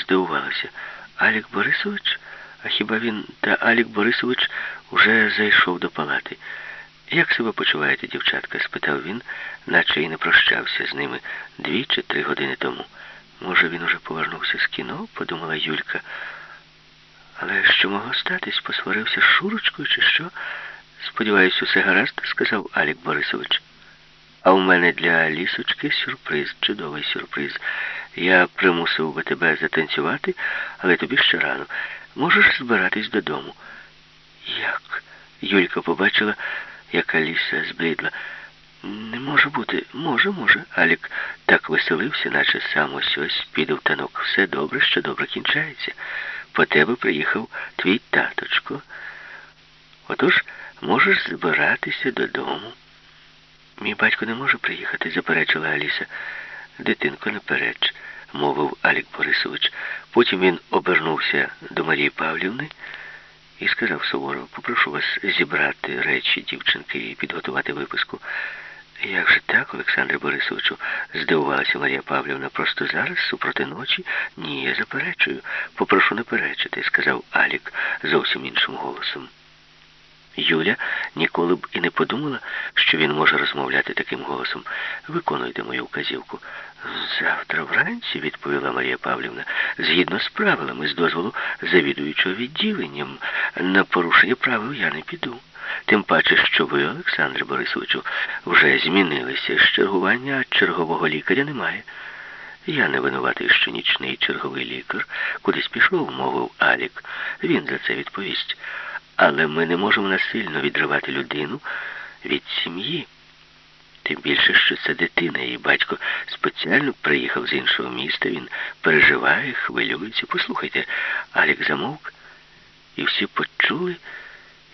Здивувалася. Алік Борисович? А хіба він та Алік Борисович уже зайшов до палати? Як себе почуваєте, дівчатка? спитав він, наче й не прощався з ними дві чи три години тому. Може, він уже повернувся з кіно, подумала Юлька. Але що могло статись? Посварився з Шурочкою чи що? Сподіваюсь, усе гаразд, сказав Алік Борисович. А у мене для лісочки сюрприз, чудовий сюрприз. Я примусив би тебе затанцювати, але тобі ще рано. Можеш збиратись додому. Як? Юлька побачила, як Аліса зблідла. Не може бути, може, може. Алік так веселився, наче сам ось ось піде в танок. Все добре, що добре кінчається. По тебе приїхав твій таточко. Отож, можеш збиратися додому. Мій батько не може приїхати, заперечила Аліса. Дитинко, не переч, мовив Алік Борисович. Потім він обернувся до Марії Павлівни і сказав суворо, попрошу вас зібрати речі дівчинки і підготувати виписку. Як же так, Олександре Борисовичу, здивувалася Марія Павлівна, просто зараз, супроти ночі? Ні, я заперечую. Попрошу не перечити, сказав Алік зовсім іншим голосом. Юля ніколи б і не подумала, що він може розмовляти таким голосом. Виконуйте мою вказівку. Завтра вранці, відповіла Марія Павлівна, згідно з правилами, з дозволу завідуючого відділенням, на порушення правил я не піду. Тим паче, що ви, Олександре Борисовичу, вже змінилися з чергування, а чергового лікаря немає. Я не винуватий, що нічний черговий лікар кудись пішов, мовив Алік. Він за це відповість. Але ми не можемо насильно відривати людину від сім'ї. Тим більше, що це дитина, її батько спеціально приїхав з іншого міста, він переживає, хвилюється. Послухайте, Алік замовк, і всі почули,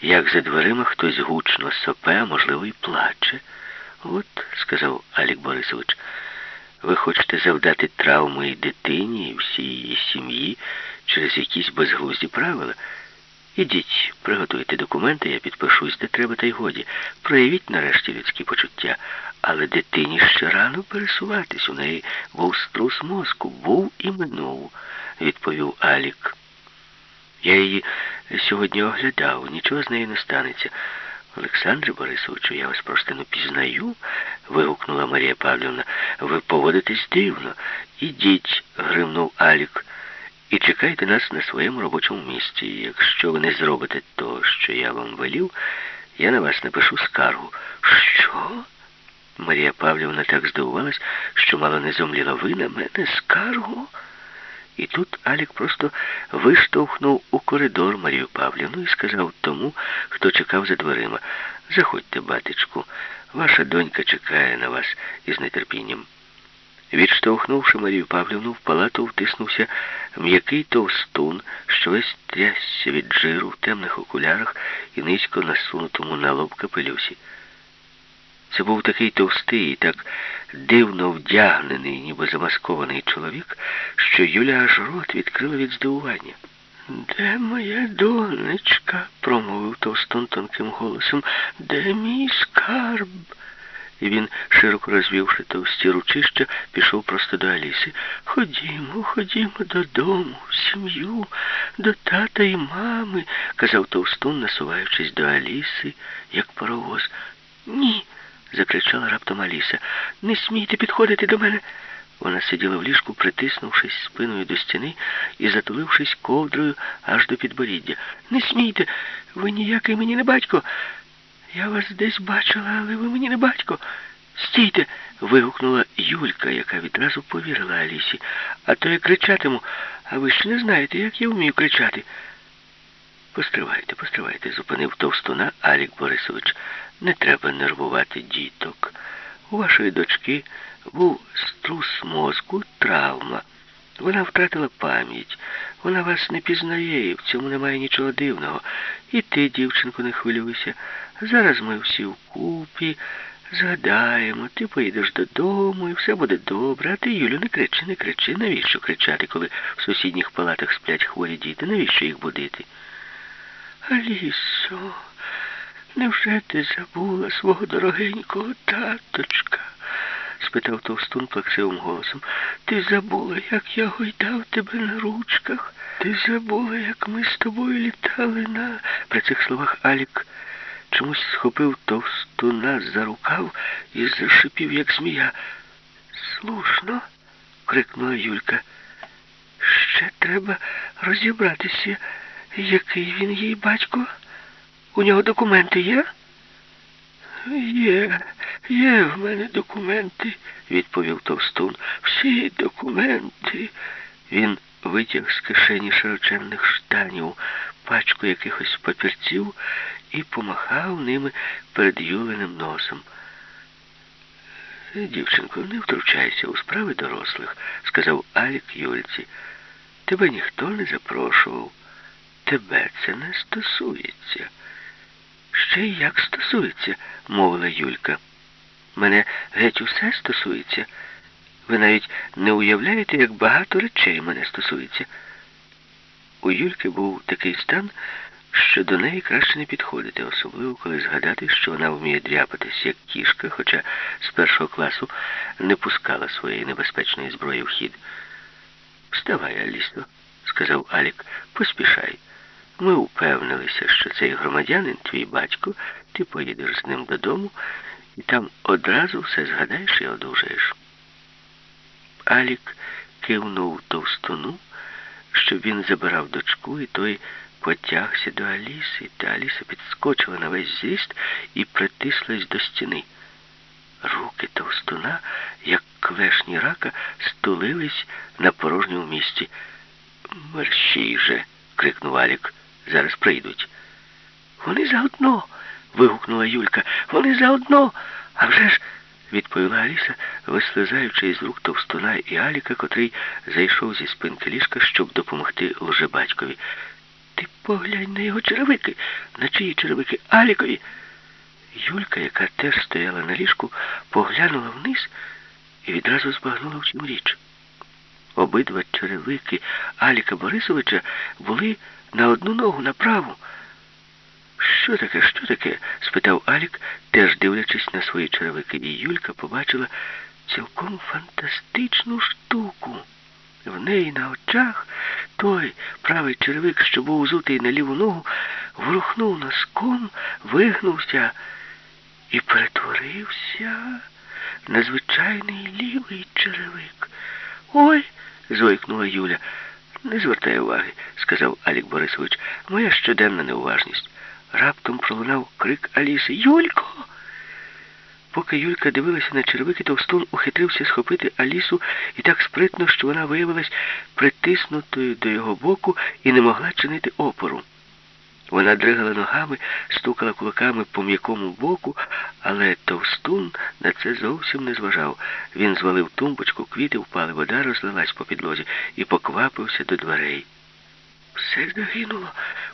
як за дверима хтось гучно сопе, а можливо, і плаче. От, сказав Алік Борисович, ви хочете завдати травму і дитині, і всій її сім'ї через якісь безглузді правила. Ідіть, приготуйте документи, я підпишусь, де треба, та й годі. Проявіть нарешті людські почуття. Але дитині ще рано пересуватись. У неї був струс мозку, був і минув, відповів Алік. Я її сьогодні оглядав, нічого з нею не станеться. Олександре Борисовичу, я вас просто не пізнаю, вигукнула Марія Павлівна. Ви поводитесь дивно. Ідіть, гримнув Алік і чекайте нас на своєму робочому місці. Якщо ви не зробите то, що я вам велів, я на вас напишу скаргу. Що? Марія Павлівна так здивувалась, що мало не зомліла ви на мене скаргу. І тут Алік просто виштовхнув у коридор Марію Павлівну і сказав тому, хто чекав за дверима. Заходьте, батечку, ваша донька чекає на вас із нетерпінням. Відштовхнувши Марію Павлівну, в палату втиснувся м'який товстун, що весь трясся від жиру в темних окулярах і низько насунутому на лоб капелюсі. Це був такий товстий і так дивно вдягнений, ніби замаскований чоловік, що Юля аж рот відкрила від здивування. Де моя донечка? промовив товстун тонким голосом. Де мій скарб? І він, широко розвівши товсті ручища, пішов просто до Аліси. Ходімо, ходімо додому, в сім'ю, до тата і мами, казав товстун, насуваючись до Аліси, як паровоз. Ні, закричала раптом Аліса. Не смійте підходити до мене. Вона сиділа в ліжку, притиснувшись спиною до стіни і затулившись ковдрою аж до підборіддя. Не смійте, ви ніякий мені не батько. Я вас десь бачила, але ви мені не батько. Стійте. вигукнула Юлька, яка відразу повірила Алісі. А то я кричатиму, а ви ж не знаєте, як я вмію кричати. Постривайте, постривайте, зупинив товстуна Алік Борисович. Не треба нервувати діток. У вашої дочки був струс мозку, травма. Вона втратила пам'ять. Вона вас не пізнає, і в цьому немає нічого дивного. І ти, дівчинку, не хвилюйся. Зараз ми всі вкупі, згадаємо, ти поїдеш додому і все буде добре. А ти, Юлю, не кричи, не кричи. Навіщо кричати, коли в сусідніх палатах сплять хворі діти? Навіщо їх будити? Алісо, невже ти забула свого дорогенького таточка? спитав товстун плаксивим голосом. Ти забула, як я гойдав тебе на ручках. Ти забула, як ми з тобою літали на. При цих словах Алік чомусь схопив товстуна за рукав і зашипів, як змія. Слушно, крикнула Юлька. Ще треба розібратися, який він їй батько. У нього документи є? Є, є в мене документи, відповів Товстун. Всі документи. Він витяг з кишені широченних штанів пачку якихось папірців і помахав ними перед Юленим носом. Дівчинко, не втручайся у справи дорослих, сказав Алік Юльці. Тебе ніхто не запрошував. Тебе це не стосується. Ще й як стосується, мовила Юлька. Мене геть усе стосується. Ви навіть не уявляєте, як багато речей мене стосується. У Юльки був такий стан, що до неї краще не підходити, особливо коли згадати, що вона вміє дряпатись, як кішка, хоча з першого класу не пускала своєї небезпечної зброї в хід. Вставай, Алісо, сказав Алік, поспішай. Ми упевнилися, що цей громадянин, твій батько, ти поїдеш з ним додому і там одразу все згадаєш і одужаєш. Алік кивнув товстуну, щоб він забирав дочку, і той потягся до Аліси, та Аліса підскочила на весь зріст і притислась до стіни. Руки товстуна, як клешні рака, стулились на порожньому місці. Мерщій же, крикнув Алік. Зараз прийдуть. Вони заодно. вигукнула Юлька. Вони заодно. А вже ж, відповіла Аліса, вислизаючи із рук товстуна і Аліка, котрий зайшов зі спинки ліжка, щоб допомогти лжебатькові. Ти поглянь на його черевики, на чиї черевики Алікові. Юлька, яка теж стояла на ліжку, поглянула вниз і відразу збагнула в чому річ. Обидва черевики Аліка Борисовича були на одну ногу на праву. Що таке, що таке? спитав Алік, теж дивлячись на свої черевики, і Юлька побачила цілком фантастичну штуку. В неї на очах той правий черевик, що був узутий на ліву ногу, ворухнув носком, вигнувся і перетворився на звичайний лівий черевик. Ой! зойкнула Юля. Не звертай уваги, сказав Алік Борисович. Моя щоденна неуважність. Раптом пролунав крик Аліси. Юлько! Поки Юлька дивилася на червики, Товстун ухитрився схопити Алісу і так спритно, що вона виявилась притиснутою до його боку і не могла чинити опору. Вона дригала ногами, стукала кулаками по м'якому боку, але товстун на це зовсім не зважав. Він звалив тумбочку, квіти впали, вода розлилась по підлозі і поквапився до дверей. Все загинуло,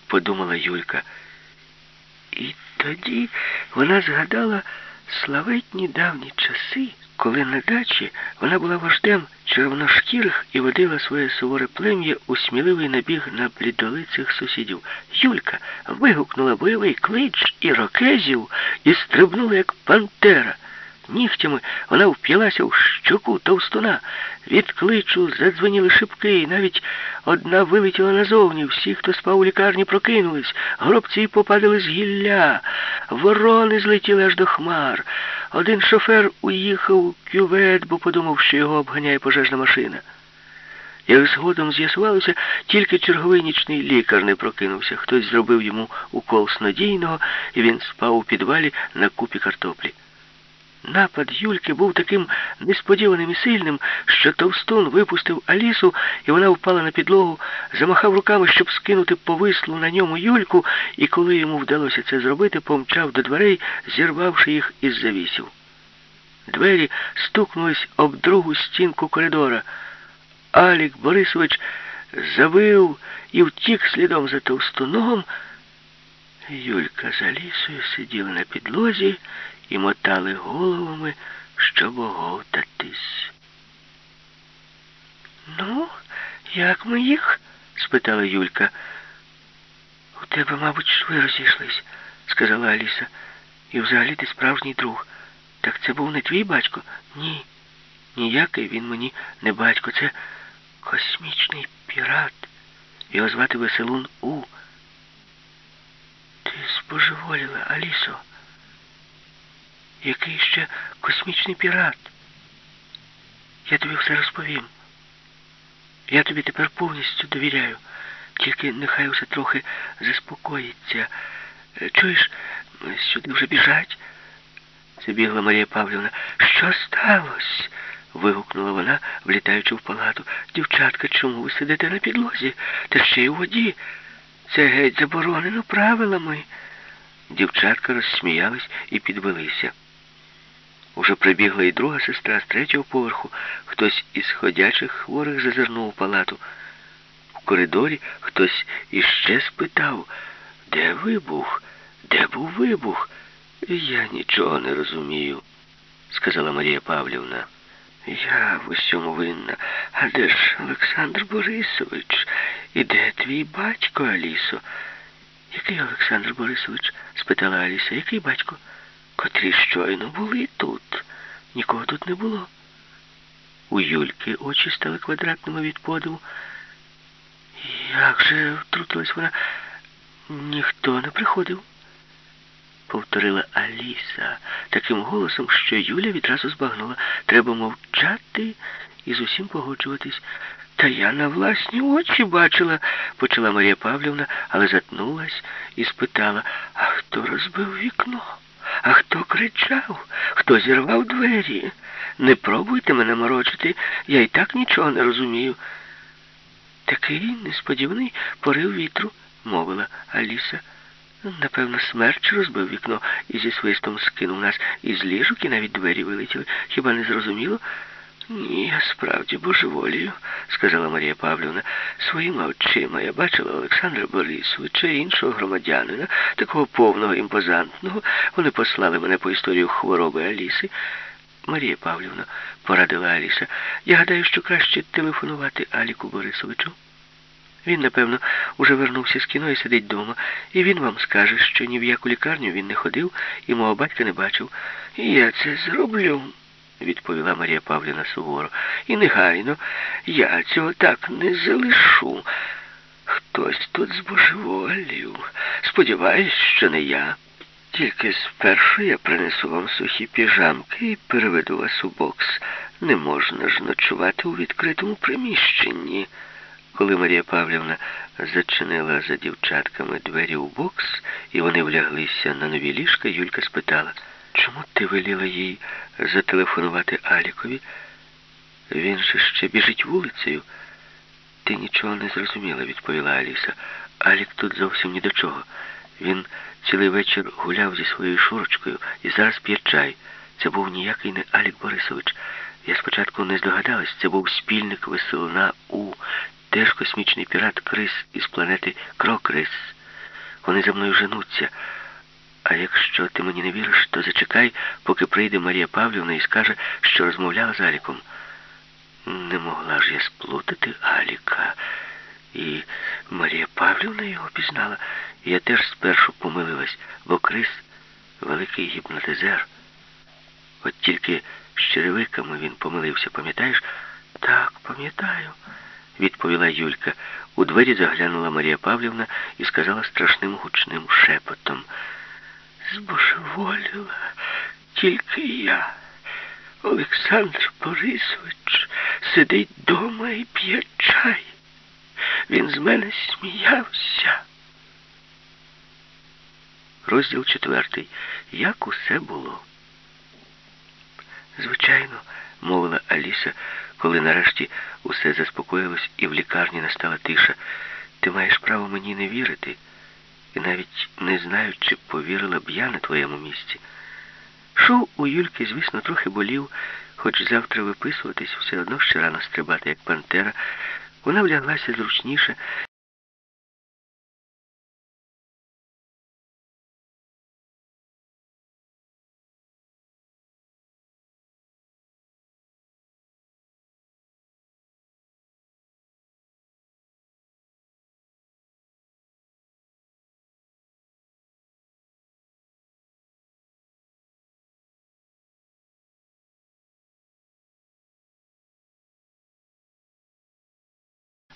подумала Юлька. І тоді вона згадала славетні давні часи, коли на дачі вона була вождем червоношкірих і водила своє суворе плем'я у сміливий набіг на блідолицих сусідів. Юлька вигукнула бойовий клич і рокезів і стрибнула, як пантера. Нігтями вона вп'ялася в щоку товстуна. Від кличу задзвеніли шибки, і навіть одна вилетіла назовні. Всі, хто спав у лікарні, прокинулись. Гробці попадали з гілля, ворони злетіли аж до хмар. Один шофер уїхав у кювет, бо подумав, що його обганяє пожежна машина. Як згодом з'ясувалося, тільки черговий нічний лікар не прокинувся. Хтось зробив йому укол снодійного, і він спав у підвалі на купі картоплі. Напад Юльки був таким несподіваним і сильним, що Товстун випустив Алісу, і вона впала на підлогу, замахав руками, щоб скинути повислу на ньому Юльку, і коли йому вдалося це зробити, помчав до дверей, зірвавши їх із завісів. Двері стукнулись об другу стінку коридора. Алік Борисович завив і втік слідом за товстуном. Юлька за лісою сиділа на підлозі і мотали головами, щоб оговтатись. Ну, як ми їх? спитала Юлька. У тебе, мабуть, шви розійшлись, сказала Аліса. І взагалі ти справжній друг. Так це був не твій батько? Ні. Ніякий він мені не батько. Це космічний пірат. Його звати Веселун У. Ти споживоліла, Алісо. Який ще космічний пірат? Я тобі все розповім. Я тобі тепер повністю довіряю. Тільки нехай усе трохи заспокоїться. Е, Чуєш, сюди вже біжать. Це бігла Марія Павлівна. Що сталося? вигукнула вона, влітаючи в палату. Дівчатка, чому ви сидите на підлозі? Та ще й у воді. Це геть заборонено правилами. Дівчатка розсміялись і підвелися. Уже прибігла і друга сестра з третього поверху. Хтось із ходячих хворих зазирнув у палату. В коридорі хтось іще спитав, де вибух? Де був вибух? Я нічого не розумію, сказала Марія Павлівна. Я в усьому винна. А де ж Олександр Борисович? І де твій батько, Алісо? Який Олександр Борисович? спитала Аліса. Який батько? Котрі щойно були тут. Нікого тут не було. У Юльки очі стали квадратними від подиву. Як же втрутилась вона? Ніхто не приходив, повторила Аліса таким голосом, що Юля відразу збагнула. Треба мовчати і з усім погоджуватись. Та я на власні очі бачила, почала Марія Павлівна, але затнулась і спитала, а хто розбив вікно? А хто кричав? Хто зірвав двері? Не пробуйте мене морочити, я і так нічого не розумію. Такий несподіваний порив вітру, мовила Аліса. Напевно, смерч розбив вікно і зі свистом скинув нас із ліжок і навіть двері вилетіли. Хіба не зрозуміло? Ні, я справді божеволію, сказала Марія Павлівна. Своїми очима я бачила Олександра Борисовича і іншого громадянина, такого повного імпозантного. Вони послали мене по історію хвороби Аліси. Марія Павлівна, порадила Аліса, я гадаю, що краще телефонувати Аліку Борисовичу. Він, напевно, уже вернувся з кіно і сидить вдома, і він вам скаже, що ні в яку лікарню він не ходив і мого батька не бачив. І я це зроблю, відповіла Марія Павлівна суворо. І негайно я цього так не залишу. Хтось тут збожеволів. Сподіваюсь, що не я. Тільки спершу я принесу вам сухі піжамки і переведу вас у бокс. Не можна ж ночувати у відкритому приміщенні. Коли Марія Павлівна зачинила за дівчатками двері у бокс, і вони вляглися на нові ліжка, Юлька спитала, чому ти веліла їй зателефонувати Алікові? Він же ще біжить вулицею. Ти нічого не зрозуміла, відповіла Аліса. Алік тут зовсім ні до чого. Він цілий вечір гуляв зі своєю Шурочкою і зараз п'є чай. Це був ніякий не Алік Борисович. Я спочатку не здогадалась, це був спільник веселна У, теж космічний пірат Крис із планети Крокрис. Вони за мною женуться. А якщо ти мені не віриш, то зачекай, поки прийде Марія Павлівна і скаже, що розмовляла з Аліком. Не могла ж я сплутати Аліка. І Марія Павлівна його пізнала. Я теж спершу помилилась, бо Крис великий гіпнотизер. От тільки з черевиками він помилився, пам'ятаєш? Так, пам'ятаю, відповіла Юлька. У двері заглянула Марія Павлівна і сказала страшним гучним шепотом. Збожеволіла тільки я. Олександр Борисович сидить дома і п'є чай. Він з мене сміявся. Розділ четвертий. Як усе було? Звичайно, мовила Аліса, коли нарешті усе заспокоїлось і в лікарні настала тиша. Ти маєш право мені не вірити. І навіть не знаю, чи повірила б я на твоєму місці. Шов у Юльки, звісно, трохи болів, хоч завтра виписуватись все одно ще рано стрибати, як пантера. Вона вляглася зручніше.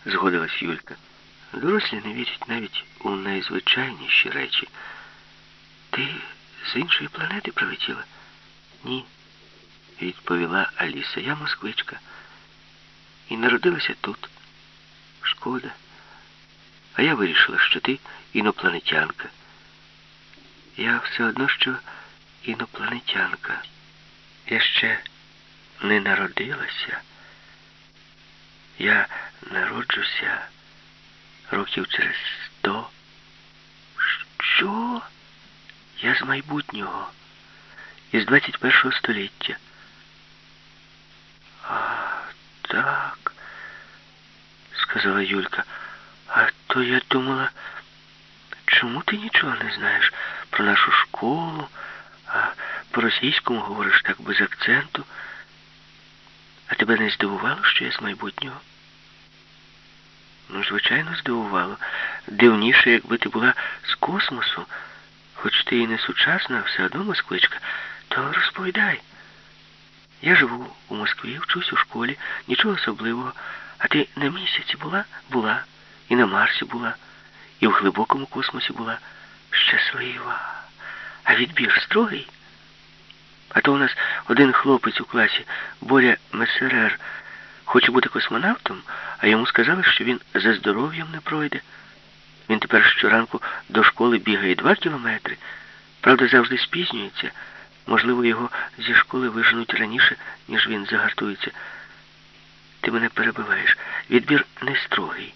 Згодилась Юлька. Дорослі не вірять навіть у найзвичайніші речі. Ти з іншої планети прилетіла? Ні, відповіла Аліса. Я москвичка. І народилася тут. Шкода. А я вирішила, що ти інопланетянка. Я все одно, що інопланетянка. Я ще не народилася. Я народжуся років через сто. Що? Я з майбутнього, із 21-го століття. А, так, сказала Юлька. А то я думала, чому ти нічого не знаєш про нашу школу, а по-російському говориш так без акценту. А тебе не здивувало, що я з майбутнього? Ну, звичайно, здивувало. Дивніше, якби ти була з космосу, хоч ти і не сучасна, все одно москвичка, то розповідай. Я живу у Москві, вчусь у школі, нічого особливого. А ти на місяці була? Була. І на Марсі була, і в глибокому космосі була. Щаслива. А відбір строгий. А то у нас один хлопець у класі, Боря Месерер, хоче бути космонавтом, а йому сказали, що він за здоров'ям не пройде. Він тепер щоранку до школи бігає два кілометри. Правда, завжди спізнюється. Можливо, його зі школи виженуть раніше, ніж він загартується. Ти мене перебиваєш. Відбір не строгий.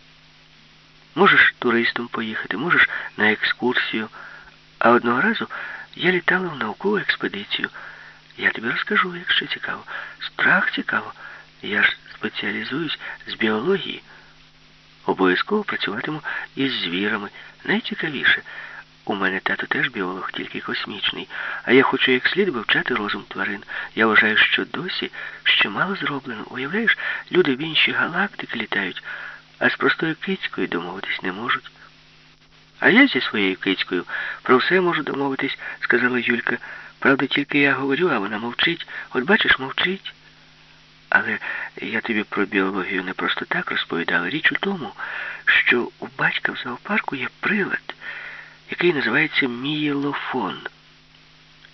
Можеш туристом поїхати, можеш на екскурсію. А одного разу я літала в наукову експедицію. Я тобі розкажу, якщо цікаво. Страх цікаво. Я ж спеціалізуюсь з біології. Обов'язково працюватиму із звірами. Найцікавіше. У мене тато теж біолог, тільки космічний. А я хочу як слід вивчати розум тварин. Я вважаю, що досі ще мало зроблено. Уявляєш, люди в інші галактики літають, а з простою кицькою домовитись не можуть. А я зі своєю кицькою про все можу домовитись, сказала Юлька. Правда, тільки я говорю, а вона мовчить. От бачиш, мовчить. Але я тобі про біологію не просто так розповідала. Річ у тому, що у батька в зоопарку є прилад, який називається мієлофон.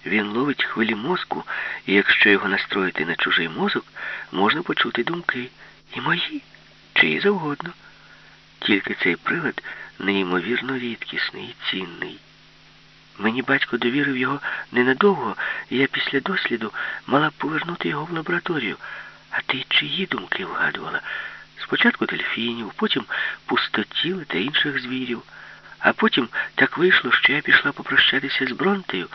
Він ловить хвилі мозку, і якщо його настроїти на чужий мозок, можна почути думки. І мої, чиї завгодно. Тільки цей прилад неймовірно рідкісний і цінний. Мені батько довірив його ненадовго, і я після досліду мала повернути його в лабораторію. А ти чиї думки вгадувала? Спочатку дельфінів, потім пустотіли та інших звірів. А потім так вийшло, що я пішла попрощатися з Бронтею.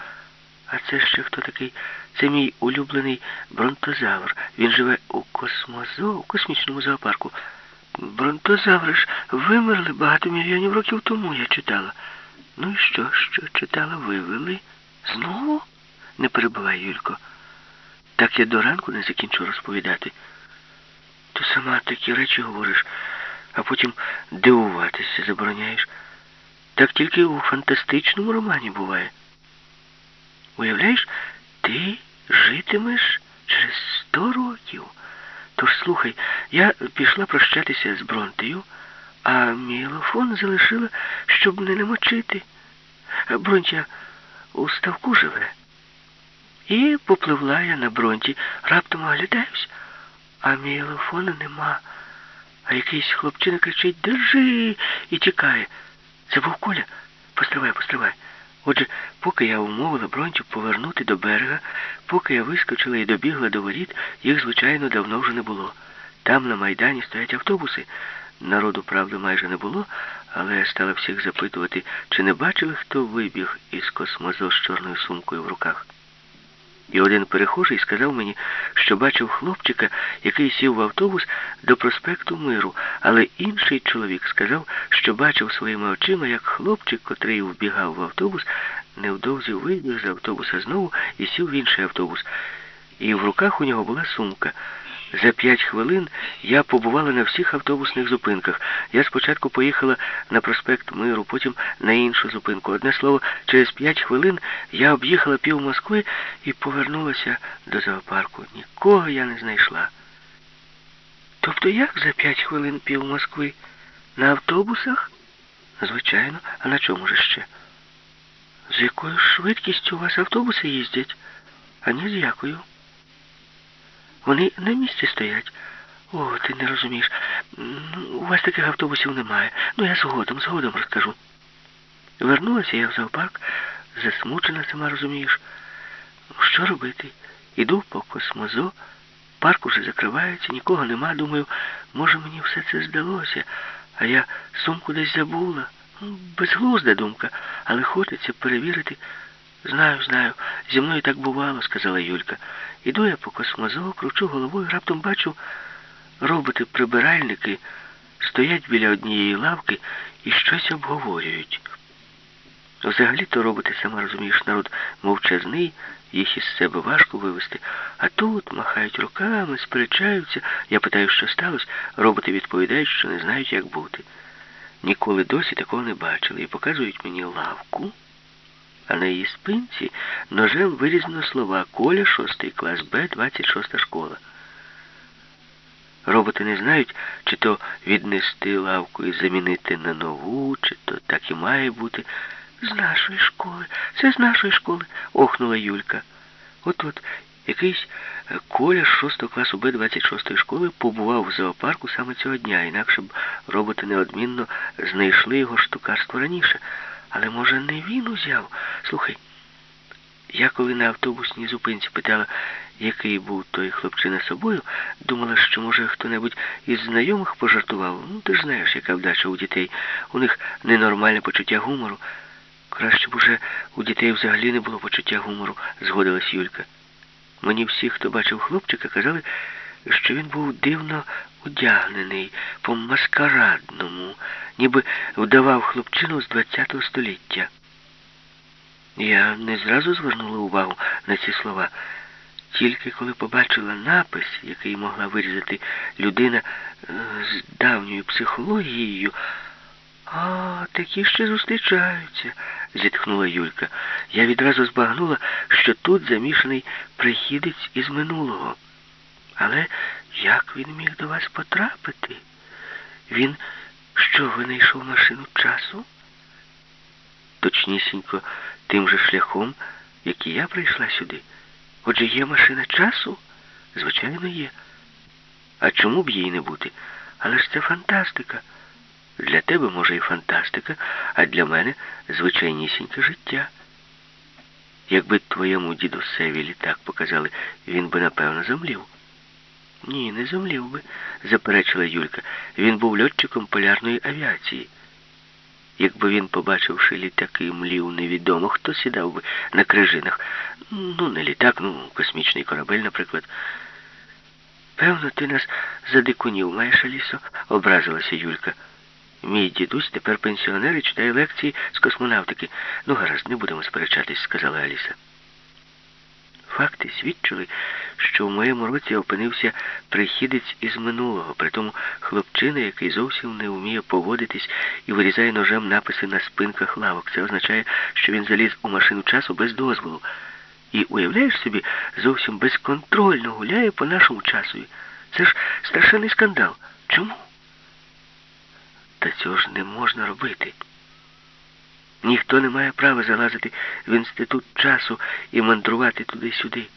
А це ще хто такий? Це мій улюблений бронтозавр. Він живе у космозо, у космічному зоопарку. Бронтозаври ж вимерли багато мільйонів років тому, я читала. Ну і що, що читала, вивели? Знову? Не перебивай, Юлько. Так я до ранку не закінчу розповідати. Ти сама такі речі говориш, а потім дивуватися забороняєш. Так тільки у фантастичному романі буває. Уявляєш, ти житимеш через сто років. Тож слухай, я пішла прощатися з Бронтею, а мілофон залишила, щоб не намочити. Бронтя у ставку живе. І попливла я на бронті, раптом оглядаюсь, а мілофона нема. А якийсь хлопчина кричить Держи і тікає. Це був Коля. Постривай, постривай. Отже, поки я умовила бронтю повернути до берега, поки я вискочила і добігла до воріт, їх, звичайно, давно вже не було. Там на Майдані стоять автобуси. Народу, правда, майже не було, але я стала всіх запитувати, чи не бачили, хто вибіг із космозо з чорною сумкою в руках. І один перехожий сказав мені, що бачив хлопчика, який сів в автобус до проспекту Миру, але інший чоловік сказав, що бачив своїми очима, як хлопчик, котрий вбігав в автобус, невдовзі вибіг з автобуса знову і сів в інший автобус. І в руках у нього була сумка. За п'ять хвилин я побувала на всіх автобусних зупинках. Я спочатку поїхала на проспект Миру, потім на іншу зупинку. Одне слово, через п'ять хвилин я об'їхала пів Москви і повернулася до зоопарку. Нікого я не знайшла. Тобто як за п'ять хвилин пів Москви? На автобусах? Звичайно, а на чому ж ще? З якою швидкістю у вас автобуси їздять? А ні, з якою. Вони на місці стоять. О, ти не розумієш. У вас таких автобусів немає. Ну, я згодом, згодом розкажу. Вернулася я в зоопарк, засмучена, сама розумієш. Ну, Що робити? Іду по космозо, парк уже закривається, нікого нема. Думаю, може мені все це здалося, а я сумку десь забула. Ну, Безглузда думка, але хочеться перевірити. Знаю, знаю, зі мною так бувало, сказала Юлька. Іду я по космозо, кручу головою, раптом бачу, роботи-прибиральники стоять біля однієї лавки і щось обговорюють. Взагалі-то роботи, сама розумієш, народ мовчазний, їх із себе важко вивести. А тут махають руками, сперечаються. Я питаю, що сталося. Роботи відповідають, що не знають, як бути. Ніколи досі такого не бачили і показують мені лавку, а на її спинці ножем вирізано слова Коля, 6 клас Б, 26 школа. Роботи не знають, чи то віднести лавку і замінити на нову, чи то так і має бути. З нашої школи, це з нашої школи, охнула Юлька. От-от, якийсь Коля з 6 класу Б 26 школи побував в зоопарку саме цього дня, інакше б роботи неодмінно знайшли його штукарство раніше. Але може не він узяв? Слухай, я коли на автобусній зупинці питала, який був той хлопчина собою, думала, що, може, хто-небудь із знайомих пожартував. Ну, ти ж знаєш, яка вдача у дітей. У них ненормальне почуття гумору. Краще б уже у дітей взагалі не було почуття гумору, згодилась Юлька. Мені всі, хто бачив хлопчика, казали, що він був дивно одягнений, по-маскарадному, ніби вдавав хлопчину з ХХ століття. Я не зразу звернула увагу на ці слова. Тільки коли побачила напис, який могла вирізати людина е, з давньою психологією, а, такі ще зустрічаються, зітхнула Юлька. Я відразу збагнула, що тут замішаний прихідець із минулого. Але як він міг до вас потрапити? Він що, винайшов машину часу? Точнісінько тим же шляхом, як і я прийшла сюди. Отже, є машина часу? Звичайно, є. А чому б їй не бути? Але ж це фантастика. Для тебе, може, і фантастика, а для мене звичайнісіньке життя. Якби твоєму дідусеві літак показали, він би, напевно, замлів. Ні, не замлів би, заперечила Юлька. Він був льотчиком полярної авіації. Якби він, побачивши літаки, млів невідомо, хто сідав би на крижинах. Ну, не літак, ну, космічний корабель, наприклад. Певно, ти нас задикунів, маєш, Алісо, образилася Юлька. Мій дідусь тепер пенсіонер і читає лекції з космонавтики. Ну, гаразд, не будемо сперечатись, сказала Аліса. Факти свідчили, що в моєму році опинився прихідець із минулого, притому хлопчина, який зовсім не вміє поводитись і вирізає ножем написи на спинках лавок. Це означає, що він заліз у машину часу без дозволу. І, уявляєш собі, зовсім безконтрольно гуляє по нашому часу. Це ж страшенний скандал. Чому? Та цього ж не можна робити. Ніхто не має права залазити в інститут часу і мандрувати туди-сюди.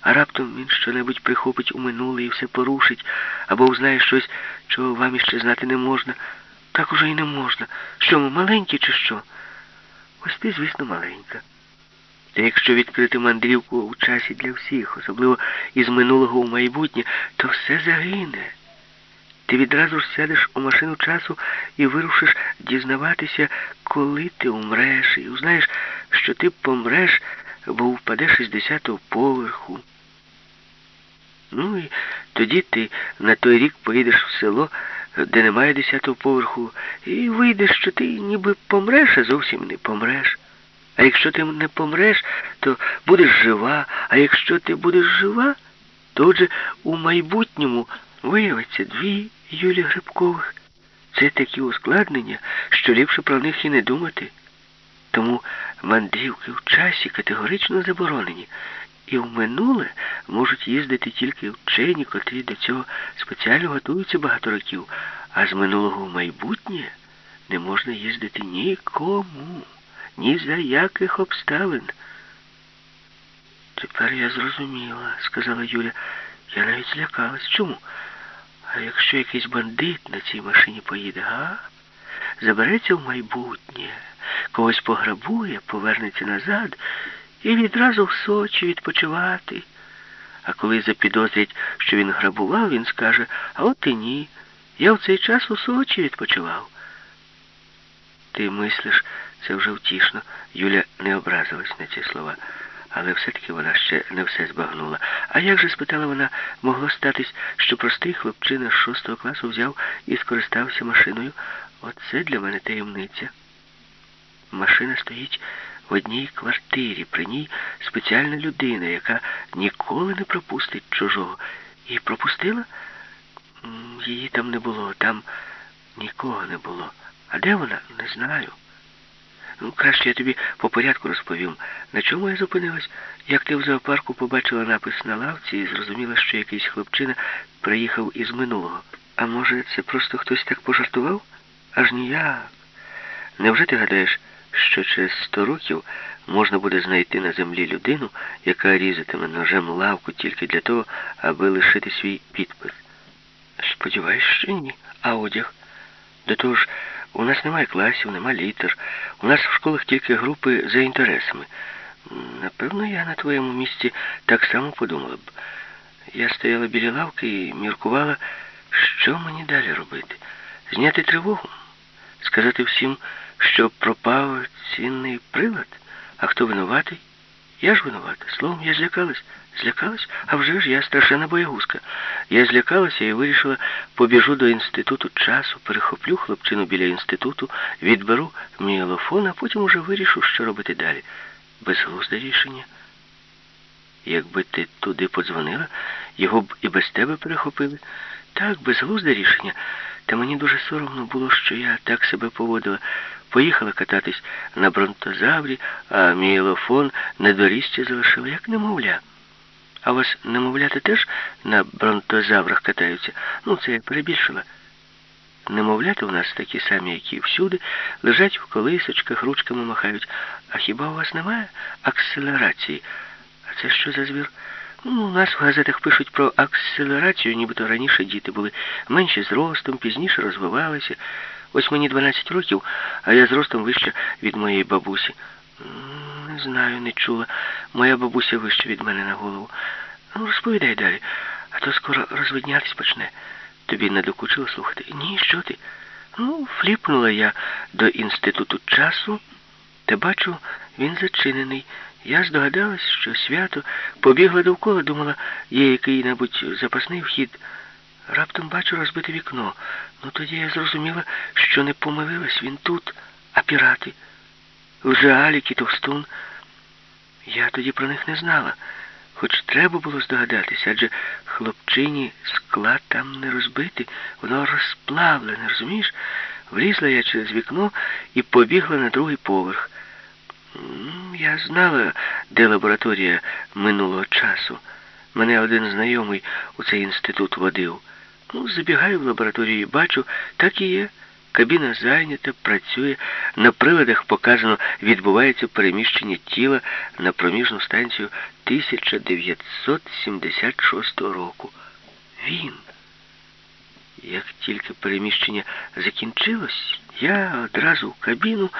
А раптом він щонебудь прихопить у минуле і все порушить, або узнає щось, чого вам іще знати не можна. Так уже і не можна. Що ми маленькі чи що? Ось ти, звісно, маленька. Та якщо відкрити мандрівку у часі для всіх, особливо із минулого у майбутнє, то все загине. Ти відразу ж сядеш у машину часу і вирушиш дізнаватися, коли ти умреш, і узнаєш, що ти помреш, бо впадеш із десятого поверху. Ну і тоді ти на той рік поїдеш в село, де немає десятого поверху, і вийдеш, що ти ніби помреш, а зовсім не помреш. А якщо ти не помреш, то будеш жива, а якщо ти будеш жива, то отже у майбутньому виявиться дві Юлі Грибкових. Це такі ускладнення, що ліпше про них і не думати. Тому мандрівки в часі категорично заборонені. І в минуле можуть їздити тільки вчені, котрі до цього спеціально готуються багато років. А з минулого в майбутнє не можна їздити нікому, ні за яких обставин. Тепер я зрозуміла, сказала Юля. Я навіть злякалась. Чому? А якщо якийсь бандит на цій машині поїде, га? Забереться в майбутнє, когось пограбує, повернеться назад і відразу в Сочі відпочивати. А коли запідозрять, що він грабував, він скаже, а от і ні. Я в цей час у Сочі відпочивав. Ти мислиш, це вже втішно. Юля не образилась на ці слова, але все-таки вона ще не все збагнула. А як же, спитала вона, могло статись, що простий хлопчина з шостого класу взяв і скористався машиною? Оце для мене таємниця. Машина стоїть в одній квартирі, при ній спеціальна людина, яка ніколи не пропустить чужого. І пропустила? Її там не було, там нікого не було. А де вона? Не знаю. Ну, краще я тобі по порядку розповім. На чому я зупинилась? Як ти в зоопарку побачила напис на лавці і зрозуміла, що якийсь хлопчина приїхав із минулого. А може, це просто хтось так пожартував? Аж ніяк. Невже ти гадаєш, що через сто років можна буде знайти на землі людину, яка різатиме ножем лавку тільки для того, аби лишити свій підпис? Сподіваюсь, що ні. А одяг? До того ж, у нас немає класів, немає літер. У нас в школах тільки групи за інтересами. Напевно, я на твоєму місці так само подумала б. Я стояла біля лавки і міркувала, що мені далі робити. Зняти тривогу? Сказати всім, що пропав цінний прилад? А хто винуватий? Я ж винувата. Словом, я злякалась. Злякалась? А вже ж я страшена боягузка. Я злякалася і вирішила, побіжу до інституту часу, перехоплю хлопчину біля інституту, відберу міелофон, а потім уже вирішу, що робити далі. Безглузде рішення. Якби ти туди подзвонила, його б і без тебе перехопили. Так, безглузде рішення. Та мені дуже соромно було, що я так себе поводила. Поїхала кататись на бронтозаврі, а міелофон на доріжці залишила, як немовля. А у вас немовляти теж на бронтозаврах катаються? Ну, це я перебільшила. Немовляти у нас такі самі, як і всюди, лежать в колисочках, ручками махають. А хіба у вас немає акселерації? А це що за звір? Ну, у нас в газетах пишуть про акселерацію, нібито раніше діти були менші зростом, пізніше розвивалися. Ось мені 12 років, а я зростом вище від моєї бабусі. Не знаю, не чула. Моя бабуся вище від мене на голову. Ну, розповідай далі, а то скоро розвиднятись почне. Тобі не докучило слухати? Ні, що ти? Ну, фліпнула я до інституту часу, та бачу, він зачинений. Я здогадалась, що свято побігла довкола, думала, є який-небудь запасний вхід. Раптом бачу розбите вікно. Ну тоді я зрозуміла, що не помилилась він тут, а пірати. Вже Алік і Товстун. Я тоді про них не знала, хоч треба було здогадатися, адже хлопчині скла там не розбити, воно розплавлене, розумієш? Влізла я через вікно і побігла на другий поверх. Я знала, де лабораторія минулого часу. Мене один знайомий у цей інститут водив. Ну, забігаю в лабораторію і бачу, так і є. Кабіна зайнята, працює. На приладах показано, відбувається переміщення тіла на проміжну станцію 1976 року. Він. Як тільки переміщення закінчилось, я одразу в кабіну.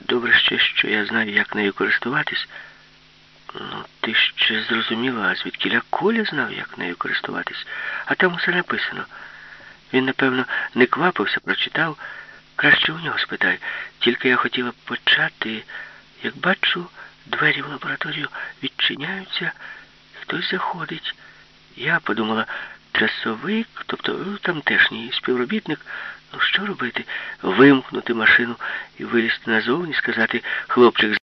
Добре ще, що я знаю, як нею користуватись. Ну, ти ще зрозуміла, а звідкіля Коля знав, як нею користуватись. А там усе написано. Він, напевно, не квапився, прочитав. Краще у нього спитай. Тільки я хотіла почати, як бачу, двері в лабораторію відчиняються, хтось заходить. Я подумала, часовик, тобто ну, тамтешній співробітник, ну що робити? Вимкнути машину і вилізти назовні, сказати, хлопчик